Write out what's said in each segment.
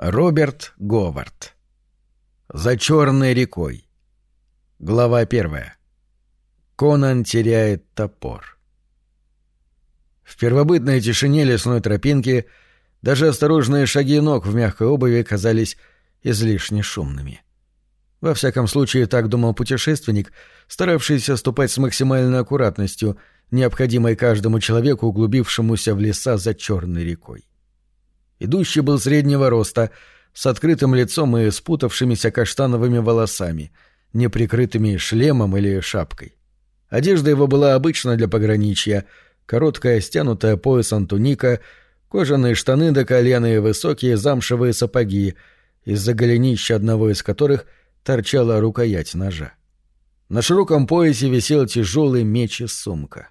Роберт Говард. За черной рекой. Глава первая. Конан теряет топор. В первобытной тишине лесной тропинки даже осторожные шаги ног в мягкой обуви казались излишне шумными. Во всяком случае, так думал путешественник, старавшийся ступать с максимальной аккуратностью, необходимой каждому человеку, углубившемуся в леса за черной рекой. Идущий был среднего роста, с открытым лицом и спутавшимися каштановыми волосами, не прикрытыми шлемом или шапкой. Одежда его была обычна для пограничья, короткая, стянутая поясом туника, кожаные штаны до колена и высокие замшевые сапоги, из-за голенища одного из которых торчала рукоять ножа. На широком поясе висел тяжелый меч и сумка.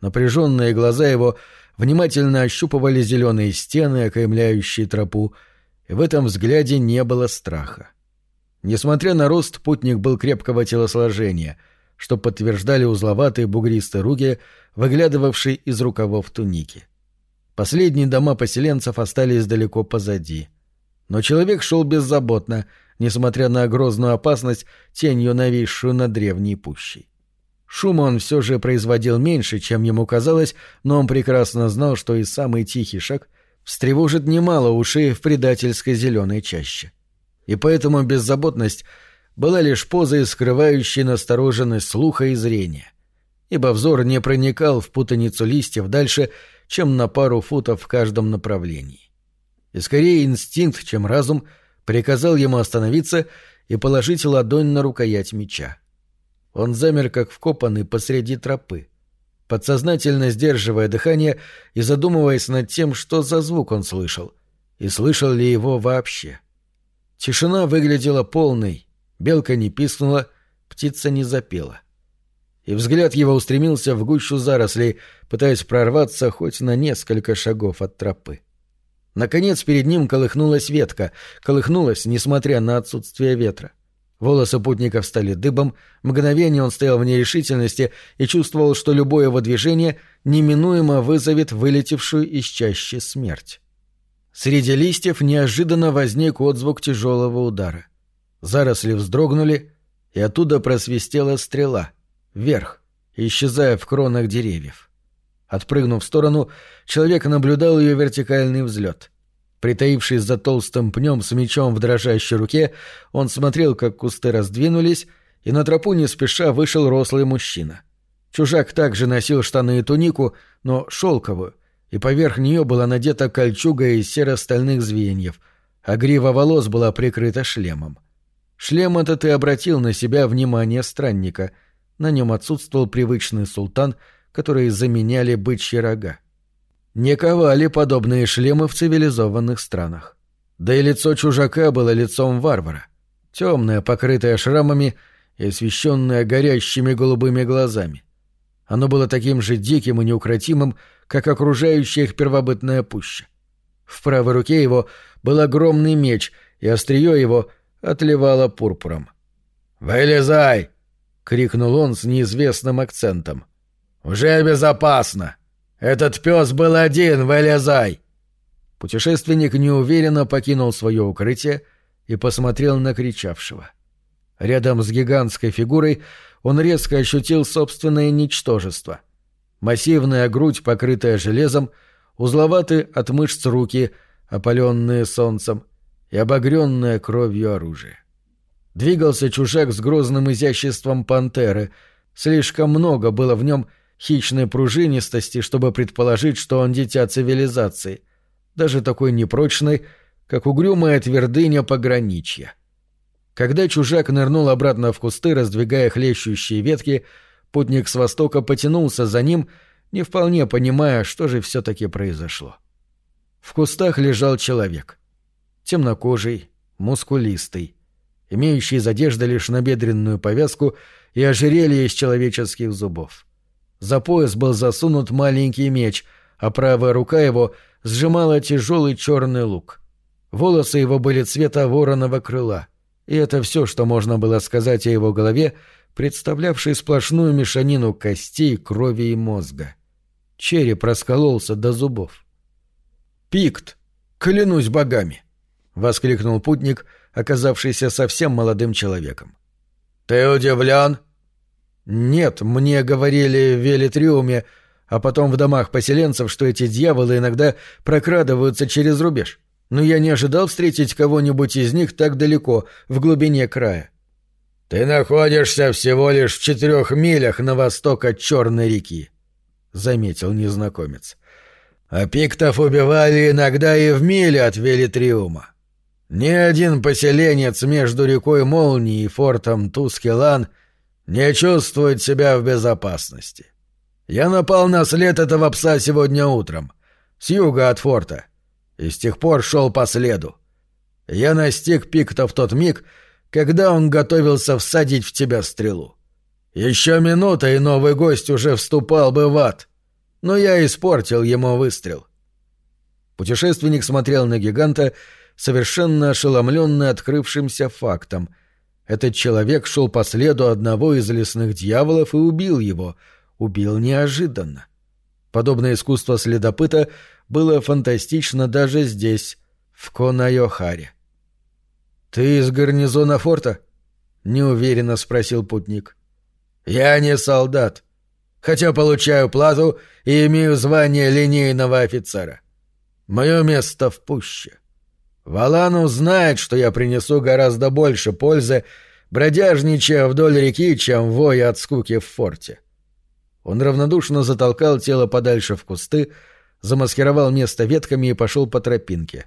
Напряженные глаза его внимательно ощупывали зеленые стены, окаймляющие тропу, и в этом взгляде не было страха. Несмотря на рост, путник был крепкого телосложения, что подтверждали узловатые бугристые руки, выглядывавшие из рукавов туники. Последние дома поселенцев остались далеко позади. Но человек шел беззаботно, несмотря на грозную опасность, тенью нависшую над древней пущей. Шума он все же производил меньше, чем ему казалось, но он прекрасно знал, что и самый тихий шаг встревожит немало ушей в предательской зеленой чаще. И поэтому беззаботность была лишь позой, скрывающей настороженность слуха и зрения. Ибо взор не проникал в путаницу листьев дальше, чем на пару футов в каждом направлении. И скорее инстинкт, чем разум, приказал ему остановиться и положить ладонь на рукоять меча. Он замер, как вкопанный посреди тропы, подсознательно сдерживая дыхание и задумываясь над тем, что за звук он слышал, и слышал ли его вообще. Тишина выглядела полной, белка не пискнула, птица не запела. И взгляд его устремился в гущу зарослей, пытаясь прорваться хоть на несколько шагов от тропы. Наконец перед ним колыхнулась ветка, колыхнулась, несмотря на отсутствие ветра. Волосы путника встали дыбом, мгновение он стоял в нерешительности и чувствовал, что любое его движение неминуемо вызовет вылетевшую из чащи смерть. Среди листьев неожиданно возник отзвук тяжелого удара. Заросли вздрогнули, и оттуда просвистела стрела, вверх, исчезая в кронах деревьев. Отпрыгнув в сторону, человек наблюдал ее вертикальный взлет — Притаившись за толстым пнем с мечом в дрожащей руке, он смотрел, как кусты раздвинулись, и на тропу не спеша вышел рослый мужчина. Чужак также носил штаны и тунику, но шелковую, и поверх нее была надета кольчуга из серо-стальных звеньев, а грива волос была прикрыта шлемом. Шлем этот и обратил на себя внимание странника. На нем отсутствовал привычный султан, который заменяли бычьи рога. Не ковали подобные шлемы в цивилизованных странах. Да и лицо чужака было лицом варвара. Темное, покрытое шрамами и освещенное горящими голубыми глазами. Оно было таким же диким и неукротимым, как окружающая их первобытная пуща. В правой руке его был огромный меч, и острие его отливало пурпуром. «Вылезай!» — крикнул он с неизвестным акцентом. «Уже безопасно!» Этот пес был один, вылезай!» Путешественник неуверенно покинул свое укрытие и посмотрел на кричавшего. Рядом с гигантской фигурой он резко ощутил собственное ничтожество. Массивная грудь, покрытая железом, узловатые от мышц руки, опаленные солнцем, и обогренное кровью оружие. Двигался чужак с грозным изяществом пантеры, слишком много было в нем хищной пружинистости, чтобы предположить, что он дитя цивилизации, даже такой непрочной, как угрюмая твердыня пограничья. Когда чужак нырнул обратно в кусты, раздвигая хлещущие ветки, путник с востока потянулся за ним, не вполне понимая, что же все-таки произошло. В кустах лежал человек. Темнокожий, мускулистый, имеющий из одежды лишь набедренную повязку и ожерелье из человеческих зубов. За пояс был засунут маленький меч, а правая рука его сжимала тяжелый черный лук. Волосы его были цвета вороного крыла. И это все, что можно было сказать о его голове, представлявшей сплошную мешанину костей, крови и мозга. Череп раскололся до зубов. «Пикт! Клянусь богами!» — воскликнул путник, оказавшийся совсем молодым человеком. «Ты удивлен?» «Нет, мне говорили в Велитриуме, а потом в домах поселенцев, что эти дьяволы иногда прокрадываются через рубеж. Но я не ожидал встретить кого-нибудь из них так далеко, в глубине края». «Ты находишься всего лишь в четырех милях на восток от Черной реки», — заметил незнакомец. «А пиктов убивали иногда и в миле от Велитриума. Ни один поселенец между рекой Молнии и фортом Тускелан не чувствует себя в безопасности. Я напал на след этого пса сегодня утром, с юга от форта, и с тех пор шел по следу. Я настиг Пикта в тот миг, когда он готовился всадить в тебя стрелу. Еще минута, и новый гость уже вступал бы в ад. Но я испортил ему выстрел. Путешественник смотрел на гиганта совершенно ошеломленный открывшимся фактом. Этот человек шел по следу одного из лесных дьяволов и убил его. Убил неожиданно. Подобное искусство следопыта было фантастично даже здесь, в Конайохаре. «Ты из гарнизона форта?» — неуверенно спросил путник. «Я не солдат, хотя получаю плату и имею звание линейного офицера. Мое место в пуще. Валану знает, что я принесу гораздо больше пользы, бродяжничая вдоль реки, чем воя от скуки в форте. Он равнодушно затолкал тело подальше в кусты, замаскировал место ветками и пошел по тропинке.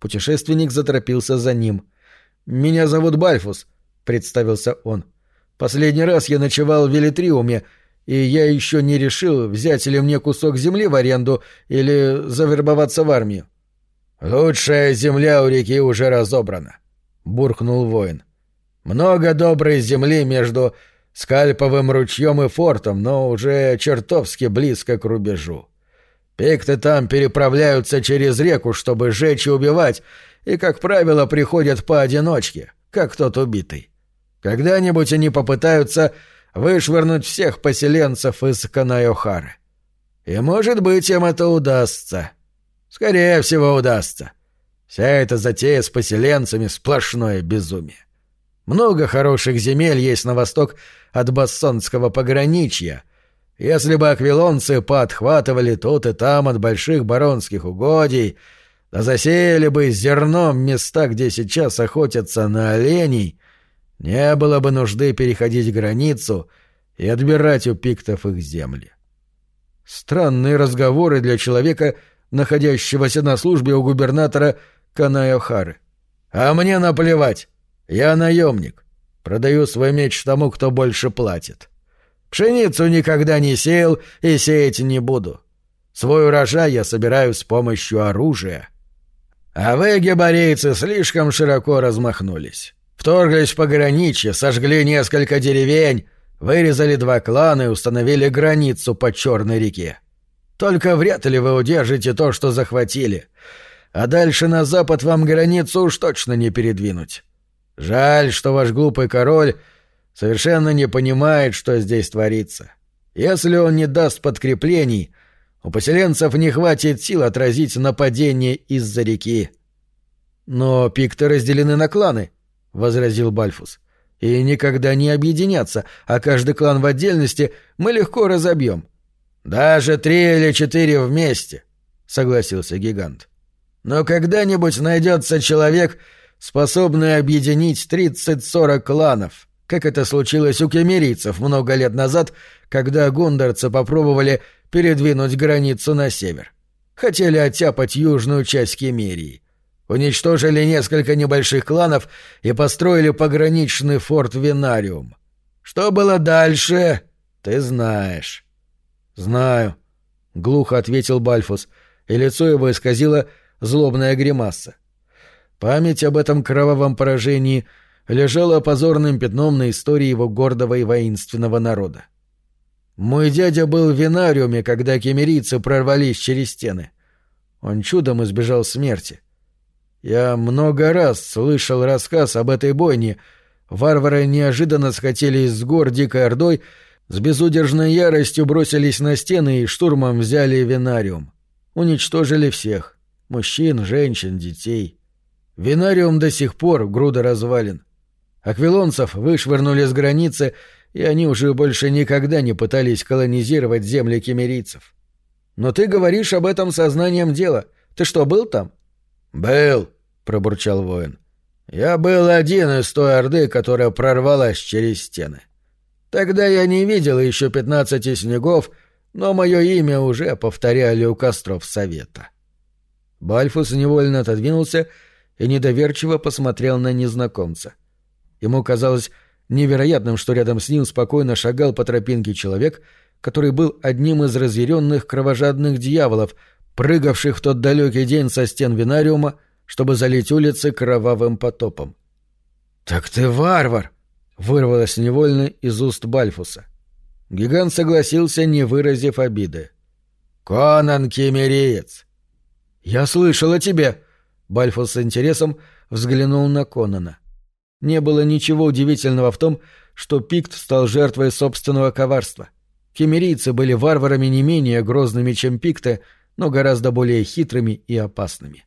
Путешественник заторопился за ним. «Меня зовут Бальфус», — представился он. «Последний раз я ночевал в Велитриуме, и я еще не решил, взять ли мне кусок земли в аренду или завербоваться в армию. «Лучшая земля у реки уже разобрана», — буркнул воин. «Много доброй земли между Скальповым ручьем и фортом, но уже чертовски близко к рубежу. Пикты там переправляются через реку, чтобы жечь и убивать, и, как правило, приходят поодиночке, как тот убитый. Когда-нибудь они попытаются вышвырнуть всех поселенцев из Канайохары. И, может быть, им это удастся». Скорее всего, удастся. Вся эта затея с поселенцами — сплошное безумие. Много хороших земель есть на восток от Бассонского пограничья. Если бы аквилонцы подхватывали тут и там от больших баронских угодий, да засеяли бы зерном места, где сейчас охотятся на оленей, не было бы нужды переходить границу и отбирать у пиктов их земли. Странные разговоры для человека — находящегося на службе у губернатора Канайохары. «А мне наплевать. Я наемник. Продаю свой меч тому, кто больше платит. Пшеницу никогда не сеял и сеять не буду. Свой урожай я собираю с помощью оружия. А вы, гебарейцы, слишком широко размахнулись. Вторглись в пограничье, сожгли несколько деревень, вырезали два клана и установили границу по Черной реке. Только вряд ли вы удержите то, что захватили. А дальше на запад вам границу уж точно не передвинуть. Жаль, что ваш глупый король совершенно не понимает, что здесь творится. Если он не даст подкреплений, у поселенцев не хватит сил отразить нападение из-за реки. Но пикты разделены на кланы, — возразил Бальфус, — и никогда не объединятся, а каждый клан в отдельности мы легко разобьем. — «Даже три или четыре вместе», — согласился гигант. «Но когда-нибудь найдется человек, способный объединить тридцать-сорок кланов, как это случилось у кемерийцев много лет назад, когда гундарцы попробовали передвинуть границу на север. Хотели оттяпать южную часть Кемерии. Уничтожили несколько небольших кланов и построили пограничный форт Винариум. Что было дальше, ты знаешь. «Знаю», — глухо ответил Бальфус, и лицо его исказило злобная гримаса. Память об этом кровавом поражении лежала позорным пятном на истории его гордого и воинственного народа. Мой дядя был в винариуме, когда кемерийцы прорвались через стены. Он чудом избежал смерти. Я много раз слышал рассказ об этой бойне. Варвары неожиданно схватились с гор дикой ордой с безудержной яростью бросились на стены и штурмом взяли винариум. Уничтожили всех — мужчин, женщин, детей. Винариум до сих пор груда развалин. Аквилонцев вышвырнули с границы, и они уже больше никогда не пытались колонизировать земли кемерийцев. Но ты говоришь об этом сознанием дела. Ты что, был там? Был, пробурчал воин. Я был один из той орды, которая прорвалась через стены. Тогда я не видел еще пятнадцати снегов, но мое имя уже повторяли у костров совета. Бальфус невольно отодвинулся и недоверчиво посмотрел на незнакомца. Ему казалось невероятным, что рядом с ним спокойно шагал по тропинке человек, который был одним из разъяренных кровожадных дьяволов, прыгавших в тот далекий день со стен винариума, чтобы залить улицы кровавым потопом. «Так ты варвар!» — вырвалось невольно из уст Бальфуса. Гигант согласился, не выразив обиды. «Конан Кемериец!» «Я слышал о тебе!» Бальфус с интересом взглянул на Конана. Не было ничего удивительного в том, что Пикт стал жертвой собственного коварства. Кемерийцы были варварами не менее грозными, чем Пикты, но гораздо более хитрыми и опасными.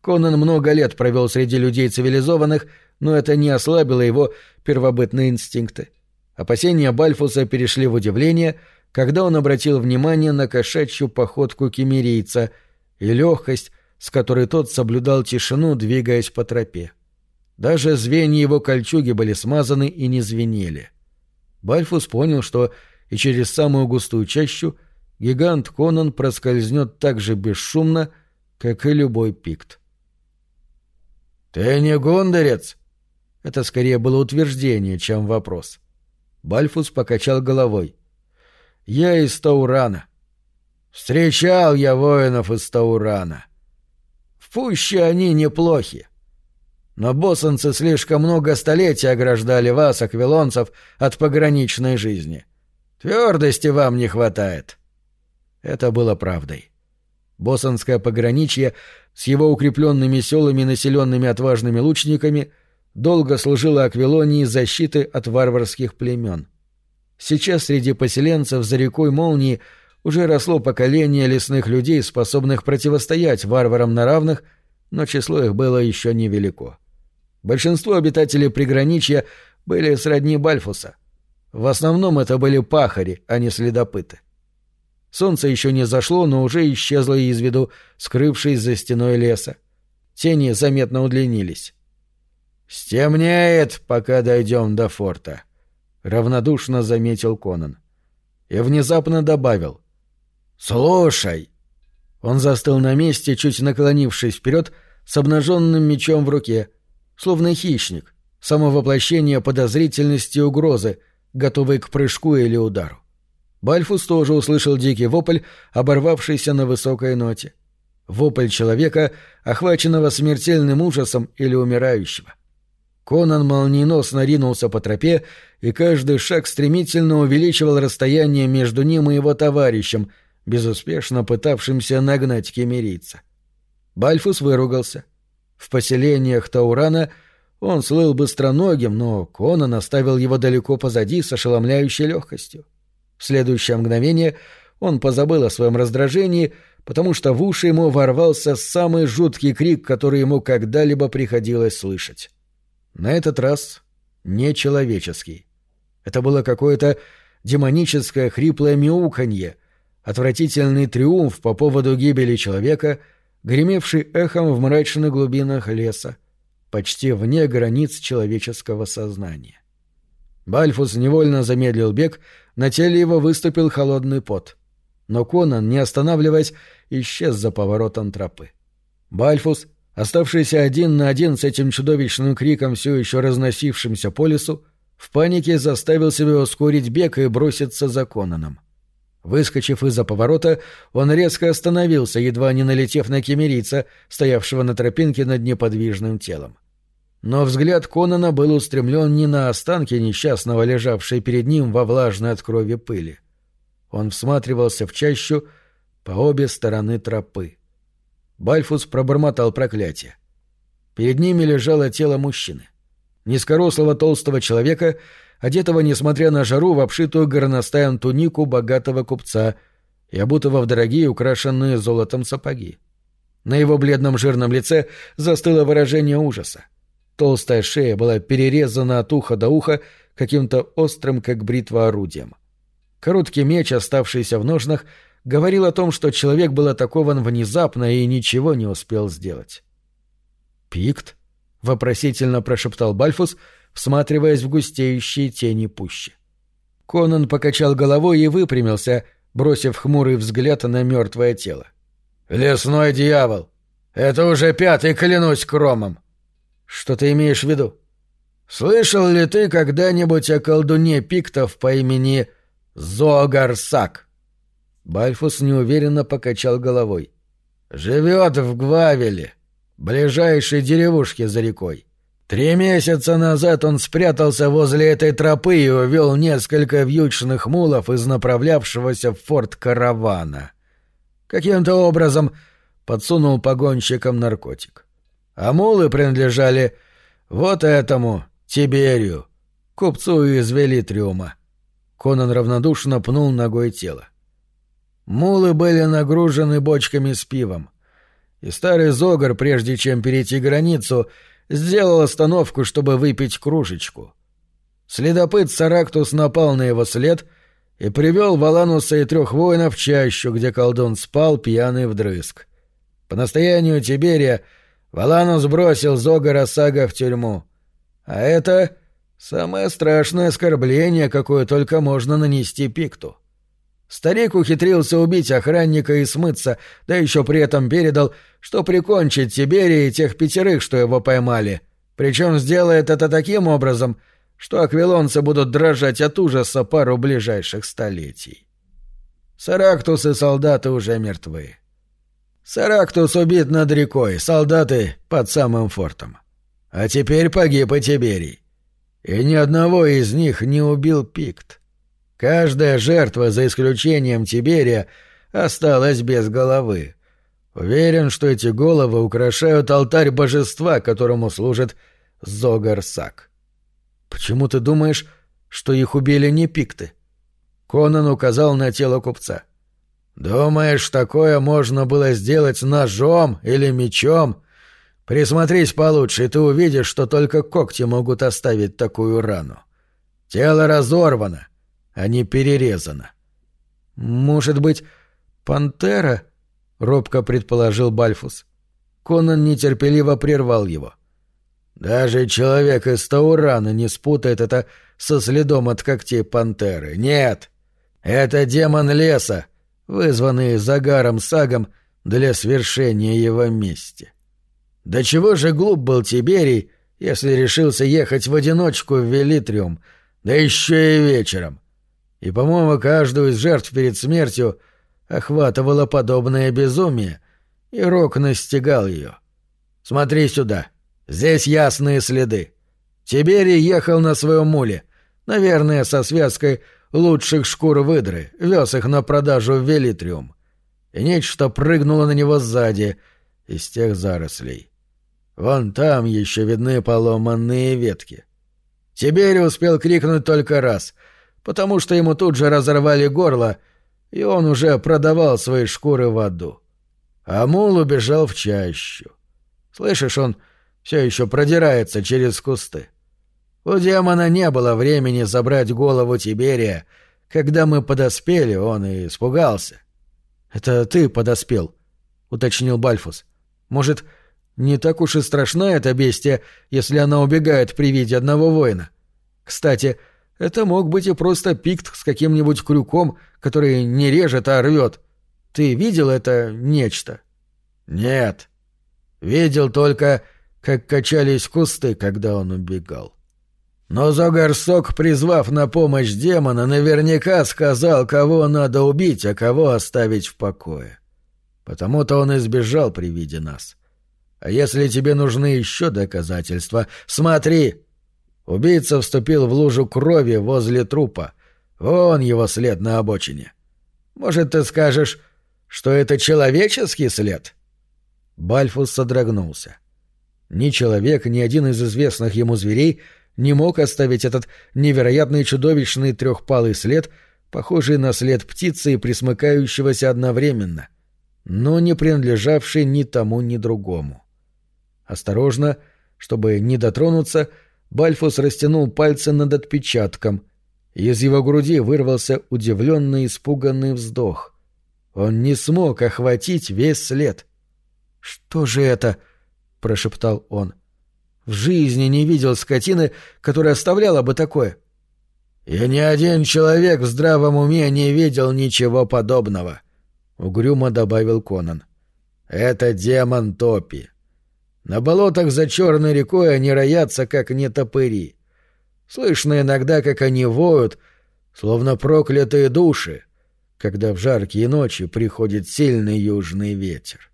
Конан много лет провел среди людей цивилизованных, но это не ослабило его первобытные инстинкты. Опасения Бальфуса перешли в удивление, когда он обратил внимание на кошачью походку кемерийца и легкость, с которой тот соблюдал тишину, двигаясь по тропе. Даже звенья его кольчуги были смазаны и не звенели. Бальфус понял, что и через самую густую чащу гигант Конан проскользнет так же бесшумно, как и любой пикт. «Ты не гундерец?» Это скорее было утверждение, чем вопрос. Бальфус покачал головой. «Я из Таурана. Встречал я воинов из Таурана. В пуще они неплохи. Но боссанцы слишком много столетий ограждали вас, аквилонцев, от пограничной жизни. Твердости вам не хватает». Это было правдой. Боссанское пограничье с его укрепленными селами, населенными отважными лучниками, долго служило Аквилонии защиты от варварских племен. Сейчас среди поселенцев за рекой Молнии уже росло поколение лесных людей, способных противостоять варварам на равных, но число их было еще невелико. Большинство обитателей приграничья были сродни Бальфуса. В основном это были пахари, а не следопыты. Солнце еще не зашло, но уже исчезло из виду, скрывшись за стеной леса. Тени заметно удлинились. «Стемнеет, пока дойдем до форта», — равнодушно заметил Конан. И внезапно добавил. «Слушай!» Он застыл на месте, чуть наклонившись вперед, с обнаженным мечом в руке, словно хищник, самовоплощение подозрительности и угрозы, готовый к прыжку или удару. Бальфус тоже услышал дикий вопль, оборвавшийся на высокой ноте. Вопль человека, охваченного смертельным ужасом или умирающего. Конан молниеносно ринулся по тропе, и каждый шаг стремительно увеличивал расстояние между ним и его товарищем, безуспешно пытавшимся нагнать кемерийца. Бальфус выругался. В поселениях Таурана он слыл быстроногим, но Конан оставил его далеко позади с ошеломляющей легкостью. В следующее мгновение он позабыл о своем раздражении, потому что в уши ему ворвался самый жуткий крик, который ему когда-либо приходилось слышать. На этот раз нечеловеческий. Это было какое-то демоническое хриплое мяуканье, отвратительный триумф по поводу гибели человека, гремевший эхом в мрачных глубинах леса, почти вне границ человеческого сознания. Бальфус невольно замедлил бег, на теле его выступил холодный пот. Но Конан, не останавливаясь, исчез за поворотом тропы. Бальфус, оставшийся один на один с этим чудовищным криком, все еще разносившимся по лесу, в панике заставил себя ускорить бег и броситься за Конаном. Выскочив из-за поворота, он резко остановился, едва не налетев на кемерийца, стоявшего на тропинке над неподвижным телом. — но взгляд Конана был устремлен не на останки несчастного, лежавшей перед ним во влажной от крови пыли. Он всматривался в чащу по обе стороны тропы. Бальфус пробормотал проклятие. Перед ними лежало тело мужчины. Низкорослого толстого человека, одетого, несмотря на жару, в обшитую горностаем тунику богатого купца и обутого в дорогие, украшенные золотом сапоги. На его бледном жирном лице застыло выражение ужаса. Толстая шея была перерезана от уха до уха каким-то острым, как бритва, орудием. Короткий меч, оставшийся в ножнах, говорил о том, что человек был атакован внезапно и ничего не успел сделать. «Пикт?» — вопросительно прошептал Бальфус, всматриваясь в густеющие тени пущи. Конан покачал головой и выпрямился, бросив хмурый взгляд на мертвое тело. «Лесной дьявол! Это уже пятый, клянусь кромом!» «Что ты имеешь в виду?» «Слышал ли ты когда-нибудь о колдуне пиктов по имени Зогарсак?» Бальфус неуверенно покачал головой. «Живет в Гвавеле, ближайшей деревушке за рекой. Три месяца назад он спрятался возле этой тропы и увел несколько вьючных мулов из направлявшегося в форт каравана. Каким-то образом подсунул погонщикам наркотик. А мулы принадлежали вот этому, Тиберию, купцу из Велитриума. Конан равнодушно пнул ногой тело. Мулы были нагружены бочками с пивом. И старый Зогар, прежде чем перейти границу, — сделал остановку, чтобы выпить кружечку. Следопыт Сарактус напал на его след и привел Валануса и трех воинов в чащу, где колдун спал, пьяный вдрызг. По настоянию Тиберия Валанус бросил Зогара Сага в тюрьму. А это самое страшное оскорбление, какое только можно нанести Пикту. Старик ухитрился убить охранника и смыться, да еще при этом передал, что прикончит Тиберия и тех пятерых, что его поймали. Причем сделает это таким образом, что аквилонцы будут дрожать от ужаса пару ближайших столетий. Сарактус и солдаты уже мертвы. Сарактус убит над рекой, солдаты под самым фортом. А теперь погиб и Тиберий. И ни одного из них не убил Пикт. Каждая жертва, за исключением Тиберия, осталась без головы. Уверен, что эти головы украшают алтарь божества, которому служит Зогарсак. Почему ты думаешь, что их убили не пикты? Конан указал на тело купца. Думаешь, такое можно было сделать ножом или мечом? Присмотрись получше, и ты увидишь, что только когти могут оставить такую рану. Тело разорвано, а не перерезано. «Может быть, пантера?» — робко предположил Бальфус. Конан нетерпеливо прервал его. «Даже человек из Таурана не спутает это со следом от когтей пантеры. Нет! Это демон леса, вызванный загаром сагом для свершения его мести. Да чего же глуп был Тиберий, если решился ехать в одиночку в Велитриум, да еще и вечером? И, по-моему, каждую из жертв перед смертью охватывало подобное безумие, и Рок настигал ее. «Смотри сюда. Здесь ясные следы. Тиберий ехал на своем муле, наверное, со связкой лучших шкур выдры, вез их на продажу в Велитриум. И нечто прыгнуло на него сзади, из тех зарослей. Вон там еще видны поломанные ветки. Тиберий успел крикнуть только раз — потому что ему тут же разорвали горло, и он уже продавал свои шкуры в аду. А мул убежал в чащу. Слышишь, он все еще продирается через кусты. У демона не было времени забрать голову Тиберия. Когда мы подоспели, он и испугался. — Это ты подоспел, — уточнил Бальфус. — Может, не так уж и страшна эта бестия, если она убегает при виде одного воина? Кстати, — это мог быть и просто пикт с каким-нибудь крюком, который не режет, а рвет. Ты видел это нечто? Нет. Видел только, как качались кусты, когда он убегал. Но Зогарсок, призвав на помощь демона, наверняка сказал, кого надо убить, а кого оставить в покое. Потому-то он избежал при виде нас. А если тебе нужны еще доказательства, смотри, Убийца вступил в лужу крови возле трупа. Вон его след на обочине. Может, ты скажешь, что это человеческий след?» Бальфус содрогнулся. Ни человек, ни один из известных ему зверей не мог оставить этот невероятный чудовищный трехпалый след, похожий на след птицы и присмыкающегося одновременно. но не принадлежавший ни тому, ни другому. Осторожно, чтобы не дотронуться, Бальфус растянул пальцы над отпечатком, из его груди вырвался удивленный испуганный вздох. Он не смог охватить весь след. «Что же это?» — прошептал он. «В жизни не видел скотины, которая оставляла бы такое». «И ни один человек в здравом уме не видел ничего подобного», — угрюмо добавил Конан. «Это демон Топи. На болотах за черной рекой они роятся, как нетопыри. Слышно иногда, как они воют, словно проклятые души, когда в жаркие ночи приходит сильный южный ветер.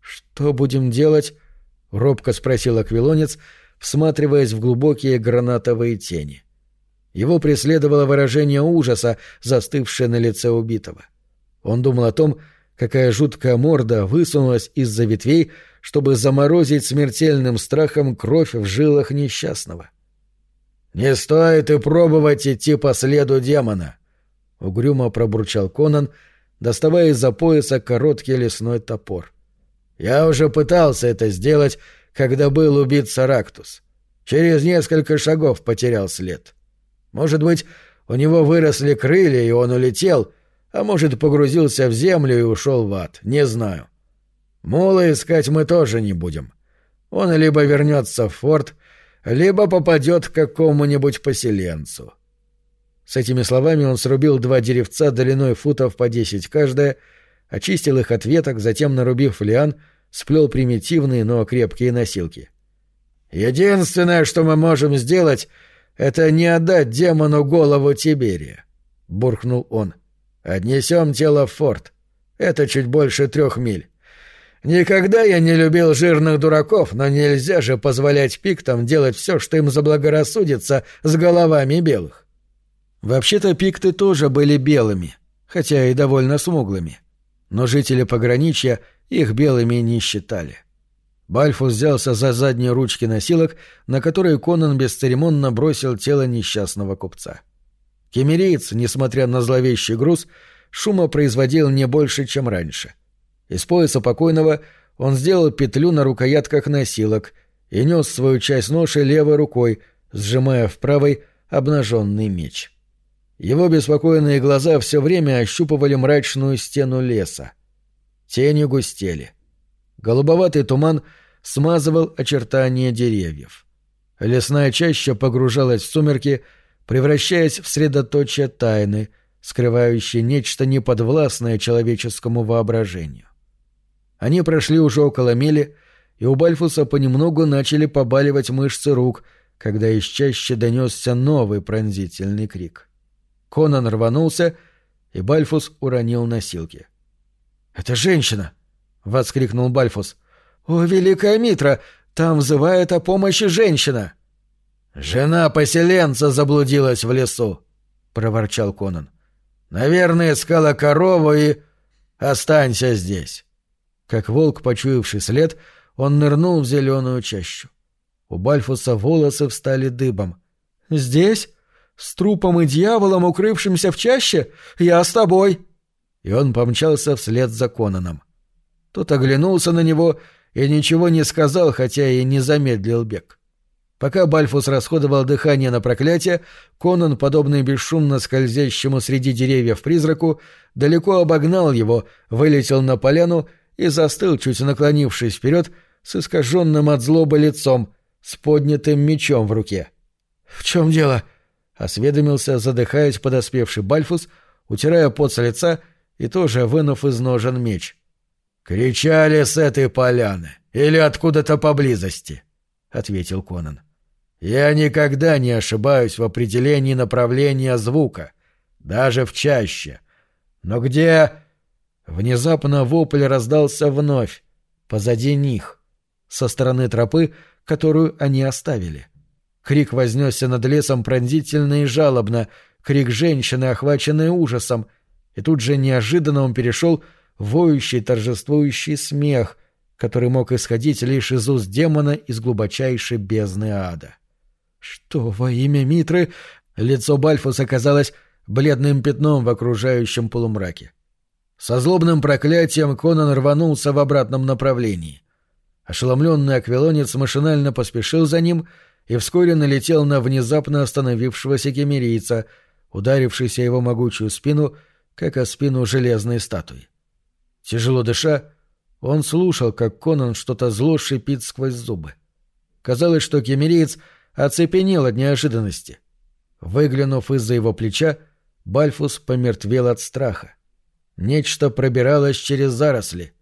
«Что будем делать?» — робко спросил аквилонец, всматриваясь в глубокие гранатовые тени. Его преследовало выражение ужаса, застывшее на лице убитого. Он думал о том, какая жуткая морда высунулась из-за ветвей, чтобы заморозить смертельным страхом кровь в жилах несчастного. «Не стоит и пробовать идти по следу демона», — угрюмо пробурчал Конан, доставая из-за пояса короткий лесной топор. «Я уже пытался это сделать, когда был убит Сарактус. Через несколько шагов потерял след. Может быть, у него выросли крылья, и он улетел, а может, погрузился в землю и ушел в ад, не знаю. Мула искать мы тоже не будем. Он либо вернется в форт, либо попадет к какому-нибудь поселенцу. С этими словами он срубил два деревца длиной футов по десять каждое, очистил их от веток, затем, нарубив лиан, сплел примитивные, но крепкие носилки. «Единственное, что мы можем сделать, это не отдать демону голову Тиберия», — буркнул он. «Отнесем тело в форт. Это чуть больше трех миль. Никогда я не любил жирных дураков, но нельзя же позволять пиктам делать все, что им заблагорассудится с головами белых. Вообще-то пикты тоже были белыми, хотя и довольно смуглыми. Но жители пограничья их белыми не считали. Бальфус взялся за задние ручки носилок, на которые Конан бесцеремонно бросил тело несчастного купца. Кемериец, несмотря на зловещий груз, шума производил не больше, чем раньше — из пояса покойного он сделал петлю на рукоятках носилок и нес свою часть ноши левой рукой, сжимая в правой обнаженный меч. Его беспокойные глаза все время ощупывали мрачную стену леса. Тени густели. Голубоватый туман смазывал очертания деревьев. Лесная чаща погружалась в сумерки, превращаясь в средоточие тайны, скрывающее нечто неподвластное человеческому воображению. Они прошли уже около мили, и у Бальфуса понемногу начали побаливать мышцы рук, когда из чаще донесся новый пронзительный крик. Конан рванулся, и Бальфус уронил носилки. «Это женщина!» — воскликнул Бальфус. «О, великая Митра! Там взывает о помощи женщина!» «Жена поселенца заблудилась в лесу!» — проворчал Конан. «Наверное, искала корову и... Останься здесь!» Как волк, почуявший след, он нырнул в зеленую чащу. У Бальфуса волосы встали дыбом. «Здесь? С трупом и дьяволом, укрывшимся в чаще? Я с тобой!» И он помчался вслед за Конаном. Тот оглянулся на него и ничего не сказал, хотя и не замедлил бег. Пока Бальфус расходовал дыхание на проклятие, Конан, подобный бесшумно скользящему среди деревьев призраку, далеко обогнал его, вылетел на поляну и застыл, чуть наклонившись вперед, с искаженным от злобы лицом, с поднятым мечом в руке. «В чем дело?» — осведомился, задыхаясь подоспевший Бальфус, утирая пот с лица и тоже вынув из ножен меч. «Кричали с этой поляны или откуда-то поблизости», — ответил Конан. «Я никогда не ошибаюсь в определении направления звука, даже в чаще. Но где...» Внезапно вопль раздался вновь, позади них, со стороны тропы, которую они оставили. Крик вознесся над лесом пронзительно и жалобно, крик женщины, охваченной ужасом, и тут же неожиданно он перешел в воющий торжествующий смех, который мог исходить лишь из уст демона из глубочайшей бездны ада. «Что во имя Митры?» Лицо Бальфуса казалось бледным пятном в окружающем полумраке. Со злобным проклятием Конан рванулся в обратном направлении. Ошеломленный аквилонец машинально поспешил за ним и вскоре налетел на внезапно остановившегося кемерийца, ударившийся его могучую спину, как о спину железной статуи. Тяжело дыша, он слушал, как Конан что-то зло шипит сквозь зубы. Казалось, что кемериец оцепенел от неожиданности. Выглянув из-за его плеча, Бальфус помертвел от страха. Нечто пробиралось через заросли.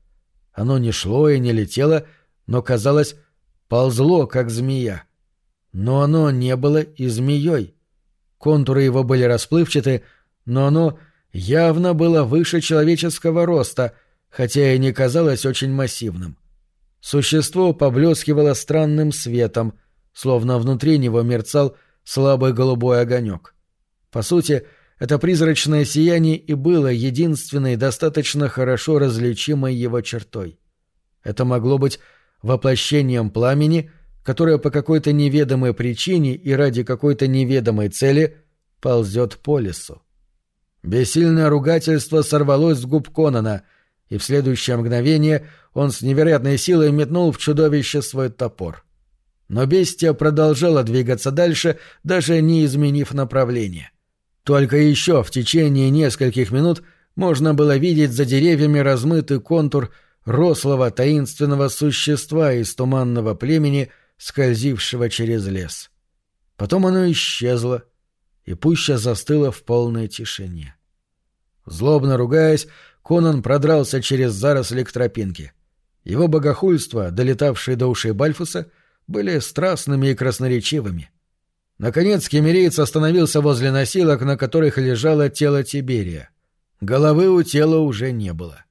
Оно не шло и не летело, но, казалось, ползло, как змея. Но оно не было и змеей. Контуры его были расплывчаты, но оно явно было выше человеческого роста, хотя и не казалось очень массивным. Существо поблескивало странным светом, словно внутри него мерцал слабый голубой огонек. По сути, это призрачное сияние и было единственной достаточно хорошо различимой его чертой. Это могло быть воплощением пламени, которое по какой-то неведомой причине и ради какой-то неведомой цели ползет по лесу. Бессильное ругательство сорвалось с губ Конана, и в следующее мгновение он с невероятной силой метнул в чудовище свой топор. Но бестия продолжала двигаться дальше, даже не изменив направление. Только еще в течение нескольких минут можно было видеть за деревьями размытый контур рослого таинственного существа из туманного племени, скользившего через лес. Потом оно исчезло, и пуща застыла в полной тишине. Злобно ругаясь, Конан продрался через заросли к тропинке. Его богохульства, долетавшие до ушей Бальфуса, были страстными и красноречивыми. Наконец кемереец остановился возле носилок, на которых лежало тело Тиберия. Головы у тела уже не было.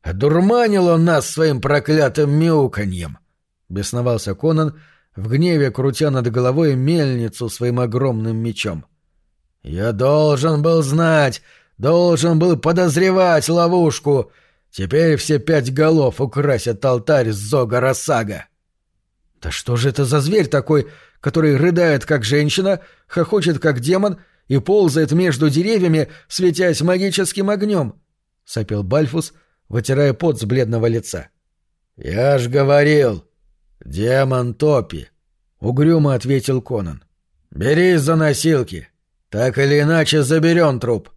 «Одурманил он нас своим проклятым мяуканьем!» — бесновался Конан, в гневе крутя над головой мельницу своим огромным мечом. «Я должен был знать, должен был подозревать ловушку. Теперь все пять голов украсят алтарь Зога Сага». «Да что же это за зверь такой, который рыдает как женщина, хохочет как демон и ползает между деревьями, светясь магическим огнем?» — сопел Бальфус, вытирая пот с бледного лица. «Я ж говорил, демон Топи», — угрюмо ответил Конан. «Берись за носилки. Так или иначе заберем труп.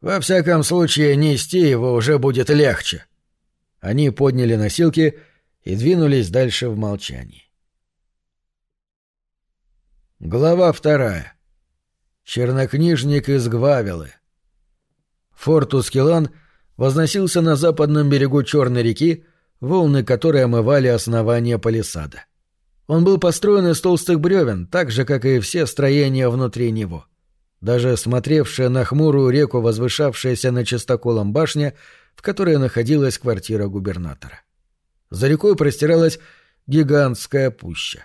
Во всяком случае, нести его уже будет легче». Они подняли носилки и двинулись дальше в молчании. Глава вторая. Чернокнижник из Гвавилы. Форт Ускелан возносился на западном берегу Черной реки, волны которой омывали основание палисада. Он был построен из толстых бревен, так же, как и все строения внутри него. Даже смотревшая на хмурую реку, возвышавшаяся на чистоколом башня, в которой находилась квартира губернатора. За рекой простиралась гигантская пуща.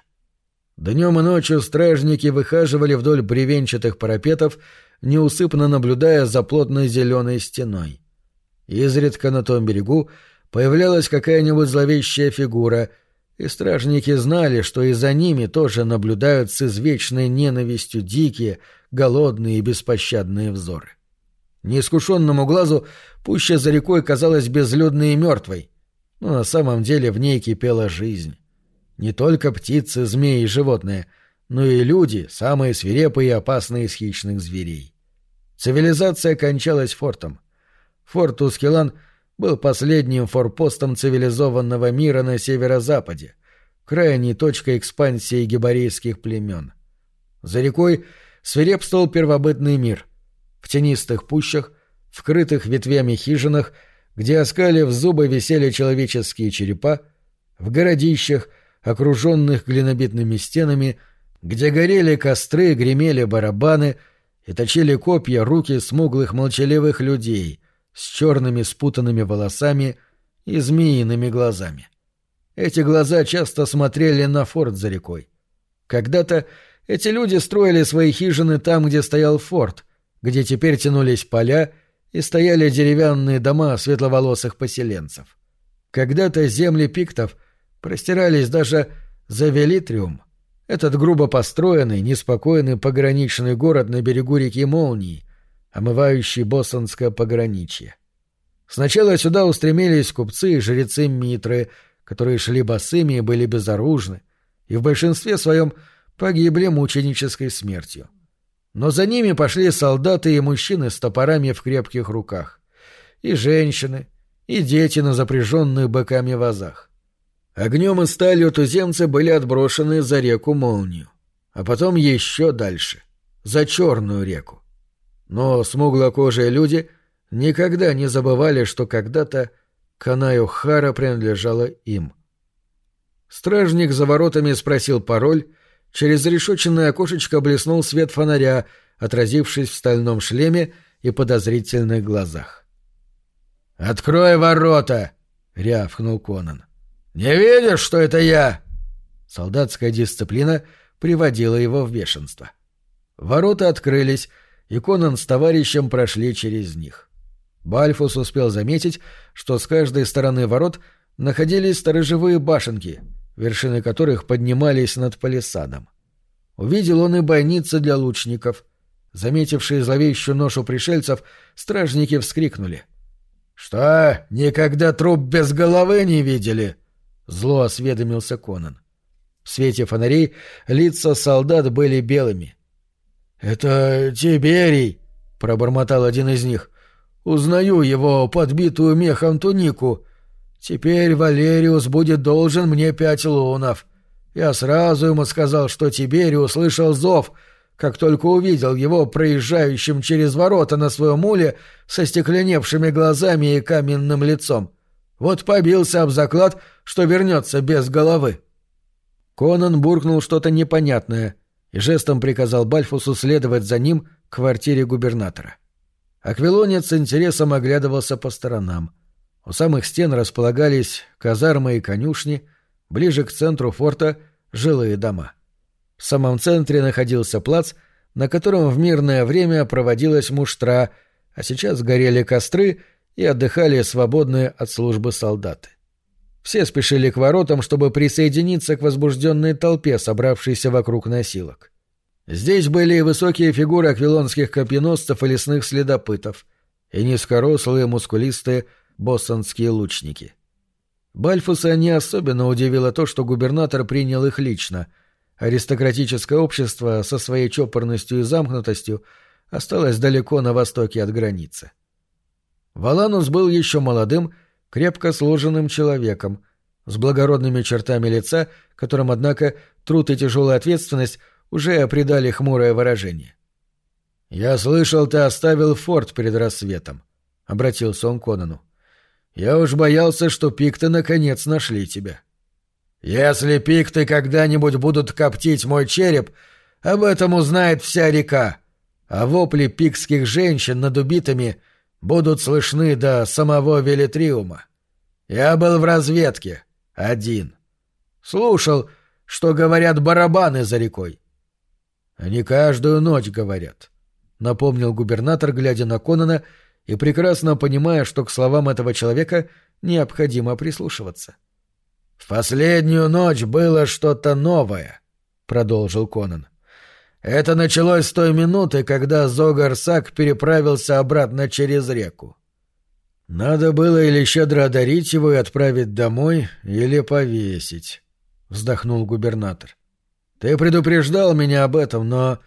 Днем и ночью стражники выхаживали вдоль бревенчатых парапетов, неусыпно наблюдая за плотной зеленой стеной. Изредка на том берегу появлялась какая-нибудь зловещая фигура — и стражники знали, что и за ними тоже наблюдают с извечной ненавистью дикие, голодные и беспощадные взоры. Неискушенному глазу пуща за рекой казалась безлюдной и мертвой, но на самом деле в ней кипела жизнь. Не только птицы, змеи и животные, но и люди, самые свирепые и опасные из хищных зверей. Цивилизация кончалась фортом. Форт Ускелан — был последним форпостом цивилизованного мира на северо-западе, крайней точкой экспансии гибарейских племен. За рекой свирепствовал первобытный мир. В тенистых пущах, в крытых ветвями хижинах, где оскалив зубы висели человеческие черепа, в городищах, окруженных глинобитными стенами, где горели костры, гремели барабаны и точили копья руки смуглых молчаливых людей — с черными спутанными волосами и змеиными глазами. Эти глаза часто смотрели на форт за рекой. Когда-то эти люди строили свои хижины там, где стоял форт, где теперь тянулись поля и стояли деревянные дома светловолосых поселенцев. Когда-то земли пиктов простирались даже за Велитриум, этот грубо построенный, неспокойный пограничный город на берегу реки Молнии, омывающий Боссонское пограничье. Сначала сюда устремились купцы и жрецы Митры, которые шли босыми и были безоружны, и в большинстве своем погибли мученической смертью. Но за ними пошли солдаты и мужчины с топорами в крепких руках, и женщины, и дети на запряженных быками вазах. Огнем и сталью туземцы были отброшены за реку Молнию, а потом еще дальше, за Черную реку. Но смуглокожие люди никогда не забывали, что когда-то Канаю Хара принадлежала им. Стражник за воротами спросил пароль, через решетчатое окошечко блеснул свет фонаря, отразившись в стальном шлеме и подозрительных глазах. «Открой ворота!» — рявкнул Конан. «Не видишь, что это я?» Солдатская дисциплина приводила его в бешенство. Ворота открылись, и Конан с товарищем прошли через них. Бальфус успел заметить, что с каждой стороны ворот находились сторожевые башенки, вершины которых поднимались над палисадом. Увидел он и бойницы для лучников. Заметившие зловещую ношу пришельцев, стражники вскрикнули. «Что, никогда труп без головы не видели?» — зло осведомился Конан. В свете фонарей лица солдат были белыми. «Это Тиберий», — пробормотал один из них. «Узнаю его подбитую мехом тунику. Теперь Валериус будет должен мне пять лунов. Я сразу ему сказал, что Тиберий услышал зов, как только увидел его проезжающим через ворота на своем муле со стекленевшими глазами и каменным лицом. Вот побился об заклад, что вернется без головы. Конан буркнул что-то непонятное и жестом приказал Бальфусу следовать за ним к квартире губернатора. Аквилонец с интересом оглядывался по сторонам. У самых стен располагались казармы и конюшни, ближе к центру форта — жилые дома. В самом центре находился плац, на котором в мирное время проводилась муштра, а сейчас горели костры и отдыхали свободные от службы солдаты. Все спешили к воротам, чтобы присоединиться к возбужденной толпе, собравшейся вокруг носилок. Здесь были и высокие фигуры аквилонских копьеносцев и лесных следопытов, и низкорослые мускулистые боссонские лучники. Бальфуса не особенно удивило то, что губернатор принял их лично. Аристократическое общество со своей чопорностью и замкнутостью осталось далеко на востоке от границы. Валанус был еще молодым, крепко сложенным человеком, с благородными чертами лица, которым, однако, труд и тяжелая ответственность уже придали хмурое выражение. «Я слышал, ты оставил форт перед рассветом», — обратился он к Конану. «Я уж боялся, что пикты наконец нашли тебя». «Если пикты когда-нибудь будут коптить мой череп, об этом узнает вся река, а вопли пикских женщин над убитыми — будут слышны до самого Велитриума. Я был в разведке. Один. Слушал, что говорят барабаны за рекой. Они каждую ночь говорят, — напомнил губернатор, глядя на Конона и прекрасно понимая, что к словам этого человека необходимо прислушиваться. — В последнюю ночь было что-то новое, — продолжил Конан. Это началось с той минуты, когда Зогарсак переправился обратно через реку. Надо было или щедро одарить его и отправить домой, или повесить, — вздохнул губернатор. Ты предупреждал меня об этом, но...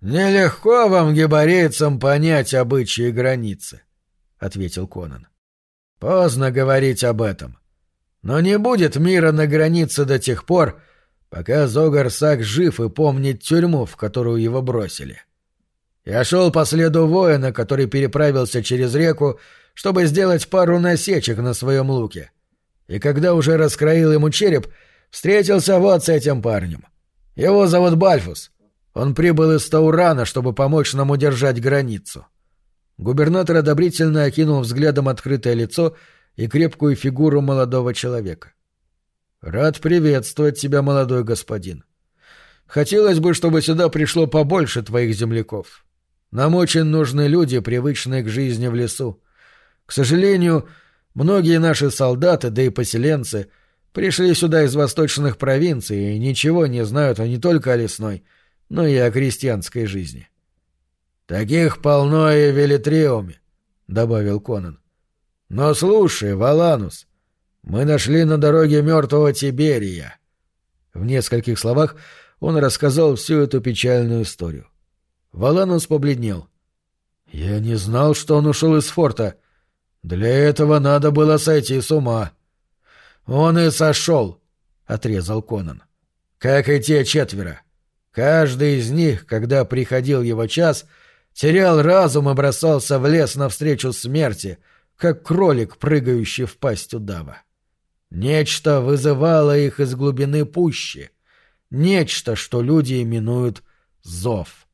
Нелегко вам, гибарейцам, понять обычаи границы, — ответил Конан. Поздно говорить об этом. Но не будет мира на границе до тех пор, пока Зогарсак жив и помнит тюрьму, в которую его бросили. Я шел по следу воина, который переправился через реку, чтобы сделать пару насечек на своем луке. И когда уже раскроил ему череп, встретился вот с этим парнем. Его зовут Бальфус. Он прибыл из Таурана, чтобы помочь нам удержать границу. Губернатор одобрительно окинул взглядом открытое лицо и крепкую фигуру молодого человека. «Рад приветствовать тебя, молодой господин. Хотелось бы, чтобы сюда пришло побольше твоих земляков. Нам очень нужны люди, привычные к жизни в лесу. К сожалению, многие наши солдаты, да и поселенцы, пришли сюда из восточных провинций и ничего не знают не только о лесной, но и о крестьянской жизни». «Таких полно и в Велитриуме», — добавил Конан. Но слушай, Валанус, мы нашли на дороге мертвого Тиберия. В нескольких словах он рассказал всю эту печальную историю. Валанус побледнел. «Я не знал, что он ушел из форта. Для этого надо было сойти с ума». «Он и сошел», — отрезал Конан. «Как и те четверо. Каждый из них, когда приходил его час, терял разум и бросался в лес навстречу смерти, как кролик, прыгающий в пасть удава. Нечто вызывало их из глубины пущи, нечто, что люди именуют зов.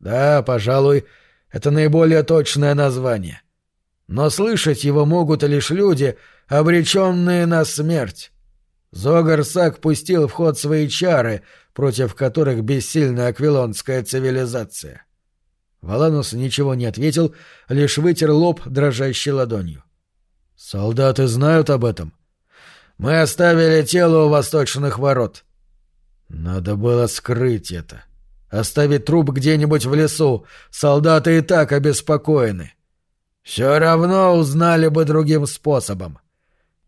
Да, пожалуй, это наиболее точное название. Но слышать его могут лишь люди, обреченные на смерть. Зогарсак пустил в ход свои чары, против которых бессильна аквилонская цивилизация. Валанус ничего не ответил, лишь вытер лоб дрожащей ладонью. «Солдаты знают об этом?» «Мы оставили тело у восточных ворот». «Надо было скрыть это. Оставить труп где-нибудь в лесу. Солдаты и так обеспокоены». «Все равно узнали бы другим способом.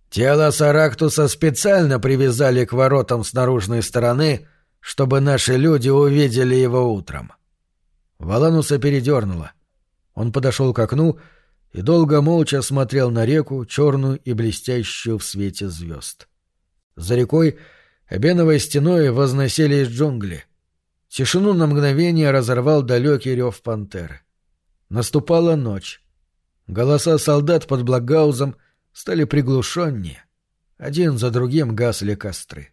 Тело Сарактуса специально привязали к воротам с наружной стороны, чтобы наши люди увидели его утром. Валануса передернуло. Он подошел к окну и долго молча смотрел на реку, черную и блестящую в свете звезд. За рекой обеновой стеной возносились джунгли. Тишину на мгновение разорвал далекий рев пантеры. Наступала ночь. Голоса солдат под Благаузом стали приглушеннее. Один за другим гасли костры.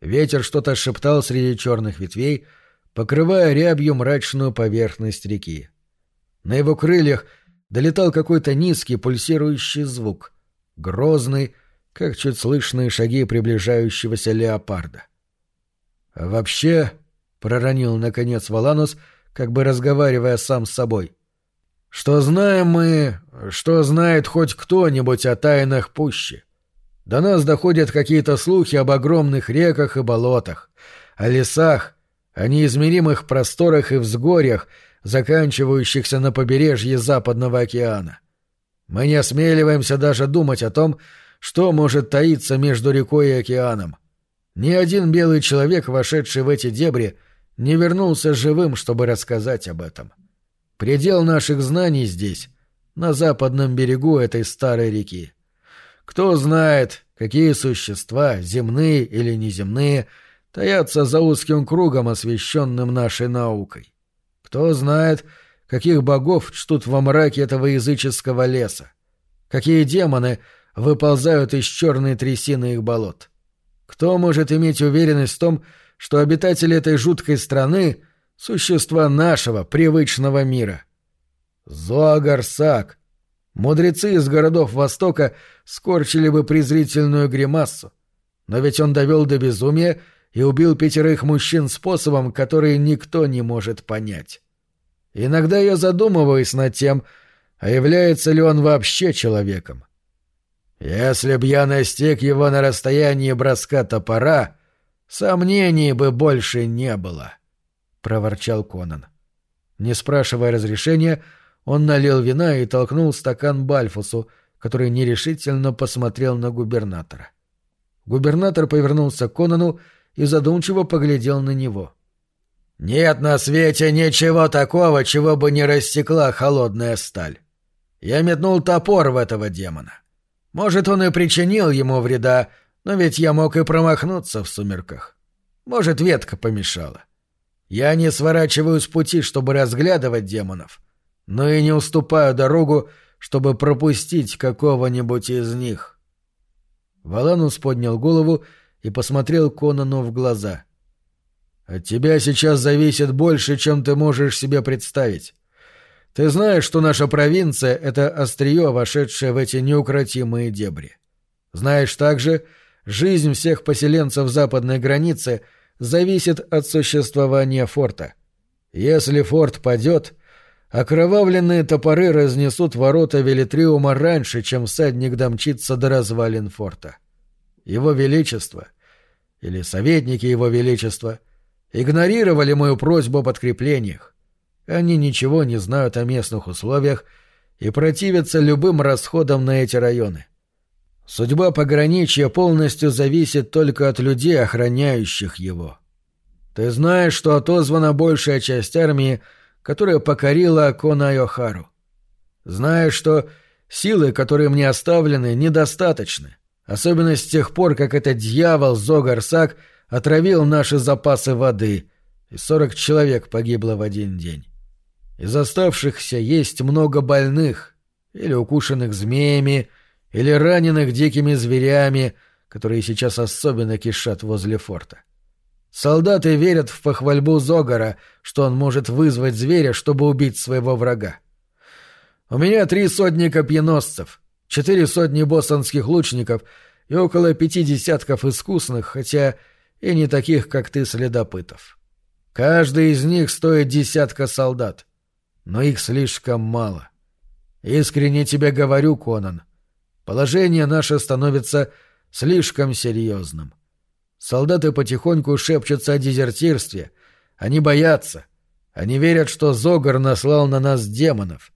Ветер что-то шептал среди черных ветвей, покрывая рябью мрачную поверхность реки. На его крыльях долетал какой-то низкий пульсирующий звук, грозный, как чуть слышные шаги приближающегося леопарда. Вообще, — проронил наконец Валанус, как бы разговаривая сам с собой, что знаем мы, что знает хоть кто-нибудь о тайнах пущи? До нас доходят какие-то слухи об огромных реках и болотах, о лесах, о неизмеримых просторах и взгорьях, заканчивающихся на побережье Западного океана. Мы не осмеливаемся даже думать о том, что может таиться между рекой и океаном. Ни один белый человек, вошедший в эти дебри, не вернулся живым, чтобы рассказать об этом. — Предел наших знаний здесь, на западном берегу этой старой реки. Кто знает, какие существа, земные или неземные, таятся за узким кругом, освещенным нашей наукой. Кто знает, каких богов чтут во мраке этого языческого леса. Какие демоны выползают из черной трясины их болот. Кто может иметь уверенность в том, что обитатели этой жуткой страны — Существа нашего, привычного мира. Зоагарсак. Мудрецы из городов Востока скорчили бы презрительную гримасу. Но ведь он довел до безумия и убил пятерых мужчин способом, который никто не может понять. Иногда я задумываюсь над тем, а является ли он вообще человеком. Если б я настиг его на расстоянии броска топора, сомнений бы больше не было. — проворчал Конан. Не спрашивая разрешения, он налил вина и толкнул стакан Бальфусу, который нерешительно посмотрел на губернатора. Губернатор повернулся к Конану и задумчиво поглядел на него. «Нет на свете ничего такого, чего бы не рассекла холодная сталь. Я метнул топор в этого демона. Может, он и причинил ему вреда, но ведь я мог и промахнуться в сумерках. Может, ветка помешала. Я не сворачиваю с пути, чтобы разглядывать демонов, но и не уступаю дорогу, чтобы пропустить какого-нибудь из них. Валанус поднял голову посмотрел Конану в глаза. «От тебя сейчас зависит больше, чем ты можешь себе представить. Ты знаешь, что наша провинция — это острие, вошедшее в эти неукротимые дебри. Знаешь также, жизнь всех поселенцев западной границы — зависит от существования форта. Если форт падет, окровавленные топоры разнесут ворота Велитриума раньше, чем всадник домчится до развалин форта. Его Величество, или советники Его Величества, игнорировали мою просьбу о подкреплениях. Они ничего не знают о местных условиях и противится любым расходам на эти районы. Судьба пограничья полностью зависит только от людей, охраняющих его. Ты знаешь, что отозвана большая часть армии, которая покорила Конайохару. Знаешь, что силы, которые мне оставлены, недостаточны, особенно с тех пор, как этот дьявол Зогарсак отравил наши запасы воды, и сорок человек погибло в один день. Из оставшихся есть много больных, или укушенных змеями, или раненых дикими зверями, которые сейчас особенно кишат возле форта. Солдаты верят в похвальбу Зогара, что он может вызвать зверя, чтобы убить своего врага. У меня три сотни копьеносцев, четыре сотни боссонских лучников и около пяти десятков искусных, хотя и не таких, как ты, следопытов. Каждый из них стоит десятка солдат, но их слишком мало. Искренне тебе говорю, Конан — Положение наше становится слишком серьезным. Солдаты потихоньку шепчутся о дезертирстве. Они боятся. Они верят, что Зогар наслал на нас демонов.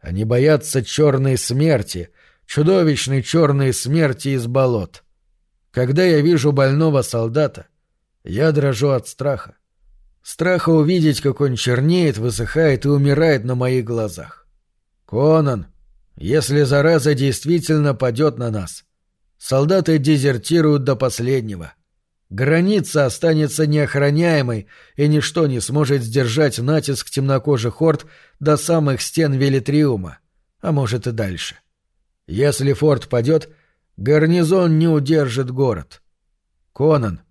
Они боятся черной смерти, чудовищной черной смерти из болот. Когда я вижу больного солдата, я дрожу от страха. Страха увидеть, как он чернеет, высыхает и умирает на моих глазах. Конан, если зараза действительно падет на нас. Солдаты дезертируют до последнего. Граница останется неохраняемой, и ничто не сможет сдержать натиск темнокожих орд до самых стен Велитриума, а может и дальше. Если форт падет, гарнизон не удержит город. Конан,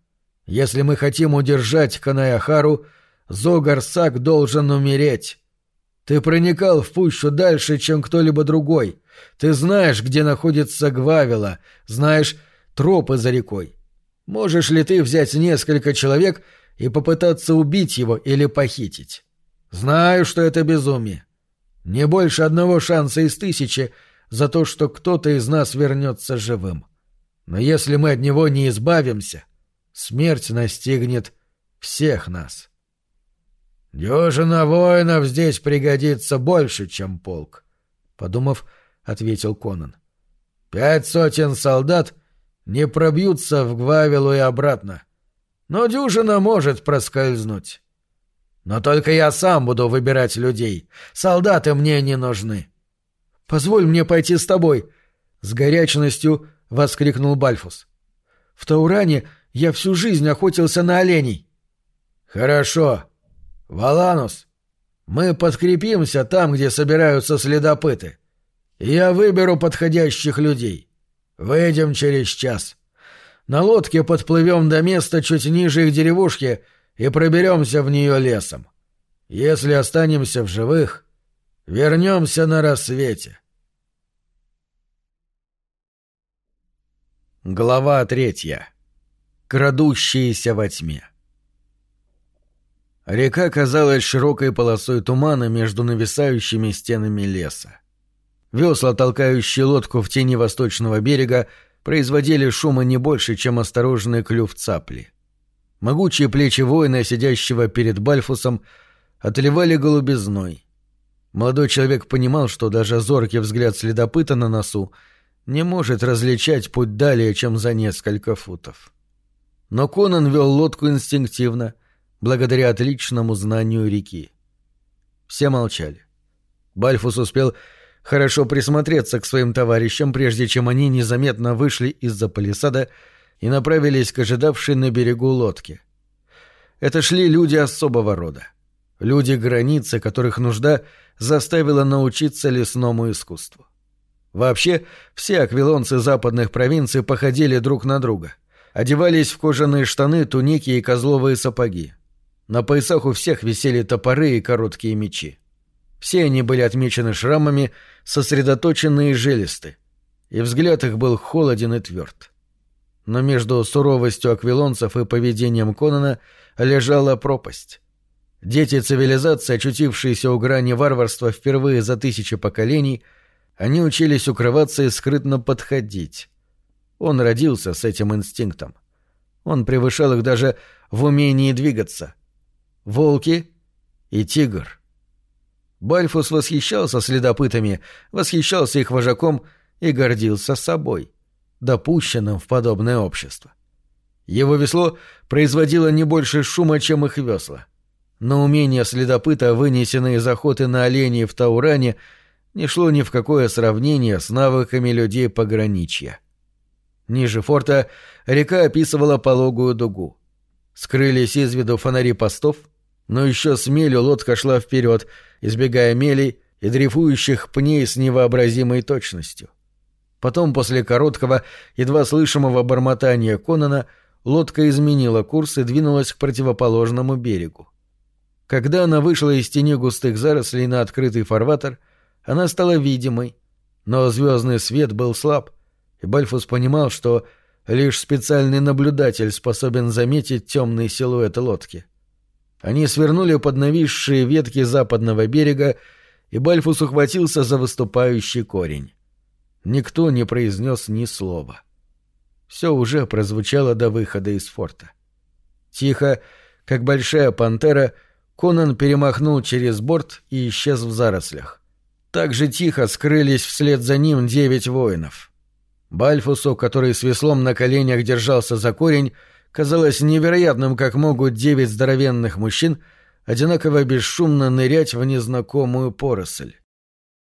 если мы хотим удержать Канаяхару, Зогарсак должен умереть. Ты проникал в пущу дальше, чем кто-либо другой. Ты знаешь, где находится Гвавила, знаешь тропы за рекой. Можешь ли ты взять несколько человек и попытаться убить его или похитить? Знаю, что это безумие. Не больше одного шанса из тысячи за то, что кто-то из нас вернется живым. Но если мы от него не избавимся, смерть настигнет всех нас. «Дюжина воинов здесь пригодится больше, чем полк», — подумав, ответил Конан. «Пять сотен солдат не пробьются в Гвавилу и обратно, но дюжина может проскользнуть. Но только я сам буду выбирать людей, солдаты мне не нужны». «Позволь мне пойти с тобой», — с горячностью воскликнул Бальфус. «В Тауране я всю жизнь охотился на оленей». «Хорошо», «Валанус, мы подкрепимся там, где собираются следопыты. Я выберу подходящих людей. Выйдем через час. На лодке подплывем до места чуть ниже их деревушки и проберемся в нее лесом. Если останемся в живых, вернемся на рассвете». Глава третья. Крадущиеся во тьме. Река казалась широкой полосой тумана между нависающими стенами леса. Весла, толкающие лодку в тени восточного берега, производили шума не больше, чем осторожный клюв цапли. Могучие плечи воина, сидящего перед Бальфусом, отливали голубизной. Молодой человек понимал, что даже зоркий взгляд следопыта на носу не может различать путь далее, чем за несколько футов. Но Конан вел лодку инстинктивно — благодаря отличному знанию реки. Все молчали. Бальфус успел хорошо присмотреться к своим товарищам, прежде чем они незаметно вышли из-за палисада и направились к ожидавшей на берегу лодке. Это шли люди особого рода. Люди границы, которых нужда заставила научиться лесному искусству. Вообще, все аквилонцы западных провинций походили друг на друга. Одевались в кожаные штаны, туники и козловые сапоги. На поясах у всех висели топоры и короткие мечи. Все они были отмечены шрамами, сосредоточенные и жилисты, и взгляд их был холоден и тверд. Но между суровостью аквилонцев и поведением Конана лежала пропасть. Дети цивилизации, очутившиеся у грани варварства впервые за тысячи поколений, они учились укрываться и скрытно подходить. Он родился с этим инстинктом. Он превышал их даже в умении двигаться волки и тигр. Бальфус восхищался следопытами, восхищался их вожаком и гордился собой, допущенным в подобное общество. Его весло производило не больше шума, чем их весла. Но умение следопыта, вынесенное из охоты на оленей в Тауране, не шло ни в какое сравнение с навыками людей пограничья. Ниже форта река описывала пологую дугу. Скрылись из виду фонари постов, но еще с мелю лодка шла вперед, избегая мелей и дрейфующих пней с невообразимой точностью. Потом, после короткого, едва слышимого бормотания Конана, лодка изменила курс и двинулась к противоположному берегу. Когда она вышла из тени густых зарослей на открытый фарватер, она стала видимой, но звездный свет был слаб, и Бальфус понимал, что лишь специальный наблюдатель способен заметить темный силуэт лодки. Они свернули под нависшие ветки западного берега, и Бальфус ухватился за выступающий корень. Никто не произнес ни слова. Все уже прозвучало до выхода из форта. Тихо, как большая пантера, Конан перемахнул через борт и исчез в зарослях. Так же тихо скрылись вслед за ним девять воинов. Бальфусу, который с веслом на коленях держался за корень, казалось невероятным, как могут девять здоровенных мужчин одинаково бесшумно нырять в незнакомую поросль.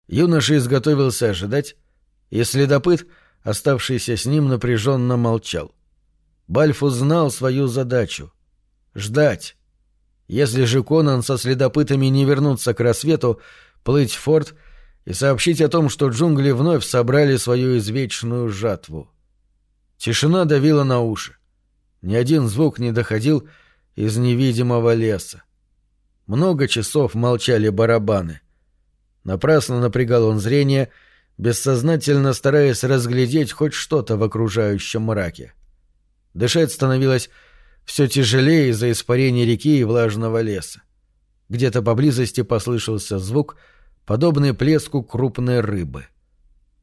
Юноша изготовился ожидать, и следопыт, оставшийся с ним, напряженно молчал. Бальфус знал свою задачу — ждать. Если же Конан со следопытами не вернутся к рассвету, плыть в форт и сообщить о том, что джунгли вновь собрали свою извечную жатву. Тишина давила на уши. Ни один звук не доходил из невидимого леса. Много часов молчали барабаны. Напрасно напрягал он зрение, бессознательно стараясь разглядеть хоть что-то в окружающем мраке. Дышать становилось все тяжелее из-за испарения реки и влажного леса. Где-то поблизости послышался звук, подобный плеску крупной рыбы.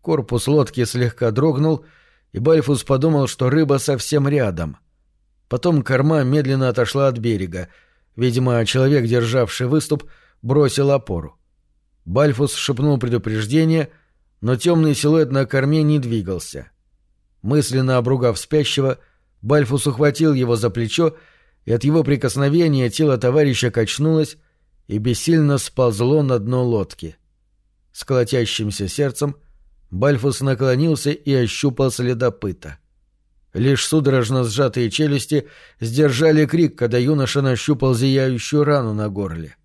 Корпус лодки слегка дрогнул, и Бальфус подумал, что рыба совсем рядом. Потом корма медленно отошла от берега. Видимо, человек, державший выступ, бросил опору. Бальфус шепнул предупреждение, но темный силуэт на корме не двигался. Мысленно обругав спящего, Бальфус ухватил его за плечо, и от его прикосновения тело товарища качнулось и бессильно сползло на дно лодки. С колотящимся сердцем Бальфус наклонился и ощупал следопыта. Лишь судорожно сжатые челюсти сдержали крик, когда юноша нащупал зияющую рану на горле.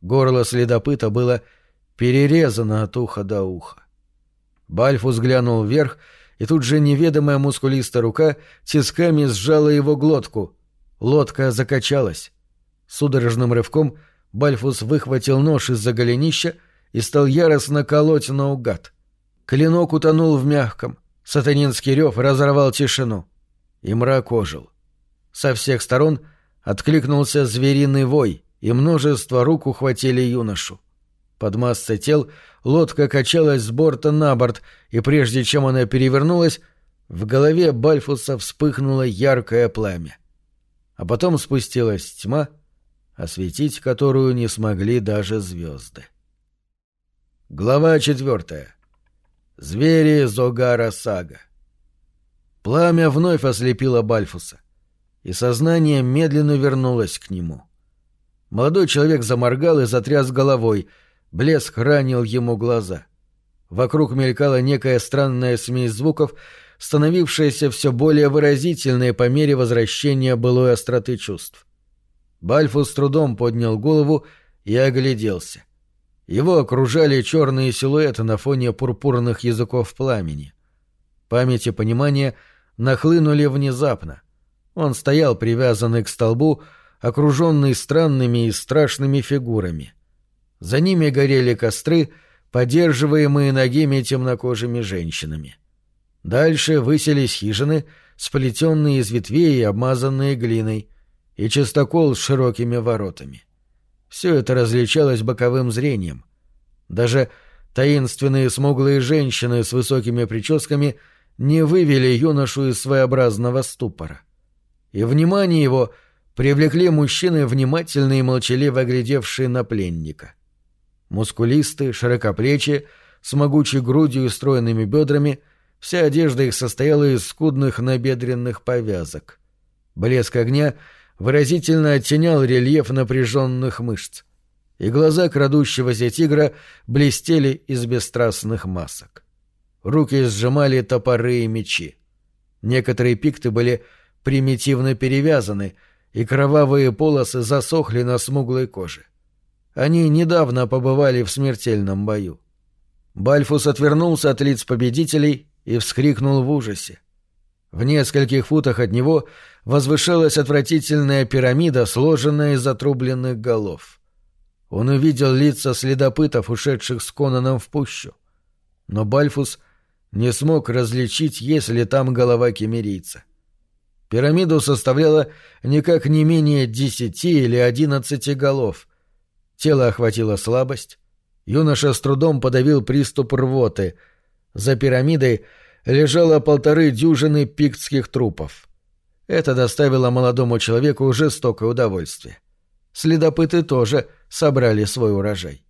Горло следопыта было перерезано от уха до уха. Бальфус глянул вверх, и тут же неведомая мускулистая рука тисками сжала его глотку. Лодка закачалась. Судорожным рывком Бальфус выхватил нож из-за голенища и стал яростно колоть наугад. Клинок утонул в мягком — Сатанинский рев разорвал тишину. И мрак ожил. Со всех сторон откликнулся звериный вой, и множество рук ухватили юношу. Под массой тел лодка качалась с борта на борт, и прежде чем она перевернулась, в голове Бальфуса вспыхнуло яркое пламя. А потом спустилась тьма, осветить которую не смогли даже звезды. Глава четвертая. Звери Зогара Сага. Пламя вновь ослепило Бальфуса, и сознание медленно вернулось к нему. Молодой человек заморгал и затряс головой, блеск ранил ему глаза. Вокруг мелькала некая странная смесь звуков, становившаяся все более выразительной по мере возвращения былой остроты чувств. Бальфус с трудом поднял голову и огляделся. Его окружали черные силуэты на фоне пурпурных языков пламени. Память и понимание нахлынули внезапно. Он стоял привязанный к столбу, окруженный странными и страшными фигурами. За ними горели костры, поддерживаемые ногими темнокожими женщинами. Дальше высились хижины, сплетенные из ветвей и обмазанные глиной, и чистокол с широкими воротами. Все это различалось боковым зрением. Даже таинственные смуглые женщины с высокими прическами не вывели юношу из своеобразного ступора. И внимание его привлекли мужчины, внимательно и молчаливо глядевшие на пленника. Мускулистые, широкоплечие, с могучей грудью и стройными бедрами, вся одежда их состояла из скудных набедренных повязок. Блеск огня выразительно оттенял рельеф напряженных мышц, и глаза крадущегося тигра блестели из бесстрастных масок. Руки сжимали топоры и мечи. Некоторые пикты были примитивно перевязаны, и кровавые полосы засохли на смуглой коже. Они недавно побывали в смертельном бою. Бальфус отвернулся от лиц победителей и вскрикнул в ужасе. В нескольких футах от него возвышалась отвратительная пирамида, сложенная из отрубленных голов. Он увидел лица следопытов, ушедших с Конаном в пущу. Но Бальфус не смог различить, есть ли там голова кемерийца. Пирамиду составляло никак не менее десяти или одиннадцати голов. Тело охватило слабость. Юноша с трудом подавил приступ рвоты. За пирамидой лежало полторы дюжины пиктских трупов. Это доставило молодому человеку жестокое удовольствие. Следопыты тоже собрали свой урожай.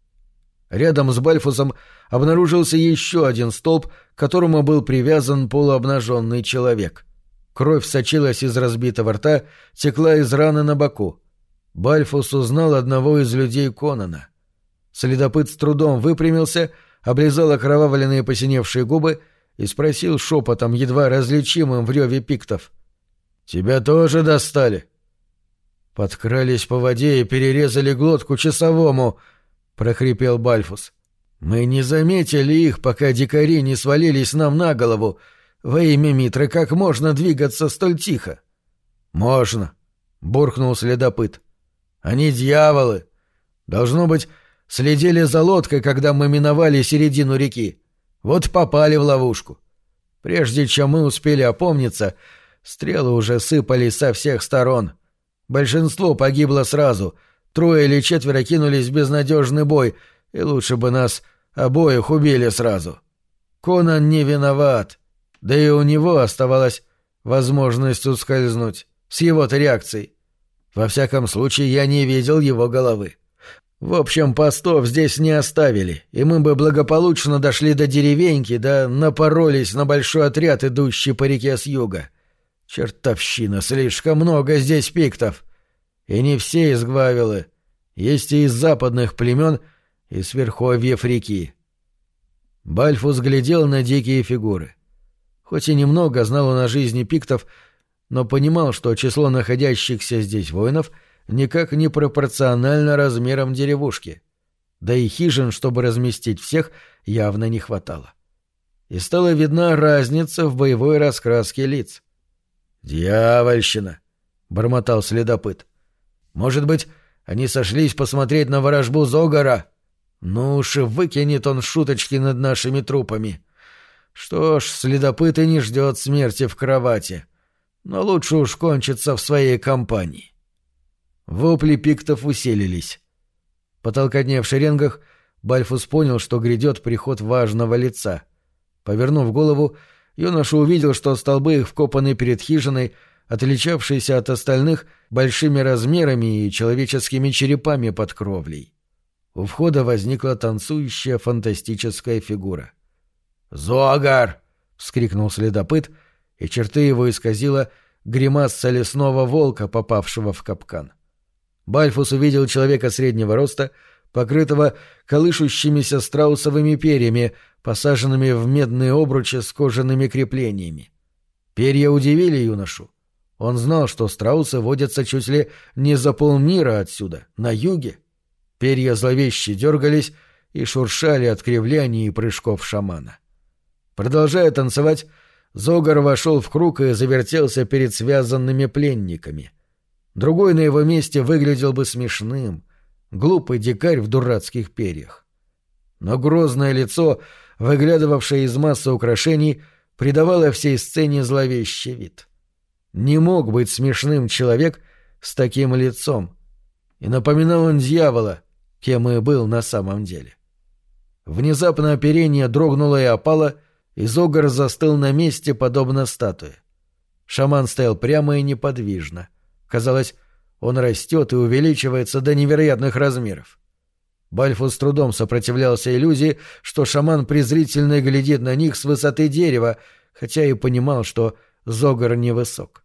Рядом с Бальфусом обнаружился еще один столб, к которому был привязан полуобнаженный человек. Кровь сочилась из разбитого рта, текла из раны на боку. Бальфус узнал одного из людей Конана. Следопыт с трудом выпрямился, облизал окровавленные посиневшие губы и спросил шепотом, едва различимым в реве пиктов. «Тебя тоже достали?» Подкрались по воде и перерезали глотку часовому —— прохрипел Бальфус. «Мы не заметили их, пока дикари не свалились нам на голову. Во имя Митры как можно двигаться столь тихо?» «Можно», — буркнул следопыт. «Они дьяволы. Должно быть, следили за лодкой, когда мы миновали середину реки. Вот попали в ловушку. Прежде чем мы успели опомниться, стрелы уже сыпались со всех сторон. Большинство погибло сразу — Трое или четверо кинулись в безнадежный бой, и лучше бы нас обоих убили сразу. Конан не виноват, да и у него оставалась возможность ускользнуть с его-то реакцией. Во всяком случае, я не видел его головы. В общем, постов здесь не оставили, и мы бы благополучно дошли до деревеньки, да напоролись на большой отряд, идущий по реке с юга. Чертовщина, слишком много здесь пиктов. И не все из Гвавилы. Есть и из западных племен, и с верховьев реки. Бальфус глядел на дикие фигуры. Хоть и немного знал он о жизни пиктов, но понимал, что число находящихся здесь воинов никак не пропорционально размерам деревушки. Да и хижин, чтобы разместить всех, явно не хватало. И стала видна разница в боевой раскраске лиц. «Дьявольщина!» — бормотал следопыт. Может быть, они сошлись посмотреть на ворожбу Зогара? Ну уж и выкинет он шуточки над нашими трупами. Что ж, следопыт и не ждет смерти в кровати. Но лучше уж кончится в своей компании. Вопли пиктов усилились. Потолкотня в шеренгах, Бальфус понял, что грядет приход важного лица. Повернув голову, юноша увидел, что столбы их вкопаны перед хижиной, отличавшиеся от остальных большими размерами и человеческими черепами под кровлей. У входа возникла танцующая фантастическая фигура. «Зогар!» — вскрикнул следопыт, и черты его исказила гримаса лесного волка, попавшего в капкан. Бальфус увидел человека среднего роста, покрытого колышущимися страусовыми перьями, посаженными в медные обручи с кожаными креплениями. Перья удивили юношу. Он знал, что страусы водятся чуть ли не за полмира отсюда, на юге. Перья зловеще дергались и шуршали от кривляний и прыжков шамана. Продолжая танцевать, Зогар вошел в круг и завертелся перед связанными пленниками. Другой на его месте выглядел бы смешным, глупый дикарь в дурацких перьях. Но грозное лицо, выглядывавшее из массы украшений, придавало всей сцене зловещий вид. Не мог быть смешным человек с таким лицом. И напоминал он дьявола, кем и был на самом деле. Внезапно оперение дрогнуло и опало, и Зогар застыл на месте, подобно статуе. Шаман стоял прямо и неподвижно. Казалось, он растет и увеличивается до невероятных размеров. Бальфус с трудом сопротивлялся иллюзии, что шаман презрительно глядит на них с высоты дерева, хотя и понимал, что Зогар невысок.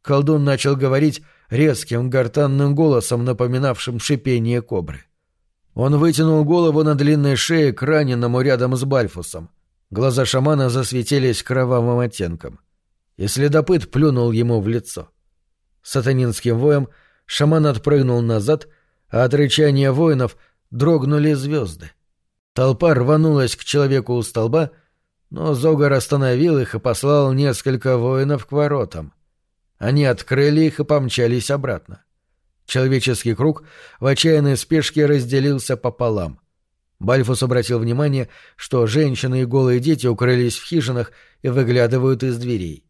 Колдун начал говорить резким гортанным голосом, напоминавшим шипение кобры. Он вытянул голову на длинной шее к раненому рядом с Бальфусом. Глаза шамана засветились кровавым оттенком. И следопыт плюнул ему в лицо. Сатанинским воем шаман отпрыгнул назад, а от рычания воинов — дрогнули звезды. Толпа рванулась к человеку у столба, но Зогар остановил их и послал несколько воинов к воротам. Они открыли их и помчались обратно. Человеческий круг в отчаянной спешке разделился пополам. Бальфус обратил внимание, что женщины и голые дети укрылись в хижинах и выглядывают из дверей.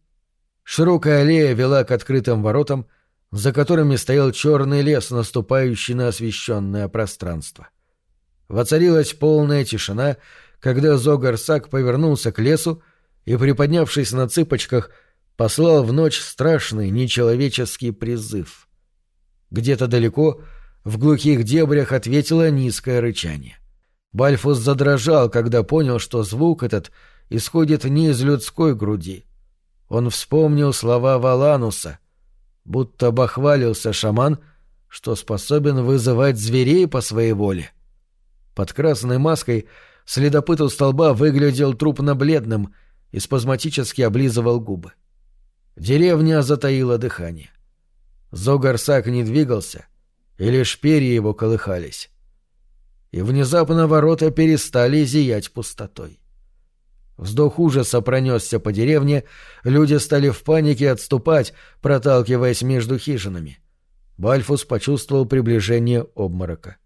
Широкая аллея вела к открытым воротам, за которыми стоял черный лес, наступающий на освещенное пространство. Воцарилась полная тишина, когда Зогарсак повернулся к лесу и, приподнявшись на цыпочках, послал в ночь страшный нечеловеческий призыв. Где-то далеко, в глухих дебрях, ответило низкое рычание. Бальфус задрожал, когда понял, что звук этот исходит не из людской груди. Он вспомнил слова Валануса, будто бахвалился шаман, что способен вызывать зверей по своей воле. Под красной маской следопыт у столба выглядел трупно-бледным и спазматически облизывал губы. Деревня затаила дыхание. Зогарсак не двигался, и лишь перья его колыхались. И внезапно ворота перестали зиять пустотой. Вздох ужаса пронесся по деревне, люди стали в панике отступать, проталкиваясь между хижинами. Бальфус почувствовал приближение обморока.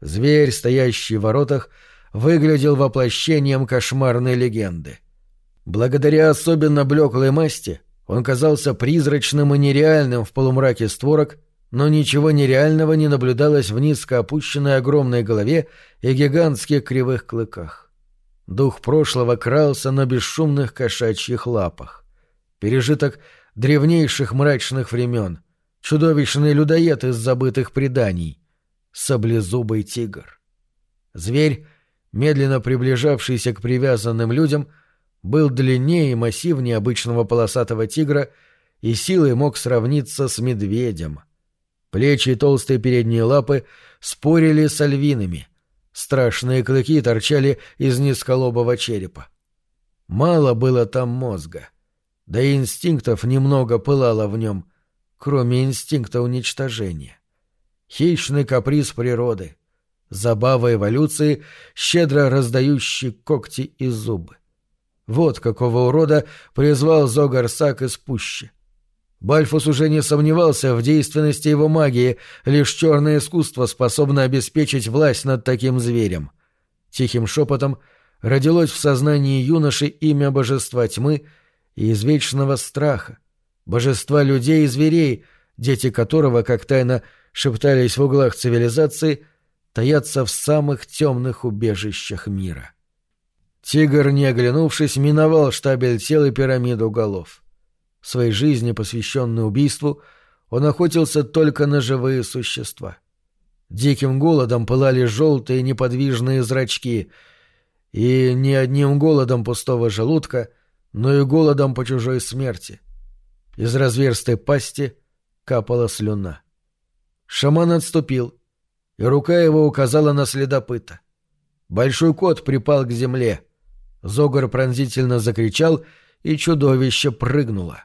Зверь, стоящий в воротах, выглядел воплощением кошмарной легенды. Благодаря особенно блеклой масти он казался призрачным и нереальным в полумраке створок, но ничего нереального не наблюдалось в низко опущенной огромной голове и гигантских кривых клыках. Дух прошлого крался на бесшумных кошачьих лапах. Пережиток древнейших мрачных времен, чудовищный людоед из забытых преданий, саблезубый тигр. Зверь, медленно приближавшийся к привязанным людям, был длиннее и массивнее обычного полосатого тигра и силой мог сравниться с медведем. Плечи и толстые передние лапы спорили с альвинами. Страшные клыки торчали из низколобого черепа. Мало было там мозга. Да и инстинктов немного пылало в нем, кроме инстинкта уничтожения хищный каприз природы, забава эволюции, щедро раздающий когти и зубы. Вот какого урода призвал Зогарсак из пущи. Бальфус уже не сомневался в действенности его магии, лишь черное искусство способно обеспечить власть над таким зверем. Тихим шепотом родилось в сознании юноши имя божества тьмы и извечного страха, божества людей и зверей, дети которого, как тайно шептались в углах цивилизации, таятся в самых темных убежищах мира. Тигр, не оглянувшись, миновал штабель тел и пирамиду голов. Своей жизни, посвященной убийству, он охотился только на живые существа. Диким голодом пылали желтые неподвижные зрачки, и не одним голодом пустого желудка, но и голодом по чужой смерти. Из разверстой пасти капала слюна. Шаман отступил, и рука его указала на следопыта. Большой кот припал к земле. Зогар пронзительно закричал, и чудовище прыгнуло.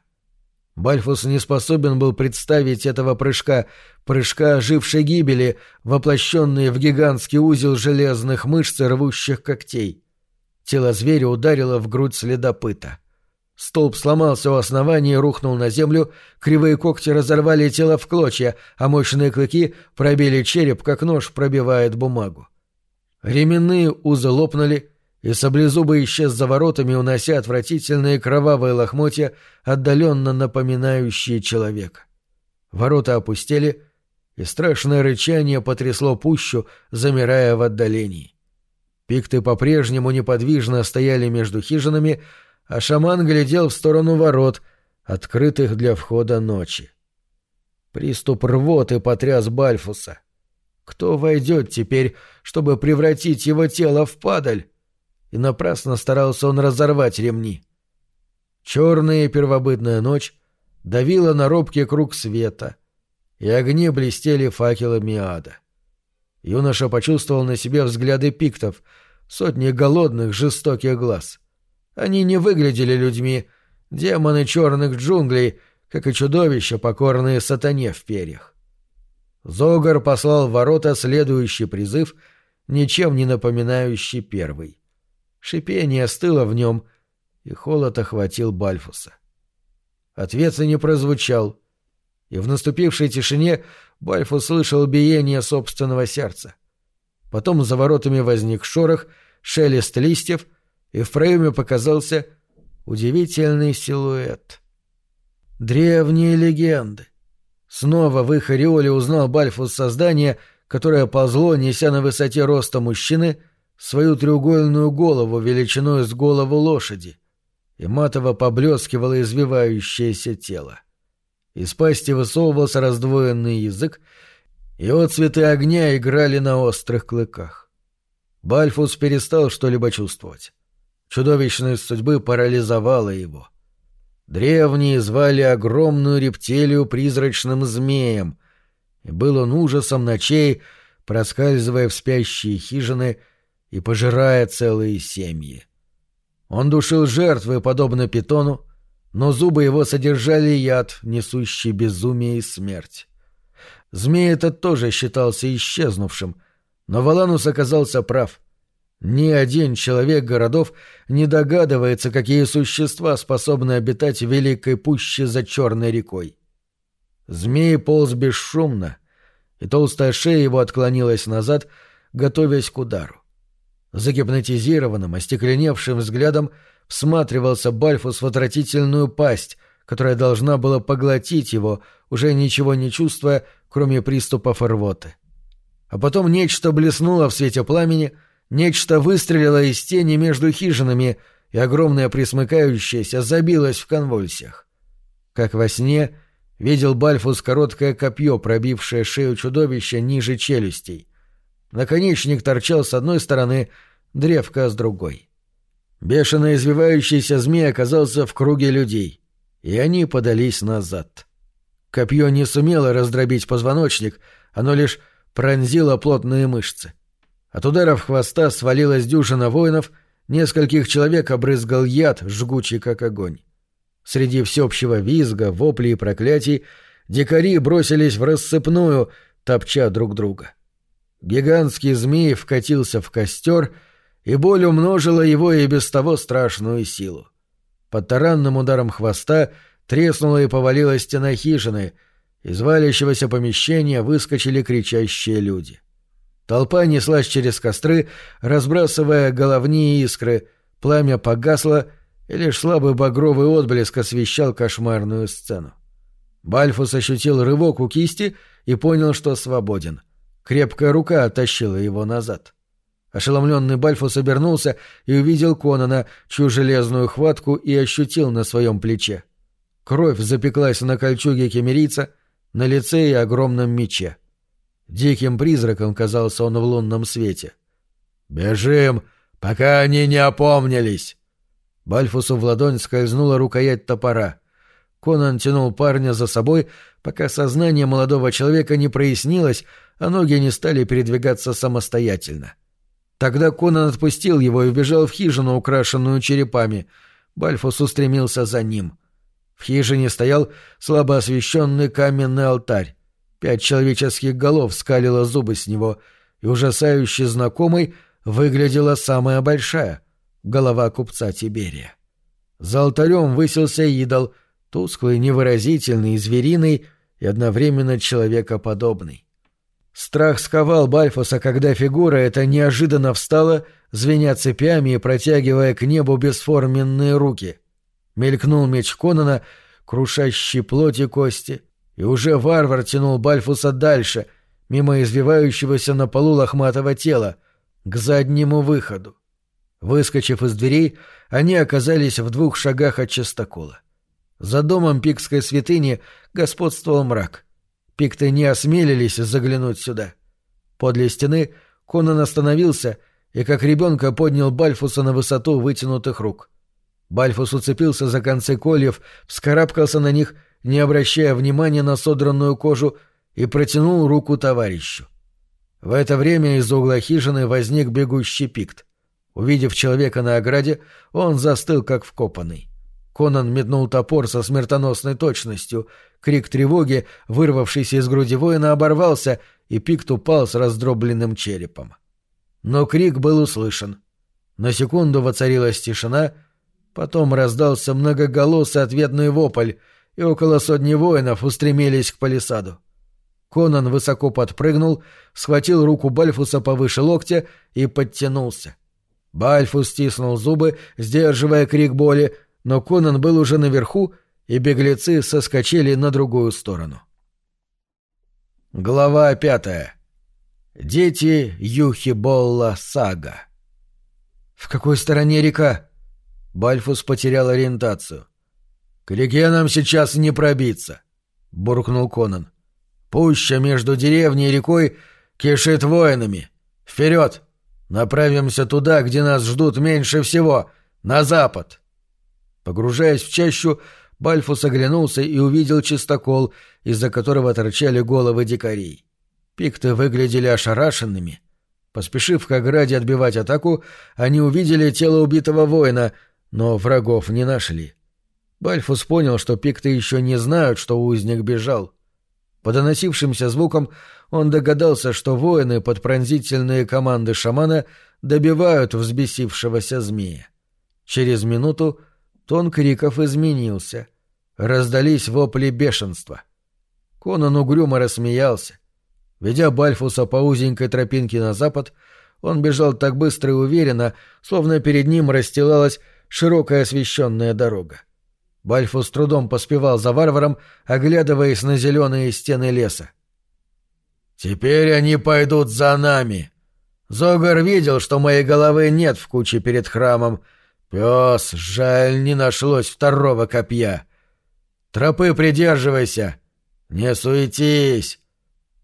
Бальфус не способен был представить этого прыжка, прыжка ожившей гибели, воплощенной в гигантский узел железных мышц и рвущих когтей. Тело зверя ударило в грудь следопыта. Столб сломался у основания и рухнул на землю, кривые когти разорвали тело в клочья, а мощные клыки пробили череп, как нож пробивает бумагу. Ременные узы лопнули, и саблезубый исчез за воротами, унося отвратительные кровавые лохмотья, отдаленно напоминающие человека. Ворота опустели, и страшное рычание потрясло пущу, замирая в отдалении. Пикты по-прежнему неподвижно стояли между хижинами, а шаман глядел в сторону ворот, открытых для входа ночи. Приступ рвоты потряс Бальфуса. Кто войдет теперь, чтобы превратить его тело в падаль? И напрасно старался он разорвать ремни. Черная первобытная ночь давила на робкий круг света, и огни блестели факелами ада. Юноша почувствовал на себе взгляды пиктов, сотни голодных, жестоких глаз. Они не выглядели людьми, демоны черных джунглей, как и чудовища, покорные сатане в перьях. Зогар послал в ворота следующий призыв, ничем не напоминающий первый. Шипение стыло в нем, и холод охватил Бальфуса. Ответа не прозвучал, и в наступившей тишине Бальфус слышал биение собственного сердца. Потом за воротами возник шорох, шелест листьев, и в проеме показался удивительный силуэт. Древние легенды. Снова в их ореоле узнал Бальфус создание, которое ползло, неся на высоте роста мужчины, свою треугольную голову величиной с голову лошади, и матово поблескивало извивающееся тело. Из пасти высовывался раздвоенный язык, и отцветы огня играли на острых клыках. Бальфус перестал что-либо чувствовать. Чудовищность судьбы парализовала его — Древние звали огромную рептилию призрачным змеем, и был он ужасом ночей, проскальзывая в спящие хижины и пожирая целые семьи. Он душил жертвы, подобно питону, но зубы его содержали яд, несущий безумие и смерть. Змей этот тоже считался исчезнувшим, но Валанус оказался прав — ни один человек городов не догадывается, какие существа способны обитать в великой пуще за черной рекой. Змей полз бесшумно, и толстая шея его отклонилась назад, готовясь к удару. Загипнотизированным, остекленевшим взглядом всматривался Бальфус в отвратительную пасть, которая должна была поглотить его, уже ничего не чувствуя, кроме приступов рвоты. А потом нечто блеснуло в свете пламени — Нечто выстрелило из тени между хижинами, и огромное присмыкающееся забилось в конвульсиях. Как во сне, видел Бальфус короткое копье, пробившее шею чудовища ниже челюстей. Наконечник торчал с одной стороны, древко с другой. Бешено извивающийся змей оказался в круге людей, и они подались назад. Копье не сумело раздробить позвоночник, оно лишь пронзило плотные мышцы. От ударов хвоста свалилась дюжина воинов, нескольких человек обрызгал яд, жгучий как огонь. Среди всеобщего визга, воплей и проклятий дикари бросились в рассыпную, топча друг друга. Гигантский змей вкатился в костер, и боль умножила его и без того страшную силу. Под таранным ударом хвоста треснула и повалилась стена хижины, из валящегося помещения выскочили кричащие люди. Толпа неслась через костры, разбрасывая головни искры, пламя погасло, и лишь слабый багровый отблеск освещал кошмарную сцену. Бальфус ощутил рывок у кисти и понял, что свободен. Крепкая рука оттащила его назад. Ошеломленный Бальфус обернулся и увидел Конана, чью железную хватку и ощутил на своем плече. Кровь запеклась на кольчуге кемерийца, на лице и огромном мече. Диким призраком казался он в лунном свете. «Бежим, пока они не опомнились!» Бальфусу в ладонь скользнула рукоять топора. Конан тянул парня за собой, пока сознание молодого человека не прояснилось, а ноги не стали передвигаться самостоятельно. Тогда Конан отпустил его и убежал в хижину, украшенную черепами. Бальфус устремился за ним. В хижине стоял слабо освещенный каменный алтарь. Пять человеческих голов скалило зубы с него, и ужасающе знакомой выглядела самая большая — голова купца Тиберия. За алтарем высился идол, тусклый, невыразительный, звериный и одновременно человекоподобный. Страх сковал Бальфуса, когда фигура эта неожиданно встала, звеня цепями и протягивая к небу бесформенные руки. Мелькнул меч Конана, крушащий плоть и кости, и уже варвар тянул Бальфуса дальше, мимо извивающегося на полу лохматого тела, к заднему выходу. Выскочив из дверей, они оказались в двух шагах от частокола. За домом пикской святыни господствовал мрак. Пикты не осмелились заглянуть сюда. Подле стены Конан остановился и как ребенка поднял Бальфуса на высоту вытянутых рук. Бальфус уцепился за концы кольев, вскарабкался на них, не обращая внимания на содранную кожу, и протянул руку товарищу. В это время из угла хижины возник бегущий пикт. Увидев человека на ограде, он застыл как вкопанный. Конан метнул топор со смертоносной точностью. Крик тревоги, вырвавшийся из груди воина, оборвался, и пикт упал с раздробленным черепом. Но крик был услышан. На секунду воцарилась тишина, потом раздался многоголосый ответный вопль, и около сотни воинов устремились к палисаду. Конан высоко подпрыгнул, схватил руку Бальфуса повыше локтя и подтянулся. Бальфус стиснул зубы, сдерживая крик боли, но Конан был уже наверху, и беглецы соскочили на другую сторону. Глава пятая. Дети Юхиболла Сага. «В какой стороне река?» Бальфус потерял ориентацию. «К реке нам сейчас не пробиться», — буркнул Конан. Пуща между деревней и рекой кишит воинами. Вперед! Направимся туда, где нас ждут меньше всего, на запад!» Погружаясь в чащу, Бальфус оглянулся и увидел чистокол, из-за которого торчали головы дикарей. Пикты выглядели ошарашенными. Поспешив к ограде отбивать атаку, они увидели тело убитого воина, но врагов не нашли. Бальфус понял, что пикты еще не знают, что узник бежал. По доносившимся звукам он догадался, что воины под пронзительные команды шамана добивают взбесившегося змея. Через минуту тон криков изменился. Раздались вопли бешенства. Конан угрюмо рассмеялся. Ведя Бальфуса по узенькой тропинке на запад, он бежал так быстро и уверенно, словно перед ним расстилалась широкая освещенная дорога. Бальфу с трудом поспевал за варваром, оглядываясь на зеленые стены леса. «Теперь они пойдут за нами. Зогар видел, что моей головы нет в куче перед храмом. Пес, жаль, не нашлось второго копья. Тропы придерживайся. Не суетись.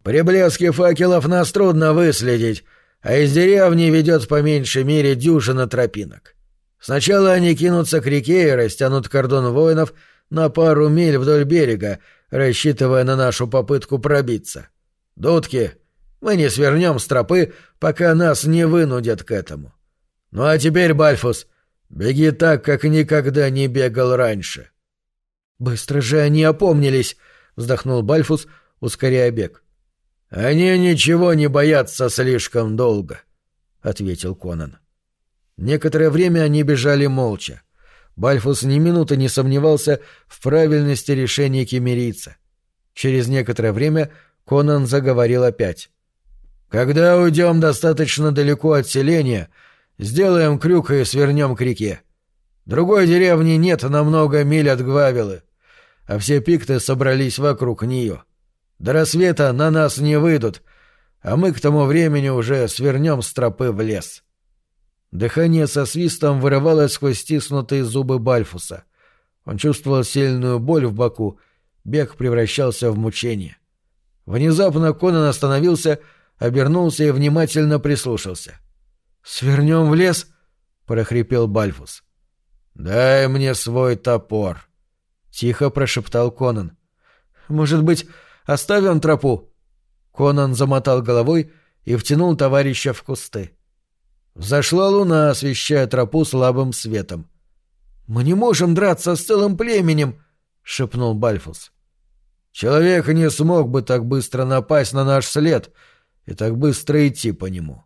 При блеске факелов нас трудно выследить, а из деревни ведет по меньшей мере дюжина тропинок. Сначала они кинутся к реке и растянут кордон воинов на пару миль вдоль берега, рассчитывая на нашу попытку пробиться. Дудки, мы не свернем с тропы, пока нас не вынудят к этому. Ну а теперь, Бальфус, беги так, как никогда не бегал раньше. Быстро же они опомнились, вздохнул Бальфус, ускоряя бег. Они ничего не боятся слишком долго, ответил Конан. Некоторое время они бежали молча. Бальфус ни минуты не сомневался в правильности решения кемерийца. Через некоторое время Конан заговорил опять. «Когда уйдем достаточно далеко от селения, сделаем крюк и свернем к реке. Другой деревни нет на много миль от Гвавилы, а все пикты собрались вокруг нее. До рассвета на нас не выйдут, а мы к тому времени уже свернем с тропы в лес». Дыхание со свистом вырывалось сквозь стиснутые зубы Бальфуса. Он чувствовал сильную боль в боку, бег превращался в мучение. Внезапно Конан остановился, обернулся и внимательно прислушался. «Свернем в лес?» — прохрипел Бальфус. «Дай мне свой топор», — тихо прошептал Конан. «Может быть, оставим тропу?» Конан замотал головой и втянул товарища в кусты. Взошла луна, освещая тропу слабым светом. «Мы не можем драться с целым племенем!» — шепнул Бальфус. «Человек не смог бы так быстро напасть на наш след и так быстро идти по нему.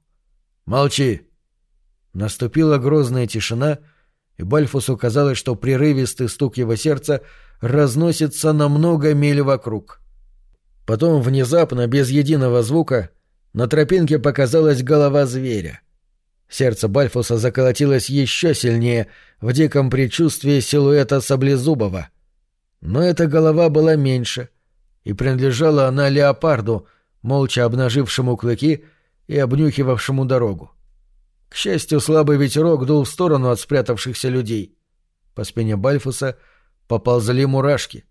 Молчи!» Наступила грозная тишина, и Бальфусу казалось, что прерывистый стук его сердца разносится на много миль вокруг. Потом внезапно, без единого звука, на тропинке показалась голова зверя — Сердце Бальфуса заколотилось еще сильнее в диком предчувствии силуэта Саблезубова. Но эта голова была меньше, и принадлежала она леопарду, молча обнажившему клыки и обнюхивавшему дорогу. К счастью, слабый ветерок дул в сторону от спрятавшихся людей. По спине Бальфуса поползли мурашки.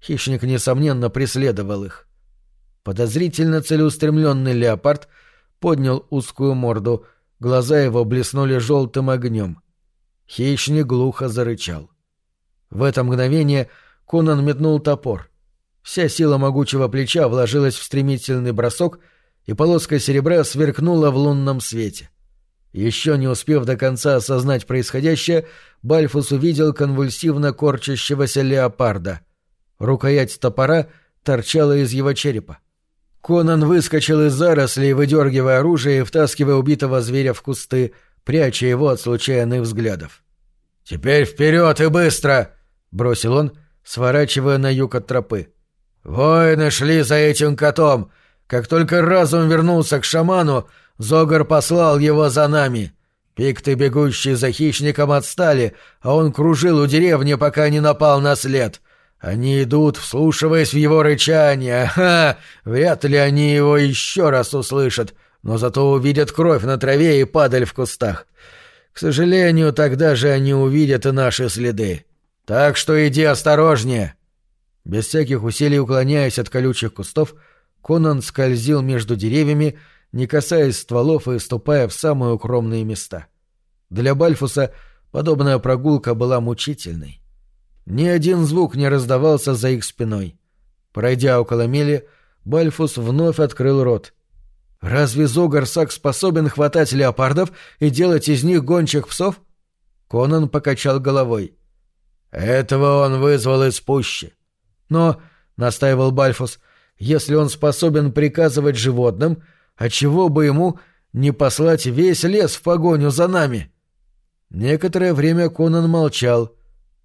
Хищник, несомненно, преследовал их. Подозрительно целеустремленный леопард поднял узкую морду, глаза его блеснули желтым огнем. Хищник глухо зарычал. В это мгновение Конан метнул топор. Вся сила могучего плеча вложилась в стремительный бросок, и полоска серебра сверкнула в лунном свете. Еще не успев до конца осознать происходящее, Бальфус увидел конвульсивно корчащегося леопарда. Рукоять топора торчала из его черепа. Конан выскочил из зарослей, выдергивая оружие и втаскивая убитого зверя в кусты, пряча его от случайных взглядов. «Теперь вперед и быстро!» — бросил он, сворачивая на юг от тропы. «Воины шли за этим котом. Как только разум вернулся к шаману, Зогар послал его за нами. Пикты, бегущие за хищником, отстали, а он кружил у деревни, пока не напал на след. Они идут, вслушиваясь в его рычание. Ха! Вряд ли они его еще раз услышат, но зато увидят кровь на траве и падаль в кустах. К сожалению, тогда же они увидят и наши следы. Так что иди осторожнее. Без всяких усилий уклоняясь от колючих кустов, Конан скользил между деревьями, не касаясь стволов и ступая в самые укромные места. Для Бальфуса подобная прогулка была мучительной. Ни один звук не раздавался за их спиной. Пройдя около мели, Бальфус вновь открыл рот. «Разве Зогарсак способен хватать леопардов и делать из них гончих псов?» Конан покачал головой. «Этого он вызвал из пущи». «Но», — настаивал Бальфус, — «если он способен приказывать животным, отчего бы ему не послать весь лес в погоню за нами?» Некоторое время Конан молчал —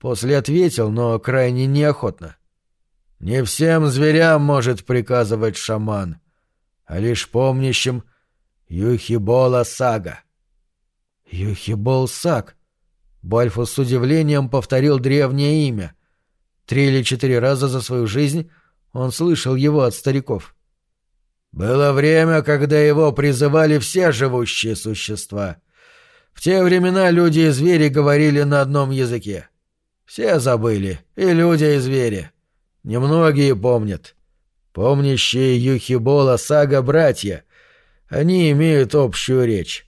После ответил, но крайне неохотно. «Не всем зверям может приказывать шаман, а лишь помнящим Юхибола Сага». «Юхибол Саг», Бальфус с удивлением повторил древнее имя. Три или четыре раза за свою жизнь он слышал его от стариков. «Было время, когда его призывали все живущие существа. В те времена люди и звери говорили на одном языке. Все забыли, и люди, и звери. Немногие помнят. Помнящие Юхибола сага-братья. Они имеют общую речь.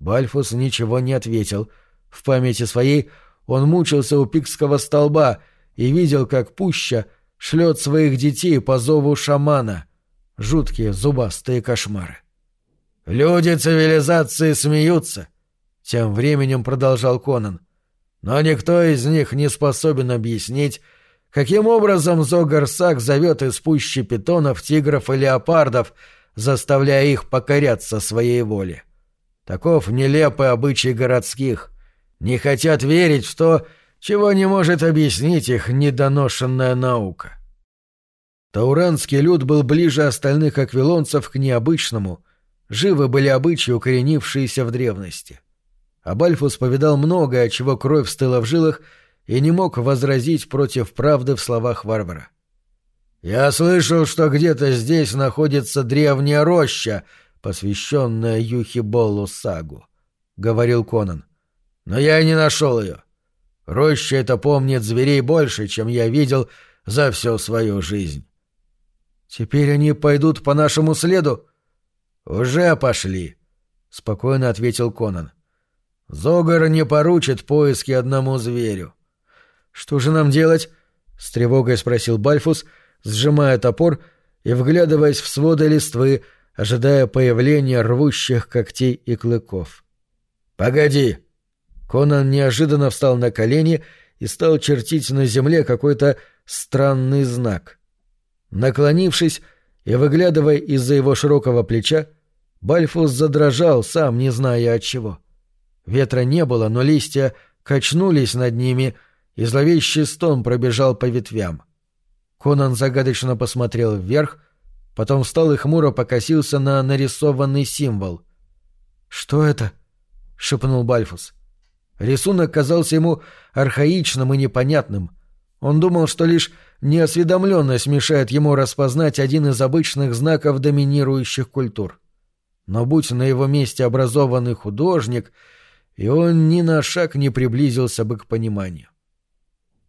Бальфус ничего не ответил. В памяти своей он мучился у пикского столба и видел, как пуща шлет своих детей по зову шамана. Жуткие зубастые кошмары. «Люди цивилизации смеются», — тем временем продолжал Конан. Но никто из них не способен объяснить, каким образом Зогарсак зовет из пущи питонов, тигров и леопардов, заставляя их покоряться своей воле. Таков нелепый обычай городских. Не хотят верить в то, чего не может объяснить их недоношенная наука. Тауранский люд был ближе остальных аквилонцев к необычному, живы были обычаи, укоренившиеся в древности. Абальфус повидал многое, чего кровь стыла в жилах, и не мог возразить против правды в словах варвара. «Я слышал, что где-то здесь находится древняя роща, посвященная Юхиболу Сагу», — говорил Конан. «Но я не нашел ее. Роща эта помнит зверей больше, чем я видел за всю свою жизнь». «Теперь они пойдут по нашему следу?» «Уже пошли», — спокойно ответил Конан. Зогар не поручит поиски одному зверю. «Что же нам делать?» — с тревогой спросил Бальфус, сжимая топор и вглядываясь в своды листвы, ожидая появления рвущих когтей и клыков. «Погоди!» Конан неожиданно встал на колени и стал чертить на земле какой-то странный знак. Наклонившись и выглядывая из-за его широкого плеча, Бальфус задрожал, сам не зная от чего. — Ветра не было, но листья качнулись над ними, и зловещий стон пробежал по ветвям. Конан загадочно посмотрел вверх, потом встал и хмуро покосился на нарисованный символ. «Что это?» — шепнул Бальфус. Рисунок казался ему архаичным и непонятным. Он думал, что лишь неосведомленность мешает ему распознать один из обычных знаков доминирующих культур. Но будь на его месте образованный художник — и он ни на шаг не приблизился бы к пониманию.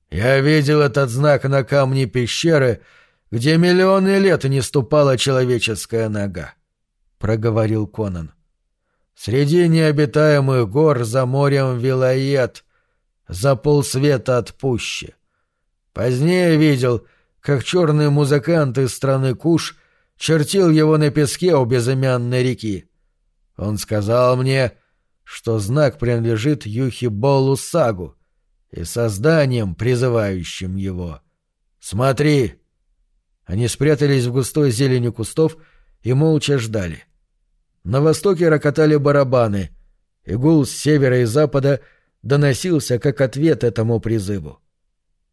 «Я видел этот знак на камне пещеры, где миллионы лет не ступала человеческая нога», — проговорил Конан. «Среди необитаемых гор за морем Вилоед, за полсвета от пущи. Позднее видел, как черный музыкант из страны Куш чертил его на песке у безымянной реки. Он сказал мне, что знак принадлежит Юхиболу Сагу и созданием, призывающим его. «Смотри!» Они спрятались в густой зелени кустов и молча ждали. На востоке рокотали барабаны, и гул с севера и запада доносился как ответ этому призыву.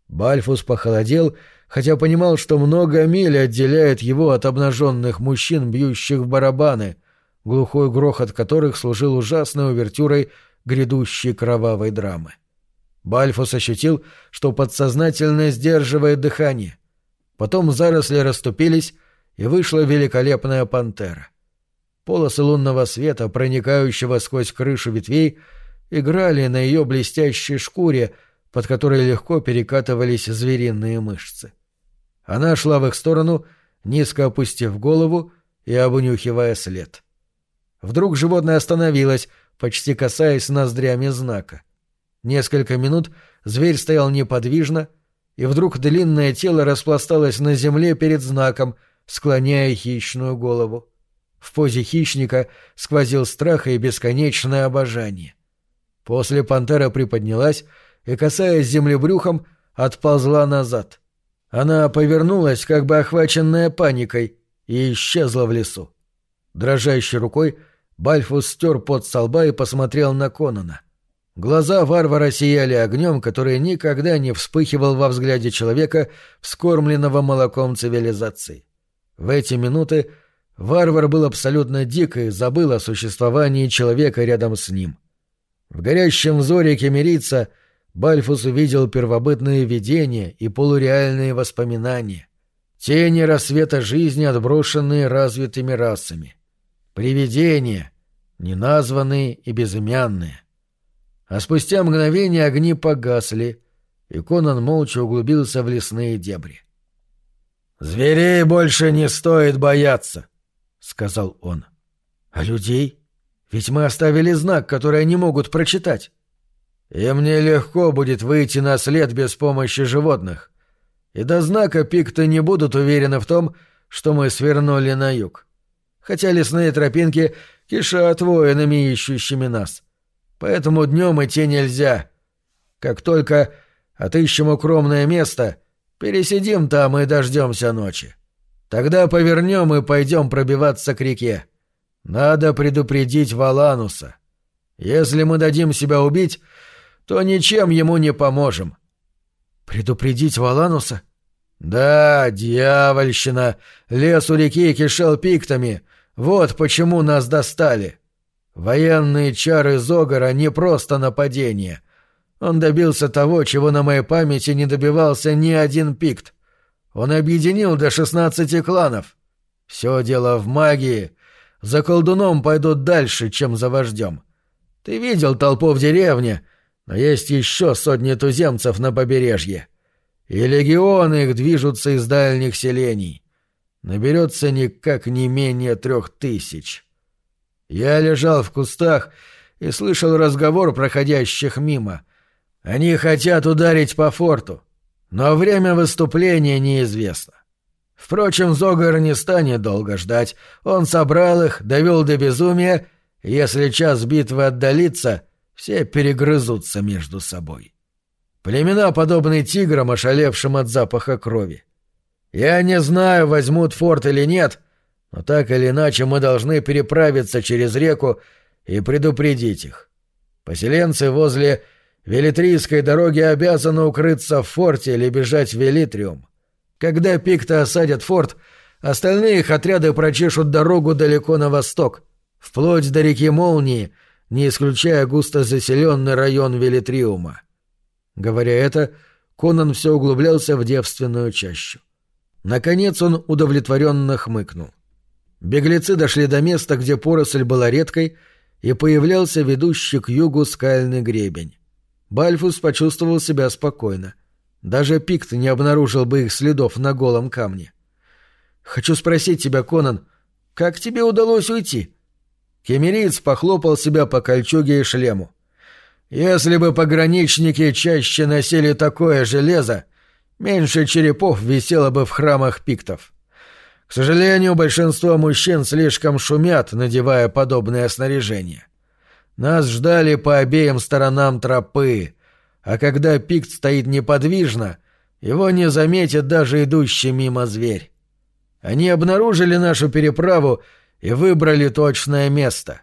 Бальфус похолодел, хотя понимал, что много миль отделяет его от обнаженных мужчин, бьющих в барабаны, глухой грохот которых служил ужасной увертюрой грядущей кровавой драмы. Бальфус ощутил, что подсознательно сдерживает дыхание. Потом заросли расступились, и вышла великолепная пантера. Полосы лунного света, проникающего сквозь крышу ветвей, играли на ее блестящей шкуре, под которой легко перекатывались звериные мышцы. Она шла в их сторону, низко опустив голову и обнюхивая след. Вдруг животное остановилось, почти касаясь ноздрями знака. Несколько минут зверь стоял неподвижно, и вдруг длинное тело распласталось на земле перед знаком, склоняя хищную голову. В позе хищника сквозил страх и бесконечное обожание. После пантера приподнялась и, касаясь земли брюхом, отползла назад. Она повернулась, как бы охваченная паникой, и исчезла в лесу. Дрожащей рукой Бальфус стер пот со лба и посмотрел на Конона. Глаза варвара сияли огнем, который никогда не вспыхивал во взгляде человека, вскормленного молоком цивилизации. В эти минуты варвар был абсолютно дик и забыл о существовании человека рядом с ним. В горящем взоре кемерийца Бальфус увидел первобытные видения и полуреальные воспоминания, тени рассвета жизни, отброшенные развитыми расами. Привидения, неназванные и безымянные. А спустя мгновение огни погасли, и Конан молча углубился в лесные дебри. «Зверей больше не стоит бояться», — сказал он. «А людей? Ведь мы оставили знак, который они могут прочитать. И мне легко будет выйти на след без помощи животных. И до знака пикты не будут уверены в том, что мы свернули на юг хотя лесные тропинки кишат воинами, ищущими нас. Поэтому днем идти нельзя. Как только отыщем укромное место, пересидим там и дождемся ночи. Тогда повернем и пойдем пробиваться к реке. Надо предупредить Валануса. Если мы дадим себя убить, то ничем ему не поможем. Предупредить Валануса? Да, дьявольщина. Лес у реки кишел пиктами — вот почему нас достали. Военные чары Зогара не просто нападение. Он добился того, чего на моей памяти не добивался ни один пикт. Он объединил до шестнадцати кланов. Все дело в магии. За колдуном пойдут дальше, чем за вождем. Ты видел толпу в деревне, но есть еще сотни туземцев на побережье. И легионы их движутся из дальних селений наберется никак не менее трех тысяч. Я лежал в кустах и слышал разговор проходящих мимо. Они хотят ударить по форту, но время выступления неизвестно. Впрочем, Зогар не станет долго ждать. Он собрал их, довел до безумия. Если час битвы отдалится, все перегрызутся между собой. Племена подобны тиграм, ошалевшим от запаха крови. Я не знаю, возьмут форт или нет, но так или иначе мы должны переправиться через реку и предупредить их. Поселенцы возле Велитрийской дороги обязаны укрыться в форте или бежать в Велитриум. Когда пикты осадят форт, остальные их отряды прочешут дорогу далеко на восток, вплоть до реки Молнии, не исключая густо заселенный район Велитриума. Говоря это, Конан все углублялся в девственную чащу. Наконец он удовлетворенно хмыкнул. Беглецы дошли до места, где поросль была редкой, и появлялся ведущий к югу скальный гребень. Бальфус почувствовал себя спокойно. Даже Пикт не обнаружил бы их следов на голом камне. «Хочу спросить тебя, Конан, Как тебе удалось уйти?» Кемериец похлопал себя по кольчуге и шлему. «Если бы пограничники чаще носили такое железо, меньше черепов висело бы в храмах пиктов. К сожалению, большинство мужчин слишком шумят, надевая подобное снаряжение. Нас ждали по обеим сторонам тропы, а когда пикт стоит неподвижно, его не заметит даже идущий мимо зверь. Они обнаружили нашу переправу и выбрали точное место.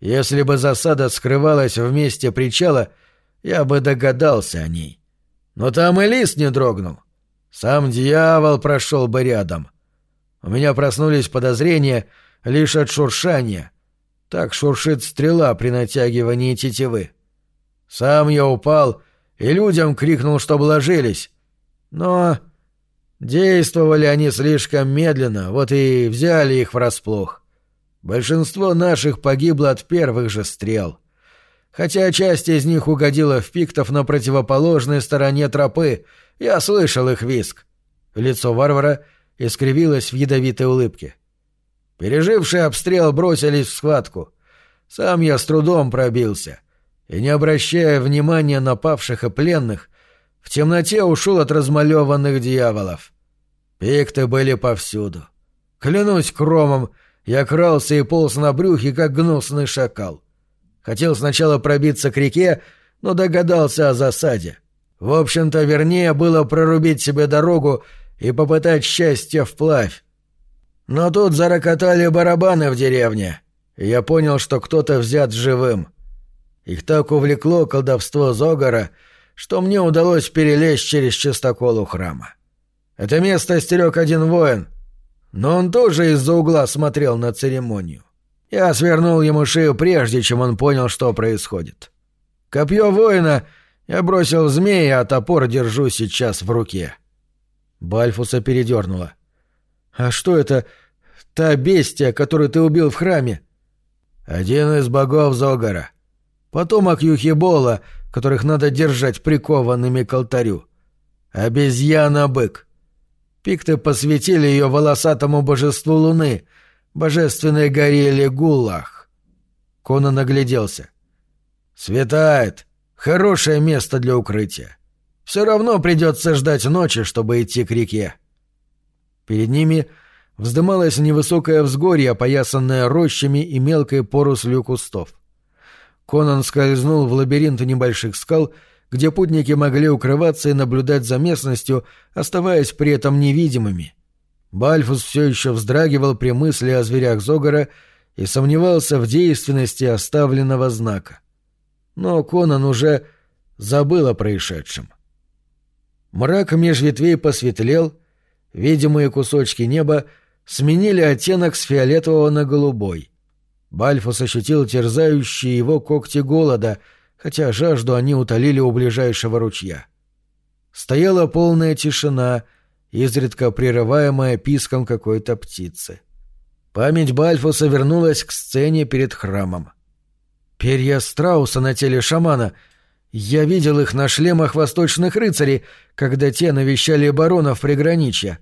Если бы засада скрывалась в месте причала, я бы догадался о ней. Но там и лист не дрогнул. Сам дьявол прошел бы рядом. У меня проснулись подозрения лишь от шуршания. Так шуршит стрела при натягивании тетивы. Сам я упал и людям крикнул, чтобы ложились. Но действовали они слишком медленно, вот и взяли их врасплох. Большинство наших погибло от первых же стрел. Хотя часть из них угодила в пиктов на противоположной стороне тропы, я слышал их виск. Лицо варвара искривилось в ядовитой улыбке. Пережившие обстрел бросились в схватку. Сам я с трудом пробился. И, не обращая внимания на павших и пленных, в темноте ушел от размалеванных дьяволов. Пикты были повсюду. Клянусь кромом, я крался и полз на брюхе, как гнусный шакал. Хотел сначала пробиться к реке, но догадался о засаде. В общем-то, вернее было прорубить себе дорогу и попытать счастье вплавь. Но тут зарокотали барабаны в деревне, и я понял, что кто-то взят живым. Их так увлекло колдовство Зогара, что мне удалось перелезть через частокол у храма. Это место стерег один воин, но он тоже из-за угла смотрел на церемонию. Я свернул ему шею прежде, чем он понял, что происходит. Копье воина я бросил змея, а топор держу сейчас в руке. Бальфуса передернуло. «А что это? Та бестия, которую ты убил в храме?» «Один из богов Зогара. Потомок Юхибола, которых надо держать прикованными к алтарю. Обезьяна-бык. Пикты посвятили ее волосатому божеству луны, божественной горе Легулах. Конан огляделся. «Светает. Хорошее место для укрытия. Все равно придется ждать ночи, чтобы идти к реке». Перед ними вздымалось невысокое взгорье, опоясанное рощами и мелкой порослью кустов. Конан скользнул в лабиринт небольших скал, где путники могли укрываться и наблюдать за местностью, оставаясь при этом невидимыми. Бальфус все еще вздрагивал при мысли о зверях Зогара и сомневался в действенности оставленного знака. Но Конан уже забыл о происшедшем. Мрак меж ветвей посветлел, видимые кусочки неба сменили оттенок с фиолетового на голубой. Бальфус ощутил терзающие его когти голода, хотя жажду они утолили у ближайшего ручья. Стояла полная тишина, изредка прерываемая писком какой-то птицы. Память Бальфуса вернулась к сцене перед храмом. Перья страуса на теле шамана. Я видел их на шлемах восточных рыцарей, когда те навещали баронов приграничья.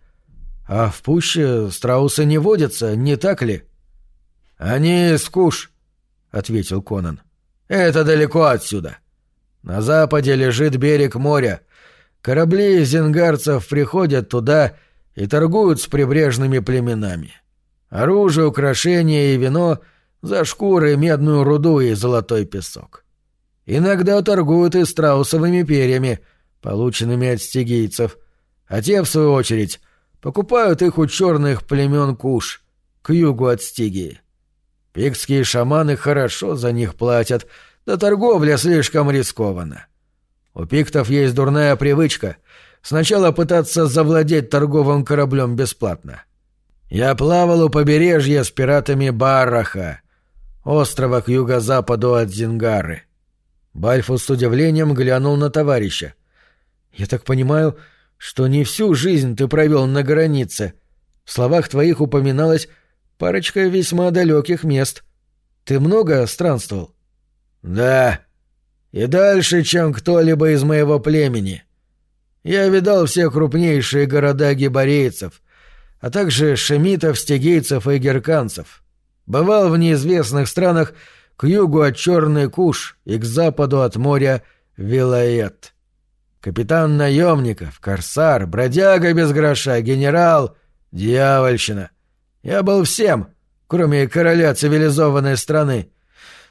А в пуще страусы не водятся, не так ли? «Они из Куш», — ответил Конан. «Это далеко отсюда. На западе лежит берег моря. Корабли зенгарцев приходят туда и торгуют с прибрежными племенами. Оружие, украшения и вино за шкуры, медную руду и золотой песок. Иногда торгуют и страусовыми перьями, полученными от стигийцев, а те, в свою очередь, покупают их у черных племен Куш, к югу от Стигии. Пикские шаманы хорошо за них платят, да торговля слишком рискована. У пиктов есть дурная привычка сначала пытаться завладеть торговым кораблем бесплатно. Я плавал у побережья с пиратами Барраха, острова к юго-западу от Зингары. Бальфус с удивлением глянул на товарища. «Я так понимаю, что не всю жизнь ты провел на границе. В словах твоих упоминалось парочка весьма далеких мест. Ты много странствовал?» «Да. И дальше, чем кто-либо из моего племени. Я видал все крупнейшие города гибарейцев, а также шемитов, стегейцев и герканцев. Бывал в неизвестных странах к югу от Черный Куш и к западу от моря Вилает. Капитан наемников, корсар, бродяга без гроша, генерал, дьявольщина. Я был всем, кроме короля цивилизованной страны.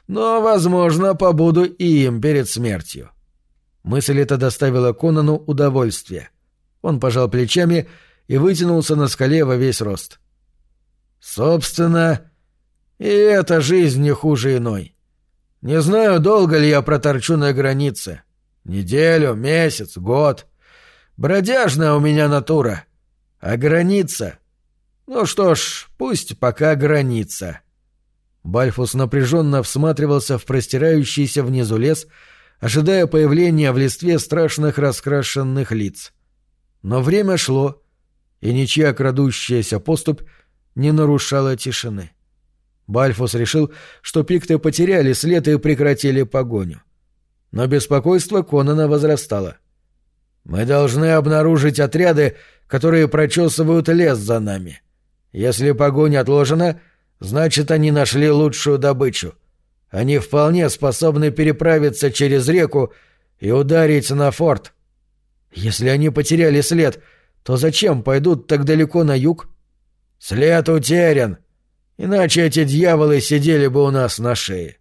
Но, возможно, побуду и им перед смертью. Мысль эта доставила Конану удовольствие. Он пожал плечами и вытянулся на скале во весь рост. Собственно, и эта жизнь не хуже иной. Не знаю, долго ли я проторчу на границе. Неделю, месяц, год. Бродяжная у меня натура. А граница? Ну что ж, пусть пока граница. Бальфус напряженно всматривался в простирающийся внизу лес, ожидая появления в листве страшных раскрашенных лиц. Но время шло, и ничья крадущаяся поступь не нарушала тишины. Бальфус решил, что пикты потеряли след и прекратили погоню. Но беспокойство Конана возрастало. «Мы должны обнаружить отряды, которые прочесывают лес за нами. Если погоня отложена, значит, они нашли лучшую добычу. Они вполне способны переправиться через реку и ударить на форт. Если они потеряли след, то зачем пойдут так далеко на юг? След утерян. Иначе эти дьяволы сидели бы у нас на шее.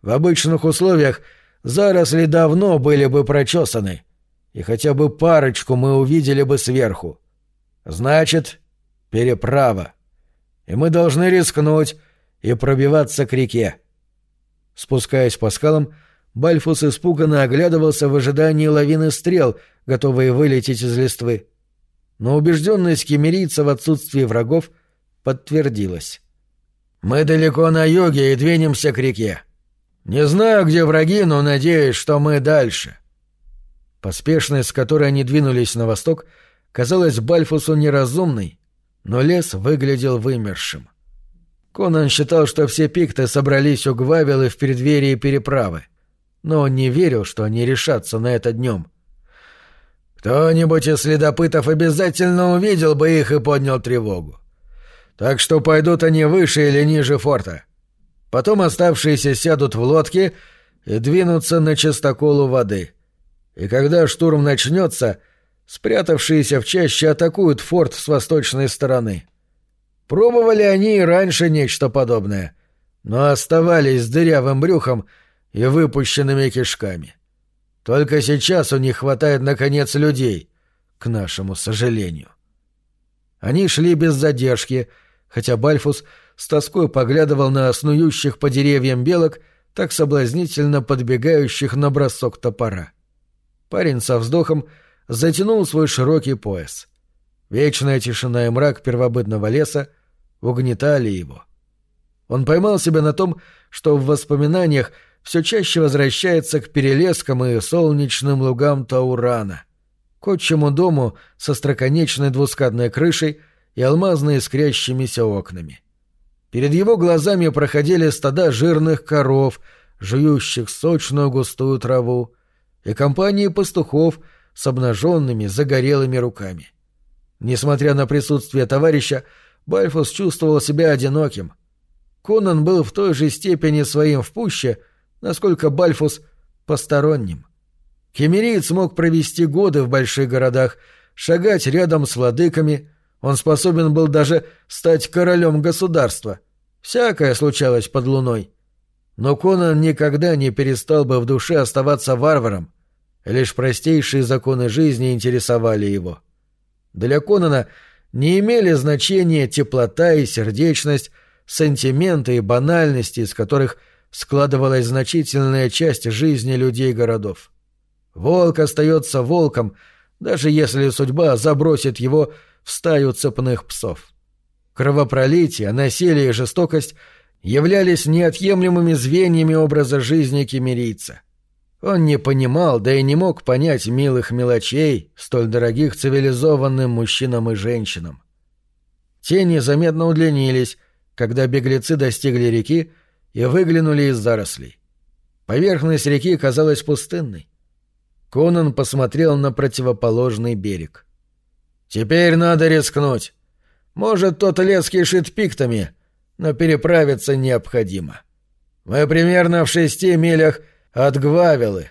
В обычных условиях заросли давно были бы прочесаны, и хотя бы парочку мы увидели бы сверху. Значит, переправа. И мы должны рискнуть и пробиваться к реке. Спускаясь по скалам, Бальфус испуганно оглядывался в ожидании лавины стрел, готовые вылететь из листвы. Но убежденность кемерийца в отсутствии врагов подтвердилась. «Мы далеко на юге и двинемся к реке. Не знаю, где враги, но надеюсь, что мы дальше». Поспешность, с которой они двинулись на восток, казалась Бальфусу неразумной, но лес выглядел вымершим. Конан считал, что все пикты собрались у Гвавилы в преддверии переправы, но он не верил, что они решатся на это днем. Кто-нибудь из следопытов обязательно увидел бы их и поднял тревогу. Так что пойдут они выше или ниже форта. Потом оставшиеся сядут в лодки и двинутся на частоколу воды. И когда штурм начнется, спрятавшиеся в чаще атакуют форт с восточной стороны. Пробовали они и раньше нечто подобное, но оставались с дырявым брюхом и выпущенными кишками. Только сейчас у них хватает, наконец, людей, к нашему сожалению. Они шли без задержки, хотя Бальфус с тоской поглядывал на снующих по деревьям белок, так соблазнительно подбегающих на бросок топора. Парень со вздохом затянул свой широкий пояс. Вечная тишина и мрак первобытного леса — угнетали его. Он поймал себя на том, что в воспоминаниях все чаще возвращается к перелескам и солнечным лугам Таурана, к отчему дому со строконечной двускатной крышей и алмазно искрящимися окнами. Перед его глазами проходили стада жирных коров, жующих сочную густую траву, и компании пастухов с обнаженными загорелыми руками. Несмотря на присутствие товарища, Бальфус чувствовал себя одиноким. Конан был в той же степени своим в пуще, насколько Бальфус — посторонним. Кемериец мог провести годы в больших городах, шагать рядом с владыками, он способен был даже стать королем государства. Всякое случалось под луной. Но Конан никогда не перестал бы в душе оставаться варваром. Лишь простейшие законы жизни интересовали его. Для Конана — не имели значения теплота и сердечность, сантименты и банальности, из которых складывалась значительная часть жизни людей городов. Волк остается волком, даже если судьба забросит его в стаю цепных псов. Кровопролитие, насилие и жестокость являлись неотъемлемыми звеньями образа жизни кемерийца — он не понимал, да и не мог понять милых мелочей, столь дорогих цивилизованным мужчинам и женщинам. Тени заметно удлинились, когда беглецы достигли реки и выглянули из зарослей. Поверхность реки казалась пустынной. Конан посмотрел на противоположный берег. «Теперь надо рискнуть. Может, тот лес кишит пиктами, но переправиться необходимо. Мы примерно в шести милях от Гвавелы.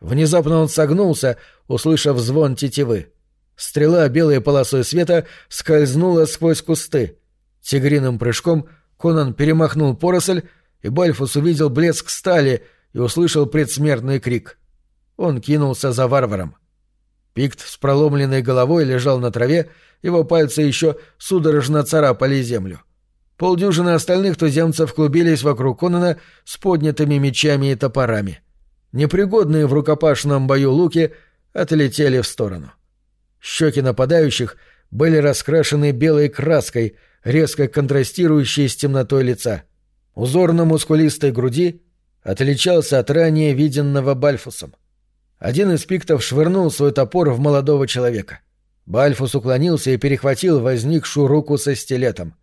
Внезапно он согнулся, услышав звон тетивы. Стрела белой полосой света скользнула сквозь кусты. Тигриным прыжком Конан перемахнул поросль, и Бальфус увидел блеск стали и услышал предсмертный крик. Он кинулся за варваром. Пикт с проломленной головой лежал на траве, его пальцы еще судорожно царапали землю. Полдюжины остальных туземцев клубились вокруг Конана с поднятыми мечами и топорами. Непригодные в рукопашном бою луки отлетели в сторону. Щеки нападающих были раскрашены белой краской, резко контрастирующей с темнотой лица. Узор на мускулистой груди отличался от ранее виденного Бальфусом. Один из пиктов швырнул свой топор в молодого человека. Бальфус уклонился и перехватил возникшую руку со стилетом.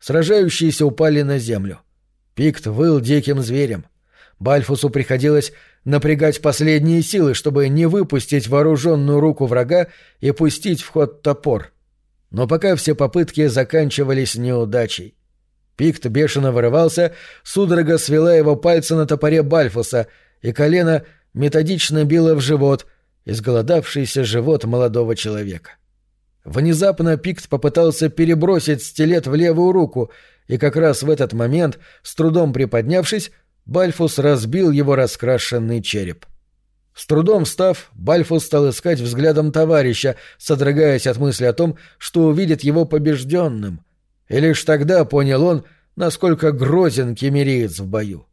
Сражающиеся упали на землю. Пикт выл диким зверем. Бальфусу приходилось напрягать последние силы, чтобы не выпустить вооруженную руку врага и пустить в ход топор. Но пока все попытки заканчивались неудачей. Пикт бешено вырывался, судорога свела его пальцы на топоре Бальфуса, и колено методично било в живот, изголодавшийся живот молодого человека. Внезапно Пикт попытался перебросить стилет в левую руку, и как раз в этот момент, с трудом приподнявшись, Бальфус разбил его раскрашенный череп. С трудом встав, Бальфус стал искать взглядом товарища, содрогаясь от мысли о том, что увидит его побежденным. И лишь тогда понял он, насколько грозен кемериец в бою.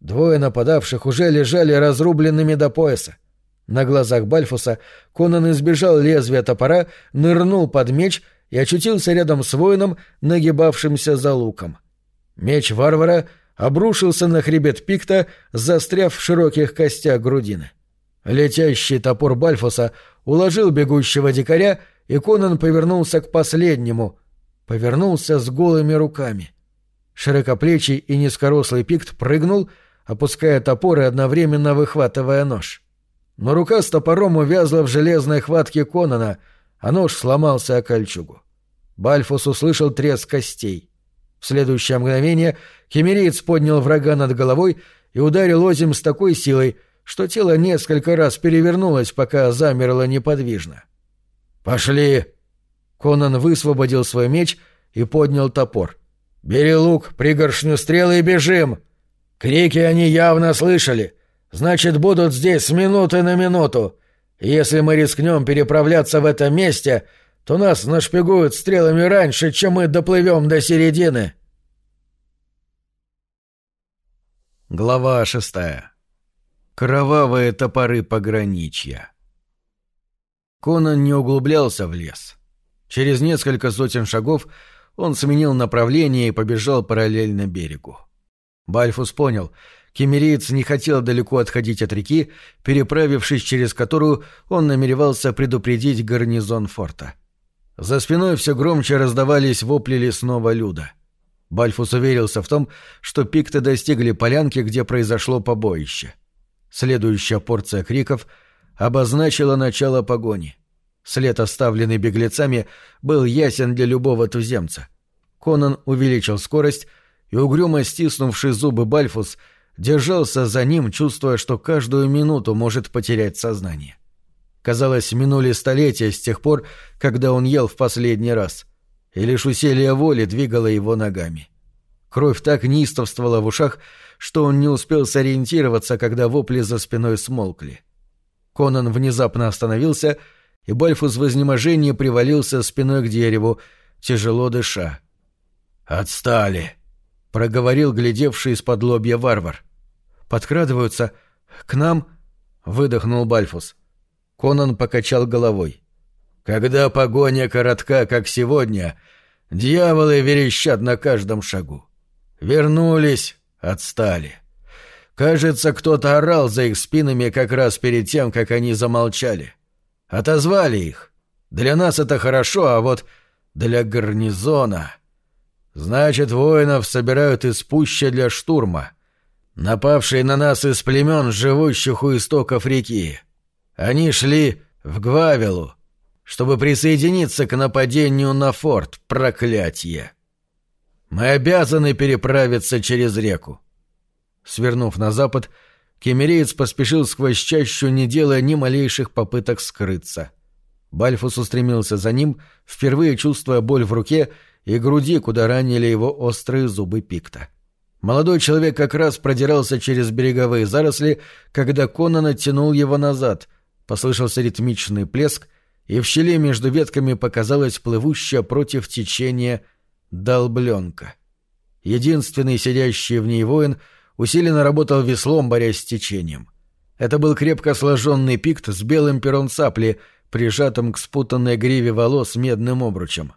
Двое нападавших уже лежали разрубленными до пояса. На глазах Бальфуса Конан избежал лезвия топора, нырнул под меч и очутился рядом с воином, нагибавшимся за луком. Меч варвара обрушился на хребет пикта, застряв в широких костях грудины. Летящий топор Бальфуса уложил бегущего дикаря, и Конан повернулся к последнему. Повернулся с голыми руками. Широкоплечий и низкорослый пикт прыгнул, опуская топор и одновременно выхватывая нож. Но рука с топором увязла в железной хватке Конана, а нож сломался о кольчугу. Бальфус услышал треск костей. В следующее мгновение химериец поднял врага над головой и ударил озим с такой силой, что тело несколько раз перевернулось, пока замерло неподвижно. «Пошли!» Конан высвободил свой меч и поднял топор. «Бери лук, пригоршню стрелы и бежим!» Крики они явно слышали. Значит, будут здесь с минуты на минуту. И если мы рискнем переправляться в это месте, то нас нашпигуют стрелами раньше, чем мы доплывем до середины. Глава шестая. Кровавые топоры пограничья. Конан не углублялся в лес. Через несколько сотен шагов он сменил направление и побежал параллельно берегу. Бальфус понял, кемериец не хотел далеко отходить от реки, переправившись через которую он намеревался предупредить гарнизон форта. За спиной все громче раздавались вопли лесного люда. Бальфус уверился в том, что пикты достигли полянки, где произошло побоище. Следующая порция криков обозначила начало погони. След, оставленный беглецами, был ясен для любого туземца. Конан увеличил скорость, и угрюмо стиснувший зубы Бальфус держался за ним, чувствуя, что каждую минуту может потерять сознание. Казалось, минули столетия с тех пор, когда он ел в последний раз, и лишь усилие воли двигало его ногами. Кровь так неистовствовала в ушах, что он не успел сориентироваться, когда вопли за спиной смолкли. Конан внезапно остановился, и Бальфус в изнеможении привалился спиной к дереву, тяжело дыша. «Отстали!» — проговорил глядевший из-под лобья варвар. «Подкрадываются к нам?» — выдохнул Бальфус. Конан покачал головой. «Когда погоня коротка, как сегодня, дьяволы верещат на каждом шагу. Вернулись, отстали. Кажется, кто-то орал за их спинами как раз перед тем, как они замолчали. Отозвали их. Для нас это хорошо, а вот для гарнизона...» Значит, воинов собирают из пуща для штурма. Напавшие на нас из племен, живущих у истоков реки. Они шли в Гвавелу. чтобы присоединиться к нападению на форт, проклятие. Мы обязаны переправиться через реку. Свернув на запад, кемереец поспешил сквозь чащу, не делая ни малейших попыток скрыться. Бальфус устремился за ним, впервые чувствуя боль в руке и груди, куда ранили его острые зубы пикта. Молодой человек как раз продирался через береговые заросли, когда Конан оттянул его назад. Послышался ритмичный плеск, и в щели между ветками показалась плывущая против течения долбленка. Единственный сидящий в ней воин усиленно работал веслом, борясь с течением. Это был крепко сложенный пикт с белым пером цапли, прижатым к спутанной гриве волос медным обручем.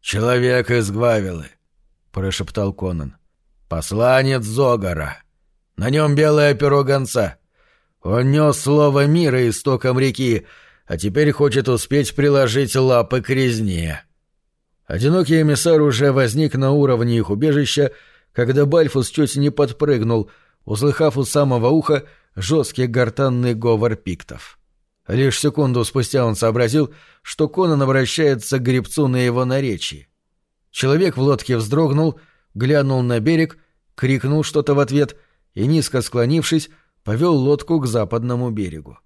«Человек из Гвавилы», — прошептал Конан. «Посланец Зогара. На нем белое перо гонца. Он нес слово мира истоком реки, а теперь хочет успеть приложить лапы к резне». Одинокий эмиссар уже возник на уровне их убежища, когда Бальфус чуть не подпрыгнул, услыхав у самого уха жесткий гортанный говор пиктов. Лишь секунду спустя он сообразил, что Конан обращается к гребцу на его наречии. Человек в лодке вздрогнул, глянул на берег, крикнул что-то в ответ и, низко склонившись, повел лодку к западному берегу.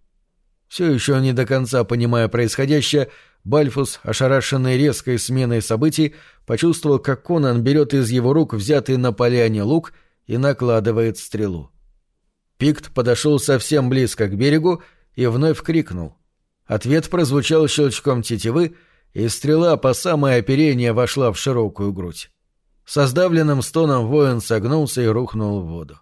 Все еще не до конца понимая происходящее, Бальфус, ошарашенный резкой сменой событий, почувствовал, как Конан берет из его рук взятый на поляне лук и накладывает стрелу. Пикт подошел совсем близко к берегу и вновь крикнул. Ответ прозвучал щелчком тетивы, и стрела по самое оперение вошла в широкую грудь. Со сдавленным стоном воин согнулся и рухнул в воду.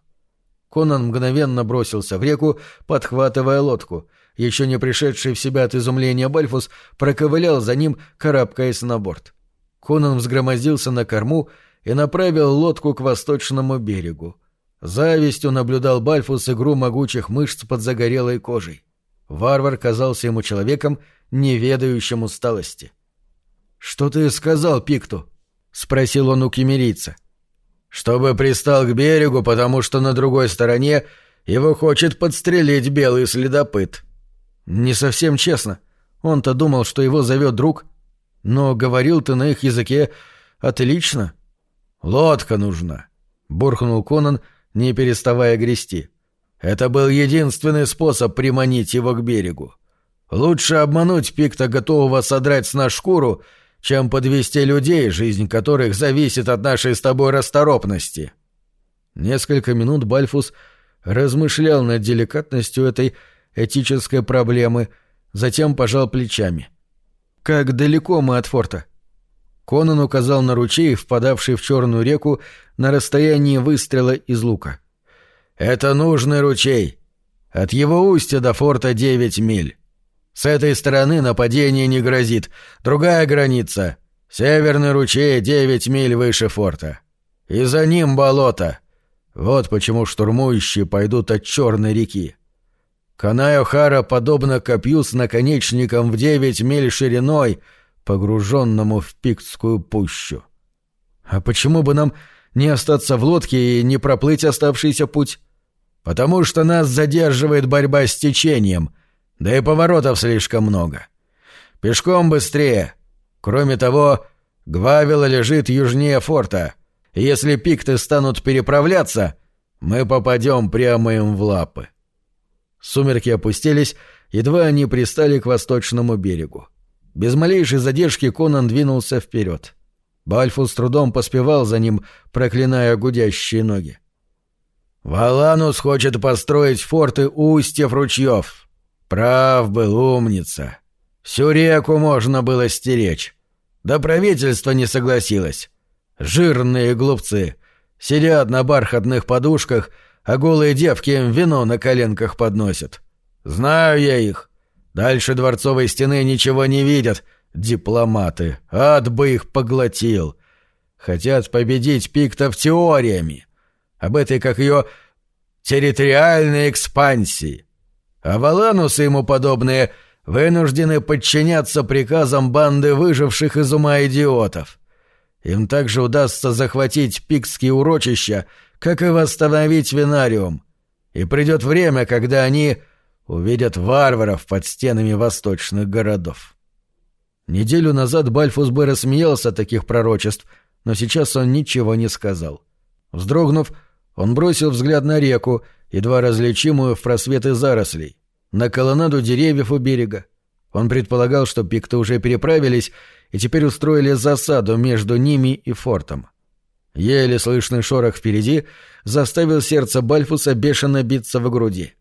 Конан мгновенно бросился в реку, подхватывая лодку — еще не пришедший в себя от изумления Бальфус проковылял за ним, карабкаясь на борт. Конан взгромоздился на корму и направил лодку к восточному берегу. Завистью наблюдал Бальфус игру могучих мышц под загорелой кожей. Варвар казался ему человеком, не ведающим усталости. «Что ты сказал Пикту?» — спросил он у кемерийца. «Чтобы пристал к берегу, потому что на другой стороне его хочет подстрелить белый следопыт», «Не совсем честно. Он-то думал, что его зовет друг. Но говорил ты на их языке отлично». «Лодка нужна», — буркнул Конан, не переставая грести. «Это был единственный способ приманить его к берегу. Лучше обмануть пикта, готового содрать с нас шкуру, чем подвести людей, жизнь которых зависит от нашей с тобой расторопности». Несколько минут Бальфус размышлял над деликатностью этой этической проблемы, затем пожал плечами. «Как далеко мы от форта?» Конан указал на ручей, впадавший в черную реку, на расстоянии выстрела из лука. «Это нужный ручей. От его устья до форта девять миль. С этой стороны нападение не грозит. Другая граница — северный ручей девять миль выше форта. И за ним болото. Вот почему штурмующие пойдут от Черной реки. Канайо-Хара подобно копью с наконечником в девять миль шириной, погруженному в Пиктскую пущу. А почему бы нам не остаться в лодке и не проплыть оставшийся путь? Потому что нас задерживает борьба с течением, да и поворотов слишком много. Пешком быстрее. Кроме того, Гвавила лежит южнее форта, если пикты станут переправляться, мы попадем прямо им в лапы. Сумерки опустились, едва они пристали к восточному берегу. Без малейшей задержки Конан двинулся вперед. Бальфу с трудом поспевал за ним, проклиная гудящие ноги. «Валанус хочет построить форты устьев ручьев. Прав был умница. Всю реку можно было стеречь. Да правительство не согласилось. Жирные глупцы. Сидят на бархатных подушках — а голые девки им вино на коленках подносят. Знаю я их. Дальше дворцовой стены ничего не видят. Дипломаты. Ад бы их поглотил. Хотят победить пиктов теориями. Об этой, как ее, территориальной экспансии. А Валанусы ему подобные вынуждены подчиняться приказам банды выживших из ума идиотов. Им также удастся захватить пикские урочища, как и восстановить винариум. И придет время, когда они увидят варваров под стенами восточных городов. Неделю назад Бальфус бы рассмеялся от таких пророчеств, но сейчас он ничего не сказал. Вздрогнув, он бросил взгляд на реку, едва различимую в просветы зарослей, на колоннаду деревьев у берега. Он предполагал, что пикты уже переправились и теперь устроили засаду между ними и фортом. Еле слышный шорох впереди заставил сердце Бальфуса бешено биться в груди.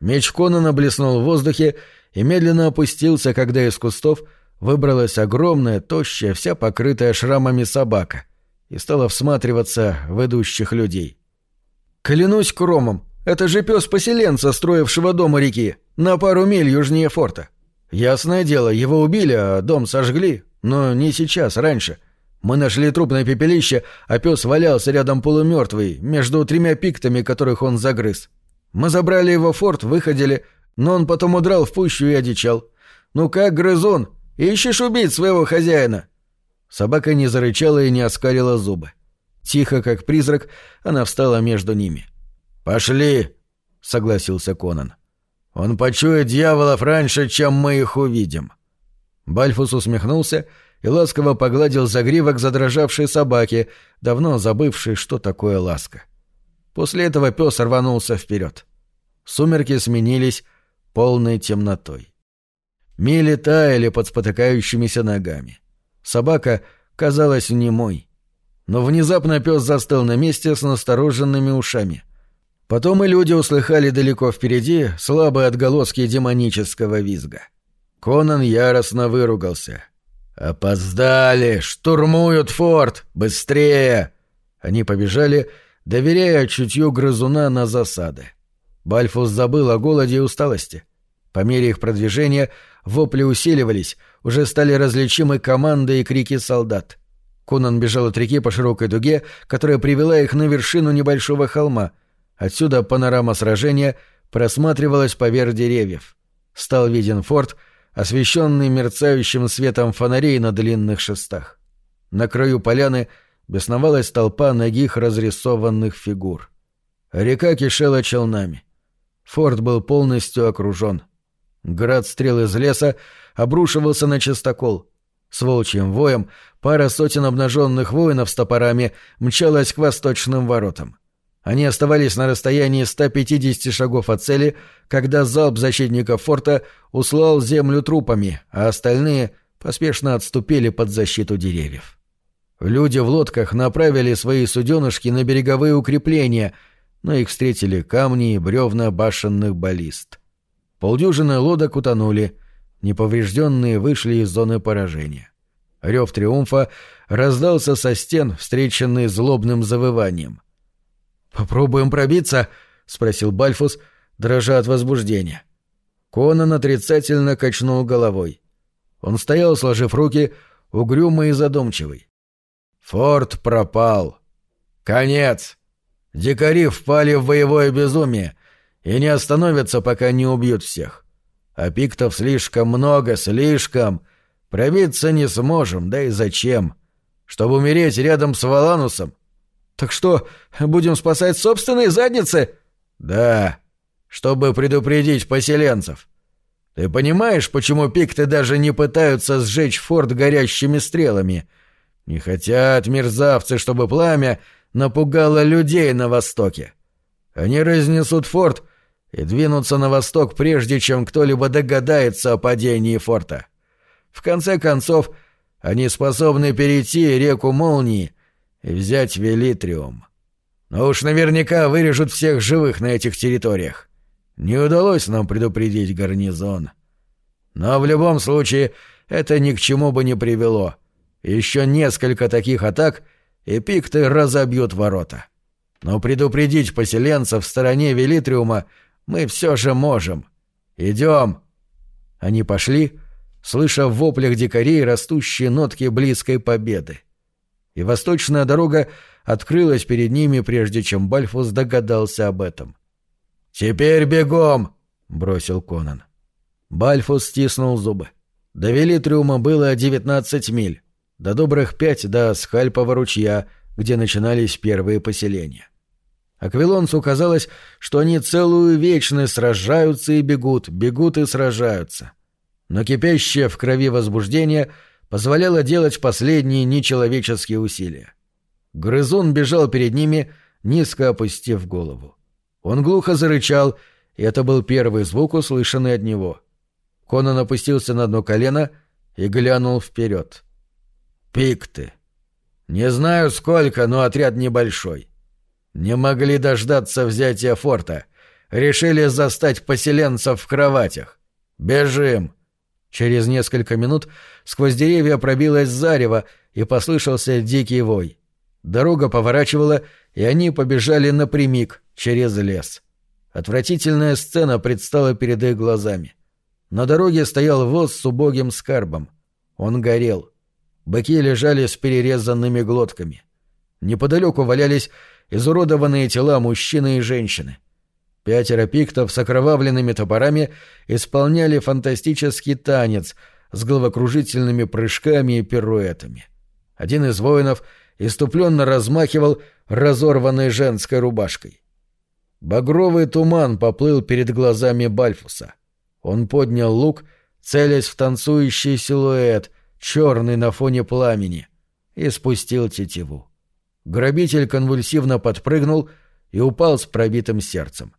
Меч Конана блеснул в воздухе и медленно опустился, когда из кустов выбралась огромная, тощая, вся покрытая шрамами собака и стала всматриваться в идущих людей. «Клянусь кромом, это же пес поселенца, строившего дом у реки, на пару миль южнее форта. Ясное дело, его убили, а дом сожгли, но не сейчас, раньше. Мы нашли труп на пепелище, а пес валялся рядом полумертвый, между тремя пиктами, которых он загрыз. Мы забрали его в форт, выходили, но он потом удрал в пущу и одичал. Ну как, грызун, ищешь убить своего хозяина?» Собака не зарычала и не оскалила зубы. Тихо, как призрак, она встала между ними. «Пошли!» — согласился Конан. «Он почует дьяволов раньше, чем мы их увидим». Бальфус усмехнулся и ласково погладил загривок задрожавшей собаки, давно забывшей, что такое ласка. После этого пес рванулся вперед. Сумерки сменились полной темнотой. Мили таяли под спотыкающимися ногами. Собака казалась немой. Но внезапно пес застыл на месте с настороженными ушами. Потом и люди услыхали далеко впереди слабые отголоски демонического визга. Конан яростно выругался. «Опоздали! Штурмуют форт! Быстрее!» Они побежали, доверяя чутью грызуна на засады. Бальфус забыл о голоде и усталости. По мере их продвижения вопли усиливались, уже стали различимы команды и крики солдат. Конан бежал от реки по широкой дуге, которая привела их на вершину небольшого холма. Отсюда панорама сражения просматривалась поверх деревьев. Стал виден форт, освещенный мерцающим светом фонарей на длинных шестах. На краю поляны бесновалась толпа ногих разрисованных фигур. Река кишела челнами. Форт был полностью окружен. Град стрел из леса обрушивался на частокол. С волчьим воем пара сотен обнаженных воинов с топорами мчалась к восточным воротам. Они оставались на расстоянии 150 шагов от цели, когда залп защитников форта услал землю трупами, а остальные поспешно отступили под защиту деревьев. Люди в лодках направили свои суденышки на береговые укрепления, но их встретили камни и бревна башенных баллист. Полдюжины лодок утонули — Неповрежденные вышли из зоны поражения. Рев триумфа раздался со стен, встреченный злобным завыванием. «Попробуем пробиться?» — спросил Бальфус, дрожа от возбуждения. Конан отрицательно качнул головой. Он стоял, сложив руки, угрюмый и задумчивый. «Форт пропал. Конец. Дикари впали в боевое безумие и не остановятся, пока не убьют всех. А пиктов слишком много, слишком. Пробиться не сможем, да и зачем? Чтобы умереть рядом с Валанусом? Так что, будем спасать собственные задницы? Да, чтобы предупредить поселенцев. Ты понимаешь, почему пикты даже не пытаются сжечь форт горящими стрелами? Не хотят мерзавцы, чтобы пламя напугало людей на востоке. Они разнесут форт и двинуться на восток, прежде чем кто-либо догадается о падении форта. В конце концов, они способны перейти реку Молнии и взять Велитриум. Но уж наверняка вырежут всех живых на этих территориях. Не удалось нам предупредить гарнизон. Но в любом случае это ни к чему бы не привело. Еще несколько таких атак, и пикты разобьют ворота. Но предупредить поселенцев в стороне Велитриума мы все же можем. Идем!» Они пошли, слыша в воплях дикарей растущие нотки близкой победы. И восточная дорога открылась перед ними, прежде чем Бальфус догадался об этом. «Теперь бегом!» — бросил Конан. Бальфус стиснул зубы. До Велитриума было девятнадцать миль, до добрых пять до Скальпова ручья, где начинались первые поселения. Аквилонцу казалось, что они целую вечность сражаются и бегут, бегут и сражаются. но кипящее в крови возбуждение позволяло делать последние нечеловеческие усилия. Грызун бежал перед ними, низко опустив голову. Он глухо зарычал, и это был первый звук, услышанный от него. Конан опустился на одно колено и глянул вперед. «Пикты. Не знаю сколько, но отряд небольшой. Не могли дождаться взятия форта. Решили застать поселенцев в кроватях. Бежим!» Через несколько минут сквозь деревья пробилось зарево, и послышался дикий вой. Дорога поворачивала, и они побежали напрямик, через лес. Отвратительная сцена предстала перед их глазами. На дороге стоял воз с убогим скарбом. Он горел. Быки лежали с перерезанными глотками. Неподалеку валялись изуродованные тела мужчины и женщины. Пятеро пиктов с окровавленными топорами исполняли фантастический танец с головокружительными прыжками и пируэтами. Один из воинов иступленно размахивал разорванной женской рубашкой. Багровый туман поплыл перед глазами Бальфуса. Он поднял лук, целясь в танцующий силуэт, черный на фоне пламени, и спустил тетиву. Грабитель конвульсивно подпрыгнул и упал с пробитым сердцем.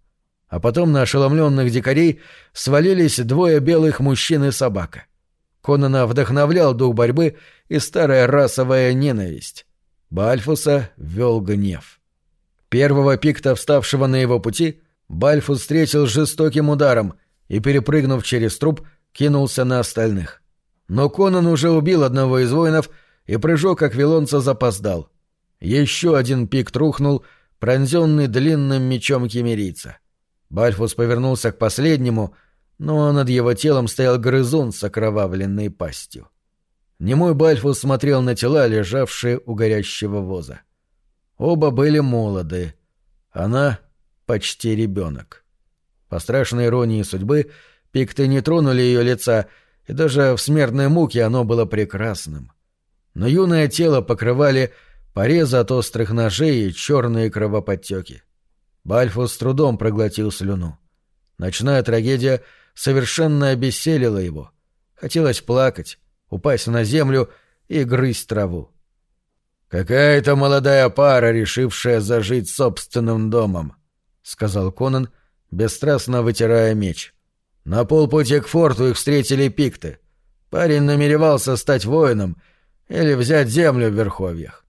А потом на ошеломленных дикарей свалились двое белых мужчин и собака. Конана вдохновлял дух борьбы и старая расовая ненависть. Бальфуса вел гнев. Первого пикта, вставшего на его пути, Бальфус встретил жестоким ударом и, перепрыгнув через труп, кинулся на остальных. Но Конан уже убил одного из воинов, и прыжок аквилонца запоздал. Еще один пик трухнул, пронзенный длинным мечом кемерийца. Бальфус повернулся к последнему, но над его телом стоял грызун с окровавленной пастью. Немой Бальфус смотрел на тела, лежавшие у горящего воза. Оба были молоды. Она — почти ребенок. По страшной иронии судьбы, пикты не тронули ее лица, и даже в смертной муке оно было прекрасным. Но юное тело покрывали порезы от острых ножей и черные кровоподтеки. Бальфус с трудом проглотил слюну. Ночная трагедия совершенно обессилила его. Хотелось плакать, упасть на землю и грызть траву. «Какая-то молодая пара, решившая зажить собственным домом», — сказал Конан, бесстрастно вытирая меч. «На полпути к форту их встретили пикты. Парень намеревался стать воином или взять землю в Верховьях.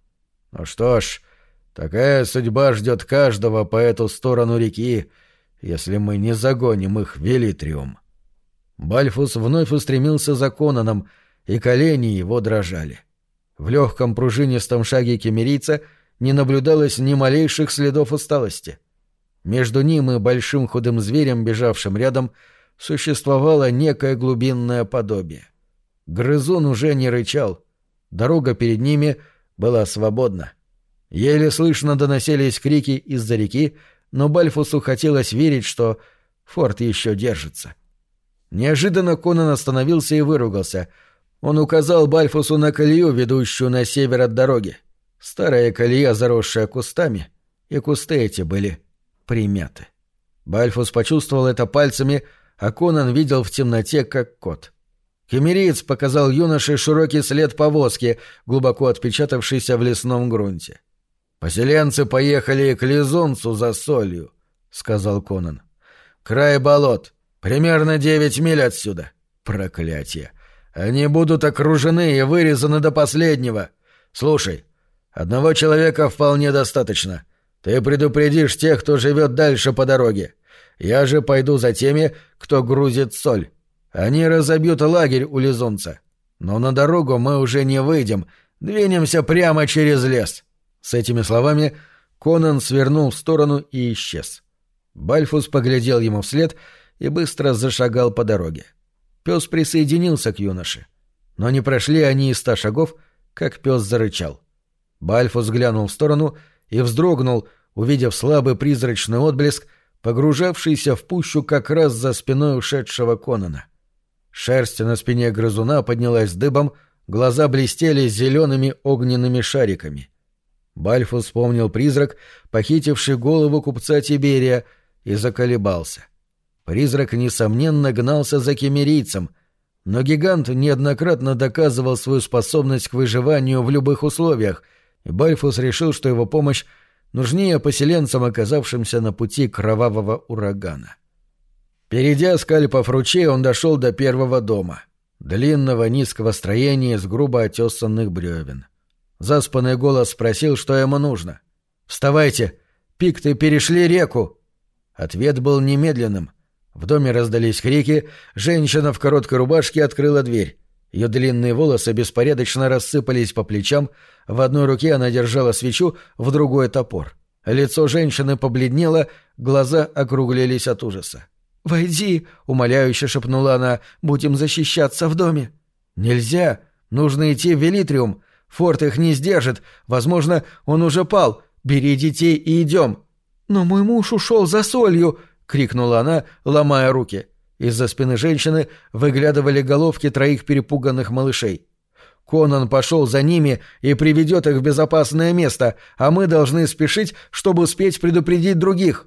Ну что ж, такая судьба ждет каждого по эту сторону реки, если мы не загоним их в Велитриум». Бальфус вновь устремился за Конаном, — и колени его дрожали. В легком пружинистом шаге кемерийца не наблюдалось ни малейших следов усталости. Между ним и большим худым зверем, бежавшим рядом, существовало некое глубинное подобие. Грызун уже не рычал. Дорога перед ними была свободна. Еле слышно доносились крики из-за реки, но Бальфусу хотелось верить, что форт еще держится. Неожиданно Конан остановился и выругался — он указал Бальфусу на колею, ведущую на север от дороги. Старая колея, заросшая кустами, и кусты эти были примяты. Бальфус почувствовал это пальцами, а Конан видел в темноте, как кот. Кемериец показал юноше широкий след повозки, глубоко отпечатавшийся в лесном грунте. «Поселенцы поехали к Лизонцу за солью», — сказал Конан. «Край болот. Примерно девять миль отсюда. Проклятие. Они будут окружены и вырезаны до последнего. Слушай, одного человека вполне достаточно. Ты предупредишь тех, кто живет дальше по дороге. Я же пойду за теми, кто грузит соль. Они разобьют лагерь у Лизунца. Но на дорогу мы уже не выйдем, двинемся прямо через лес». С этими словами Конан свернул в сторону и исчез. Бальфус поглядел ему вслед и быстро зашагал по дороге. — Пес присоединился к юноше. Но не прошли они и ста шагов, как пес зарычал. Бальфус глянул в сторону и вздрогнул, увидев слабый призрачный отблеск, погружавшийся в пущу как раз за спиной ушедшего Конона. Шерсть на спине грызуна поднялась дыбом, глаза блестели зелеными огненными шариками. Бальфус вспомнил призрак, похитивший голову купца Тиберия, и заколебался. Призрак, несомненно, гнался за кемерийцем. Но гигант неоднократно доказывал свою способность к выживанию в любых условиях, и Бальфус решил, что его помощь нужнее поселенцам, оказавшимся на пути кровавого урагана. Перейдя с Кальпов ручей, он дошел до первого дома. Длинного низкого строения из грубо отесанных бревен. Заспанный голос спросил, что ему нужно. «Вставайте! Пикты перешли реку!» Ответ был немедленным. В доме раздались крики, женщина в короткой рубашке открыла дверь. Ее длинные волосы беспорядочно рассыпались по плечам, в одной руке она держала свечу, в другой — топор. Лицо женщины побледнело, глаза округлились от ужаса. «Войди!» — умоляюще шепнула она. «Будем защищаться в доме!» «Нельзя! Нужно идти в Велитриум! Форт их не сдержит! Возможно, он уже пал! Бери детей и идем!» «Но мой муж ушел за солью!» — крикнула она, ломая руки. Из-за спины женщины выглядывали головки троих перепуганных малышей. Конан пошел за ними и приведет их в безопасное место, а мы должны спешить, чтобы успеть предупредить других.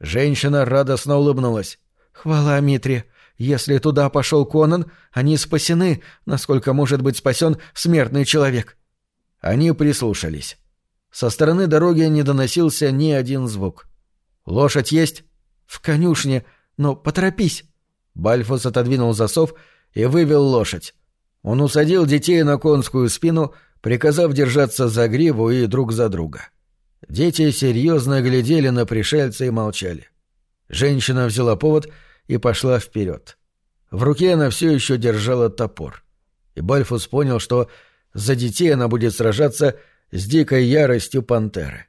Женщина радостно улыбнулась. «Хвала Митре! Если туда пошел Конан, они спасены, насколько может быть спасен смертный человек». Они прислушались. Со стороны дороги не доносился ни один звук. «Лошадь есть?» «В конюшне, но поторопись!» Бальфус отодвинул засов и вывел лошадь. Он усадил детей на конскую спину, приказав держаться за гриву и друг за друга. Дети серьезно глядели на пришельца и молчали. Женщина взяла повод и пошла вперед. В руке она все еще держала топор. И Бальфус понял, что за детей она будет сражаться с дикой яростью пантеры.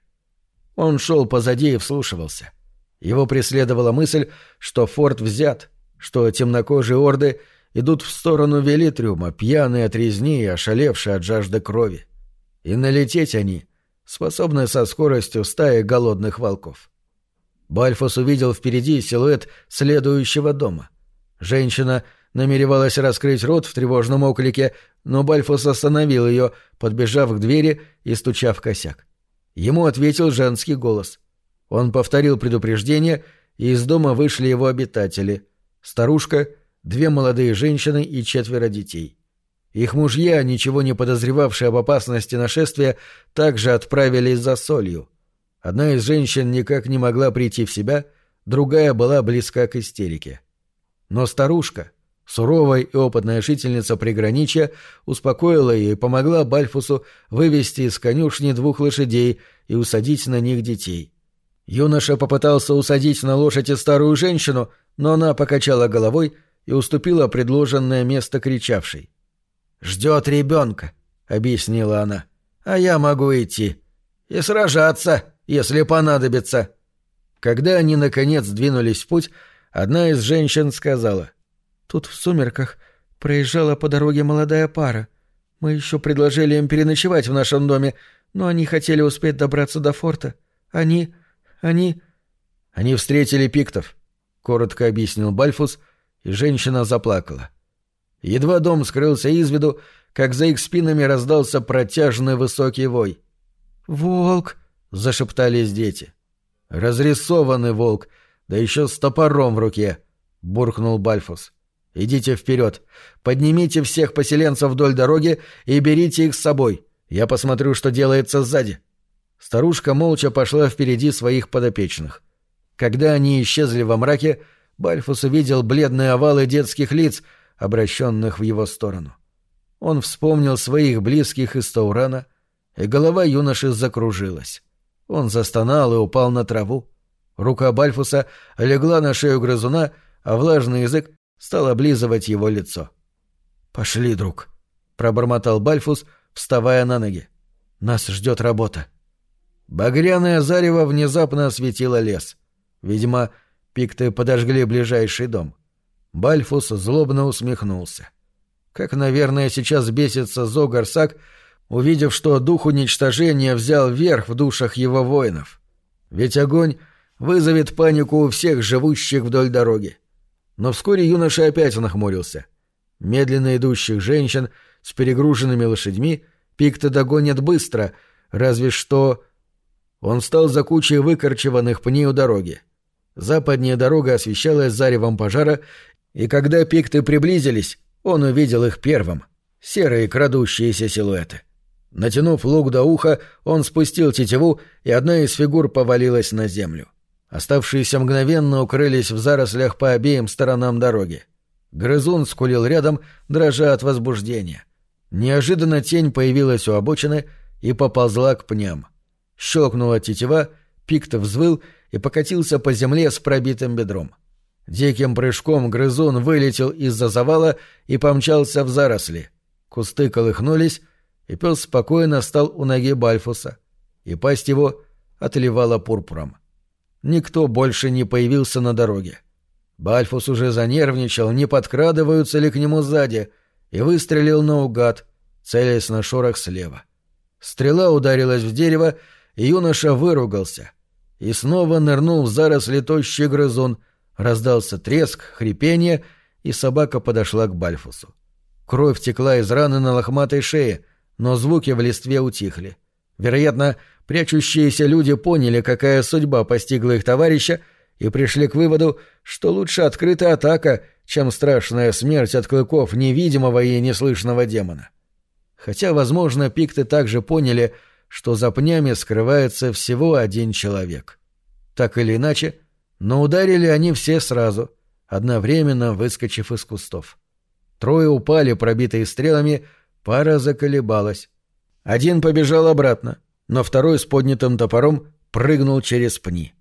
Он шел позади и вслушивался. Его преследовала мысль, что форт взят, что темнокожие орды идут в сторону Велитриума, пьяные от резни и ошалевшие от жажды крови. И налететь они способны со скоростью стаи голодных волков. Бальфос увидел впереди силуэт следующего дома. Женщина намеревалась раскрыть рот в тревожном оклике, но Бальфос остановил ее, подбежав к двери и стучав в косяк. Ему ответил женский голос. Он повторил предупреждение, и из дома вышли его обитатели. Старушка, две молодые женщины и четверо детей. Их мужья, ничего не подозревавшие об опасности нашествия, также отправились за солью. Одна из женщин никак не могла прийти в себя, другая была близка к истерике. Но старушка, суровая и опытная жительница приграничья, успокоила ее и помогла Бальфусу вывести из конюшни двух лошадей и усадить на них детей. Юноша попытался усадить на лошади старую женщину, но она покачала головой и уступила предложенное место кричавшей. «Ждет ребенка», — объяснила она, — «а я могу идти. И сражаться, если понадобится». Когда они, наконец, двинулись в путь, одна из женщин сказала. «Тут в сумерках проезжала по дороге молодая пара. Мы еще предложили им переночевать в нашем доме, но они хотели успеть добраться до форта. Они... они...» «Они встретили пиктов», — коротко объяснил Бальфус, и женщина заплакала. Едва дом скрылся из виду, как за их спинами раздался протяжный высокий вой. «Волк!» Зашептались дети. «Разрисованный волк, да еще с топором в руке!» — буркнул Бальфус. «Идите вперед, поднимите всех поселенцев вдоль дороги и берите их с собой. Я посмотрю, что делается сзади». Старушка молча пошла впереди своих подопечных. Когда они исчезли во мраке, Бальфус увидел бледные овалы детских лиц, обращенных в его сторону. Он вспомнил своих близких из Таурана, и голова юноши закружилась. Он застонал и упал на траву. Рука Бальфуса легла на шею грызуна, а влажный язык стал облизывать его лицо. «Пошли, друг», — пробормотал Бальфус, вставая на ноги. «Нас ждет работа». Багряное зарево внезапно осветило лес. Видимо, пикты подожгли ближайший дом. Бальфус злобно усмехнулся. Как, наверное, сейчас бесится Зогарсак, увидев, что дух уничтожения взял верх в душах его воинов. Ведь огонь вызовет панику у всех живущих вдоль дороги. Но вскоре юноша опять нахмурился. Медленно идущих женщин с перегруженными лошадьми пикты догонят быстро, разве что... Он встал за кучей выкорчеванных пней у дороги. Западняя дорога освещалась заревом пожара, и когда пикты приблизились, Он увидел их первым. Серые крадущиеся силуэты. Натянув лук до уха, он спустил тетиву, и одна из фигур повалилась на землю. Оставшиеся мгновенно укрылись в зарослях по обеим сторонам дороги. Грызун скулил рядом, дрожа от возбуждения. Неожиданно тень появилась у обочины и поползла к пням. Щелкнула тетива, пикт взвыл и покатился по земле с пробитым бедром. Диким прыжком грызун вылетел из-за завала и помчался в заросли. Кусты колыхнулись, и пес спокойно стал у ноги Бальфуса, и пасть его отливала пурпуром. Никто больше не появился на дороге. Бальфус уже занервничал, не подкрадываются ли к нему сзади, и выстрелил наугад, целясь на шорох слева. Стрела ударилась в дерево, и юноша выругался. И снова нырнул в заросли тощий грызун, раздался треск, хрипение, и собака подошла к Бальфусу. Кровь текла из раны на лохматой шее, но звуки в листве утихли. Вероятно, прячущиеся люди поняли, какая судьба постигла их товарища, и пришли к выводу, что лучше открытая атака, чем страшная смерть от клыков невидимого и неслышного демона. Хотя, возможно, пикты также поняли, что за пнями скрывается всего один человек. Так или иначе, но ударили они все сразу, одновременно выскочив из кустов. Трое упали, пробитые стрелами, пара заколебалась. Один побежал обратно, но второй с поднятым топором прыгнул через пни.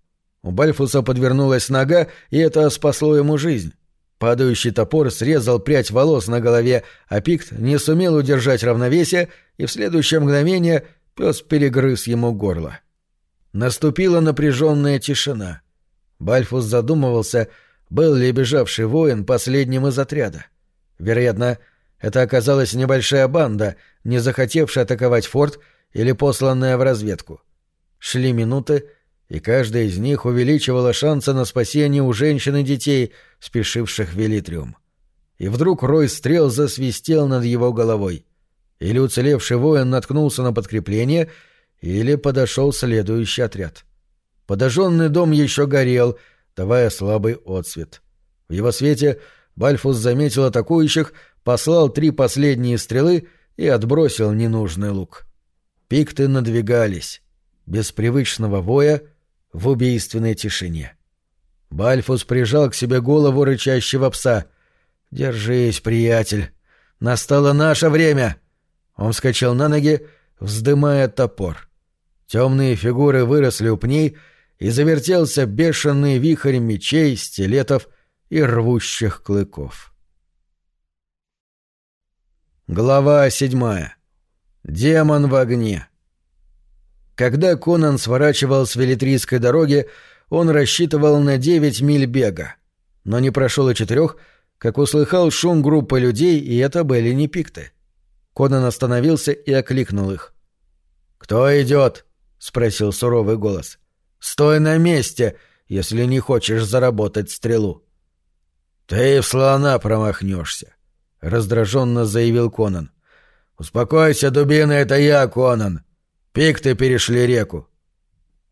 У Бальфуса подвернулась нога, и это спасло ему жизнь. Падающий топор срезал прядь волос на голове, а Пикт не сумел удержать равновесие, и в следующее мгновение пес перегрыз ему горло. Наступила напряженная тишина. Бальфус задумывался, был ли бежавший воин последним из отряда. Вероятно, это оказалась небольшая банда, не захотевшая атаковать форт или посланная в разведку. Шли минуты, и каждая из них увеличивала шансы на спасение у женщин и детей, спешивших в Велитриум. И вдруг рой стрел засвистел над его головой. Или уцелевший воин наткнулся на подкрепление, или подошел следующий отряд. Подожженный дом еще горел, давая слабый отсвет. В его свете Бальфус заметил атакующих, послал три последние стрелы и отбросил ненужный лук. Пикты надвигались, без привычного воя, в убийственной тишине. Бальфус прижал к себе голову рычащего пса. «Держись, приятель. Настало наше время!» Он вскочил на ноги, вздымая топор. Темные фигуры выросли у пней, и завертелся бешеный вихрь мечей, стилетов — и рвущих клыков. Глава седьмая. Демон в огне. Когда Конан сворачивал с Велитрийской дороги, он рассчитывал на девять миль бега, но не прошел и четырех, как услыхал шум группы людей, и это были не пикты. Конан остановился и окликнул их. «Кто идет?» — спросил суровый голос. «Стой на месте, если не хочешь заработать стрелу». «Ты в слона промахнешься», — раздраженно заявил Конан. «Успокойся, дубина, это я, Конан. Пикты перешли реку».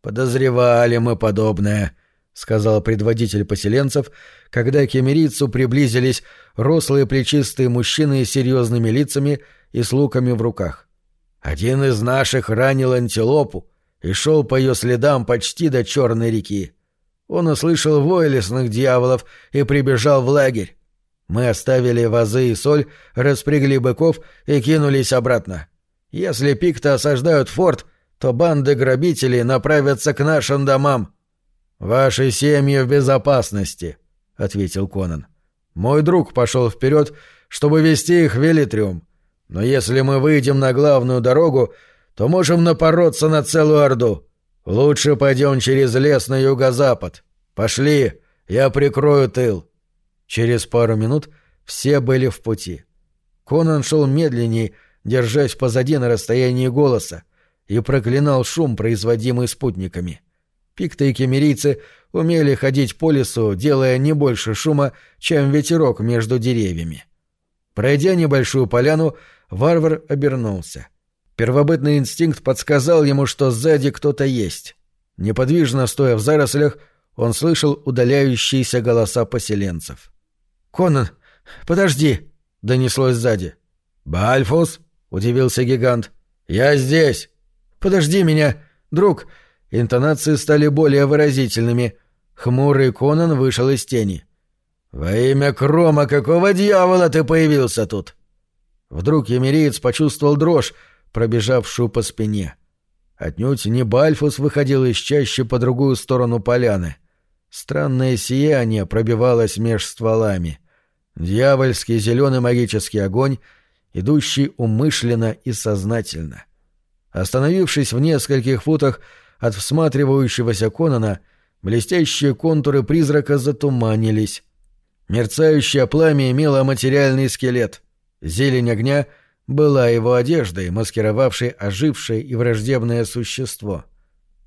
«Подозревали мы подобное», — сказал предводитель поселенцев, когда к Эмирицу приблизились рослые плечистые мужчины с серьезными лицами и с луками в руках. «Один из наших ранил антилопу и шел по ее следам почти до Черной реки. Он услышал вой лесных дьяволов и прибежал в лагерь. Мы оставили вазы и соль, распрягли быков и кинулись обратно. Если пикты осаждают форт, то банды грабителей направятся к нашим домам. «Ваши семьи в безопасности», — ответил Конан. «Мой друг пошел вперед, чтобы вести их в Велитриум. Но если мы выйдем на главную дорогу, то можем напороться на целую орду. Лучше пойдем через лес на юго-запад. Пошли, я прикрою тыл. Через пару минут все были в пути. Конан шел медленней, держась позади на расстоянии голоса, и проклинал шум, производимый спутниками. Пикты и кемерийцы умели ходить по лесу, делая не больше шума, чем ветерок между деревьями. Пройдя небольшую поляну, варвар обернулся. Первобытный инстинкт подсказал ему, что сзади кто-то есть. Неподвижно стоя в зарослях, он слышал удаляющиеся голоса поселенцев. «Конан, подожди!» — донеслось сзади. «Бальфус?» — удивился гигант. «Я здесь!» «Подожди меня, друг!» Интонации стали более выразительными. Хмурый Конан вышел из тени. «Во имя Крома, какого дьявола ты появился тут?» Вдруг емереец почувствовал дрожь, пробежавшую по спине. Отнюдь не Бальфус выходил из чаще по другую сторону поляны. Странное сияние пробивалось меж стволами. Дьявольский зеленый магический огонь, идущий умышленно и сознательно. Остановившись в нескольких футах от всматривающегося Конана, блестящие контуры призрака затуманились. Мерцающее пламя имело материальный скелет. Зелень огня была его одеждой, маскировавшей ожившее и враждебное существо.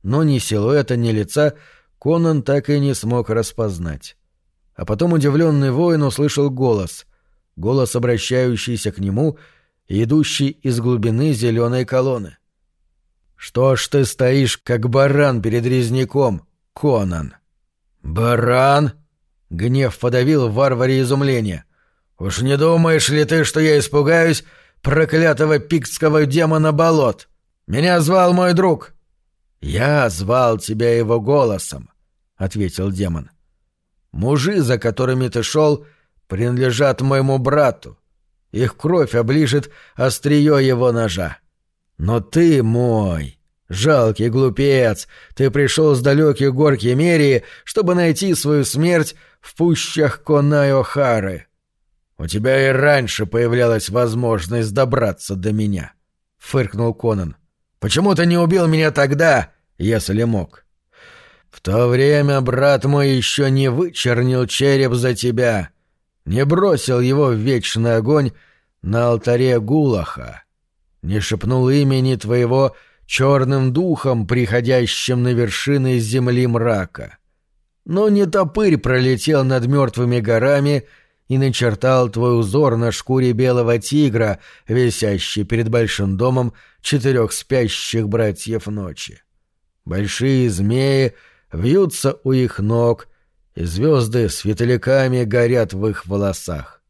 Но ни силуэта, ни лица Конан так и не смог распознать. А потом удивленный воин услышал голос, голос, обращающийся к нему и идущий из глубины зеленой колонны. «Что ж ты стоишь, как баран перед резняком, Конан?» «Баран?» — гнев подавил в варваре изумление. «Уж не думаешь ли ты, что я испугаюсь проклятого пиктского демона болот? Меня звал мой друг». «Я звал тебя его голосом», — ответил демон. «Мужи, за которыми ты шел, принадлежат моему брату. Их кровь оближет острие его ножа. Но ты мой, жалкий глупец, ты пришел с далеких гор Кемерии, чтобы найти свою смерть в пущах Конайо-Хары. У тебя и раньше появлялась возможность добраться до меня, — фыркнул Конан. Почему ты не убил меня тогда, если мог? В то время брат мой еще не вычернил череп за тебя, не бросил его в вечный огонь на алтаре Гулаха не шепнул имени твоего черным духом, приходящим на вершины земли мрака. Но не топырь пролетел над мертвыми горами и начертал твой узор на шкуре белого тигра, висящий перед большим домом четырех спящих братьев ночи. Большие змеи вьются у их ног, и звезды светляками горят в их волосах.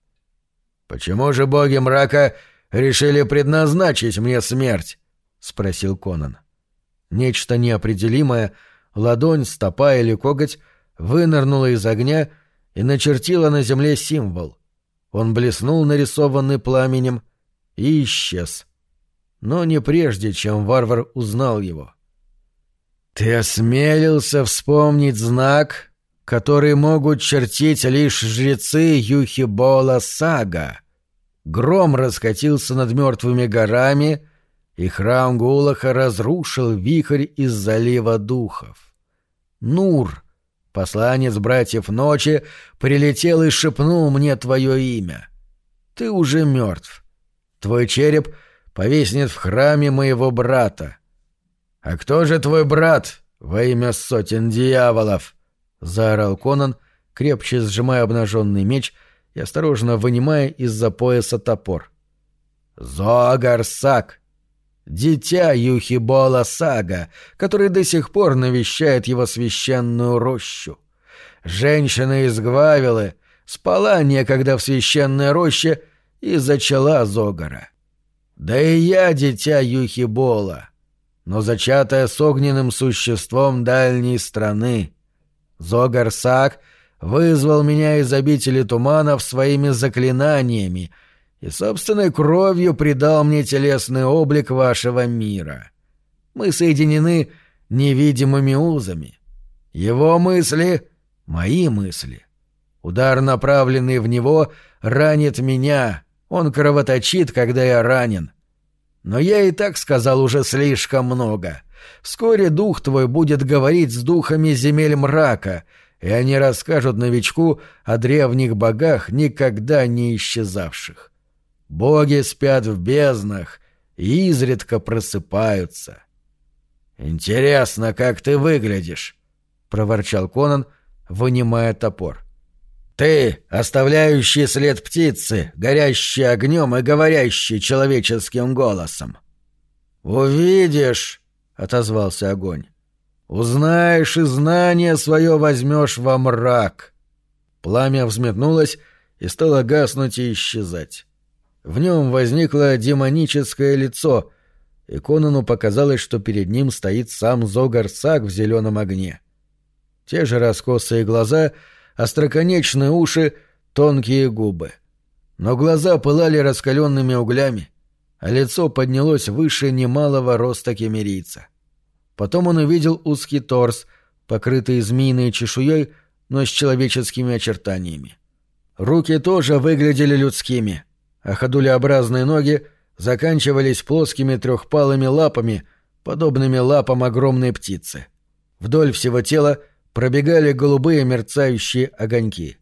Почему же боги мрака — решили предназначить мне смерть?» — спросил Конан. Нечто неопределимое, ладонь, стопа или коготь, вынырнула из огня и начертила на земле символ. Он блеснул нарисованный пламенем и исчез. Но не прежде, чем варвар узнал его. «Ты осмелился вспомнить знак, который могут чертить лишь жрецы Юхибола Сага», Гром раскатился над мертвыми горами, и храм Гулаха разрушил вихрь из залива духов. Нур, посланец братьев ночи, прилетел и шепнул мне твое имя. Ты уже мертв. Твой череп повиснет в храме моего брата. А кто же твой брат во имя сотен дьяволов? — заорал Конан, крепче сжимая обнаженный меч — и осторожно вынимая из-за пояса топор. «Зогарсак! Дитя Юхибола Сага, который до сих пор навещает его священную рощу. Женщина из Гвавилы спала некогда в священной роще и зачала Зогара. Да и я дитя Юхибола, но зачатая с огненным существом дальней страны. Зогарсак — вызвал меня из обители туманов своими заклинаниями и собственной кровью придал мне телесный облик вашего мира. Мы соединены невидимыми узами. Его мысли — мои мысли. Удар, направленный в него, ранит меня. Он кровоточит, когда я ранен. Но я и так сказал уже слишком много. Вскоре дух твой будет говорить с духами земель мрака — и они расскажут новичку о древних богах, никогда не исчезавших. Боги спят в безднах и изредка просыпаются. «Интересно, как ты выглядишь», — проворчал Конан, вынимая топор. «Ты, оставляющий след птицы, горящий огнем и говорящий человеческим голосом». «Увидишь», — отозвался огонь. Узнаешь и знание свое возьмешь во мрак. Пламя взметнулось и стало гаснуть и исчезать. В нем возникло демоническое лицо, и Конану показалось, что перед ним стоит сам Зогар Сак в зеленом огне. Те же раскосые глаза, остроконечные уши, тонкие губы. Но глаза пылали раскаленными углями, а лицо поднялось выше немалого роста кемерийца. Потом он увидел узкий торс, покрытый змеиной чешуей, но с человеческими очертаниями. Руки тоже выглядели людскими, а ходулеобразные ноги заканчивались плоскими трехпалыми лапами, подобными лапам огромной птицы. Вдоль всего тела пробегали голубые мерцающие огоньки.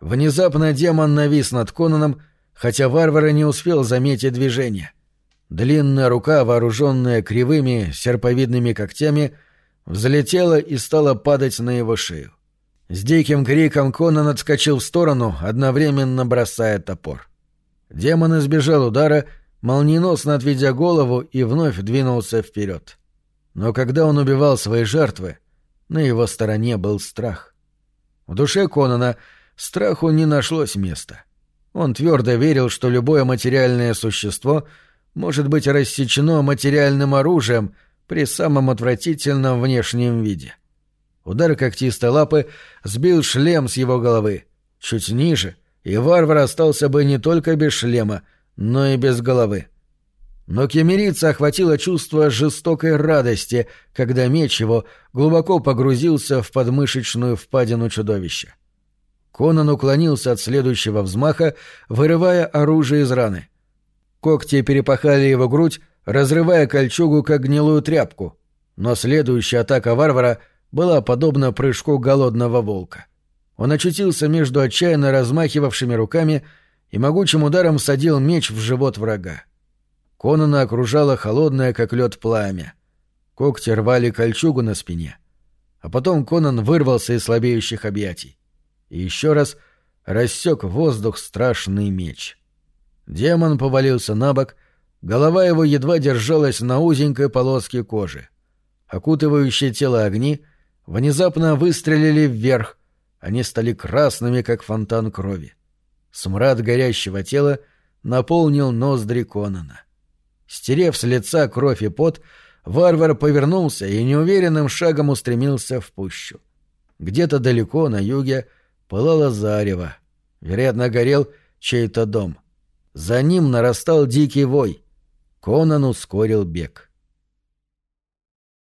Внезапно демон навис над Конаном, хотя варвар не успел заметить движение. Длинная рука, вооруженная кривыми серповидными когтями, взлетела и стала падать на его шею. С диким криком Конан отскочил в сторону, одновременно бросая топор. Демон избежал удара, молниеносно отведя голову и вновь двинулся вперед. Но когда он убивал свои жертвы, на его стороне был страх. В душе Конана страху не нашлось места. Он твердо верил, что любое материальное существо — может быть рассечено материальным оружием при самом отвратительном внешнем виде. Удар когтистой лапы сбил шлем с его головы. Чуть ниже, и варвар остался бы не только без шлема, но и без головы. Но кемерица охватило чувство жестокой радости, когда меч его глубоко погрузился в подмышечную впадину чудовища. Конан уклонился от следующего взмаха, вырывая оружие из раны — Когти перепахали его грудь, разрывая кольчугу, как гнилую тряпку. Но следующая атака варвара была подобна прыжку голодного волка. Он очутился между отчаянно размахивавшими руками и могучим ударом садил меч в живот врага. Конана окружало холодное, как лед, пламя. Когти рвали кольчугу на спине. А потом Конан вырвался из слабеющих объятий. И еще раз рассек воздух страшный меч. Демон повалился на бок, голова его едва держалась на узенькой полоске кожи. Окутывающие тело огни внезапно выстрелили вверх, они стали красными, как фонтан крови. Смрад горящего тела наполнил ноздри Конана. Стерев с лица кровь и пот, варвар повернулся и неуверенным шагом устремился в пущу. Где-то далеко, на юге, пылало зарево. Вероятно, горел чей-то дом — за ним нарастал дикий вой. Конан ускорил бег.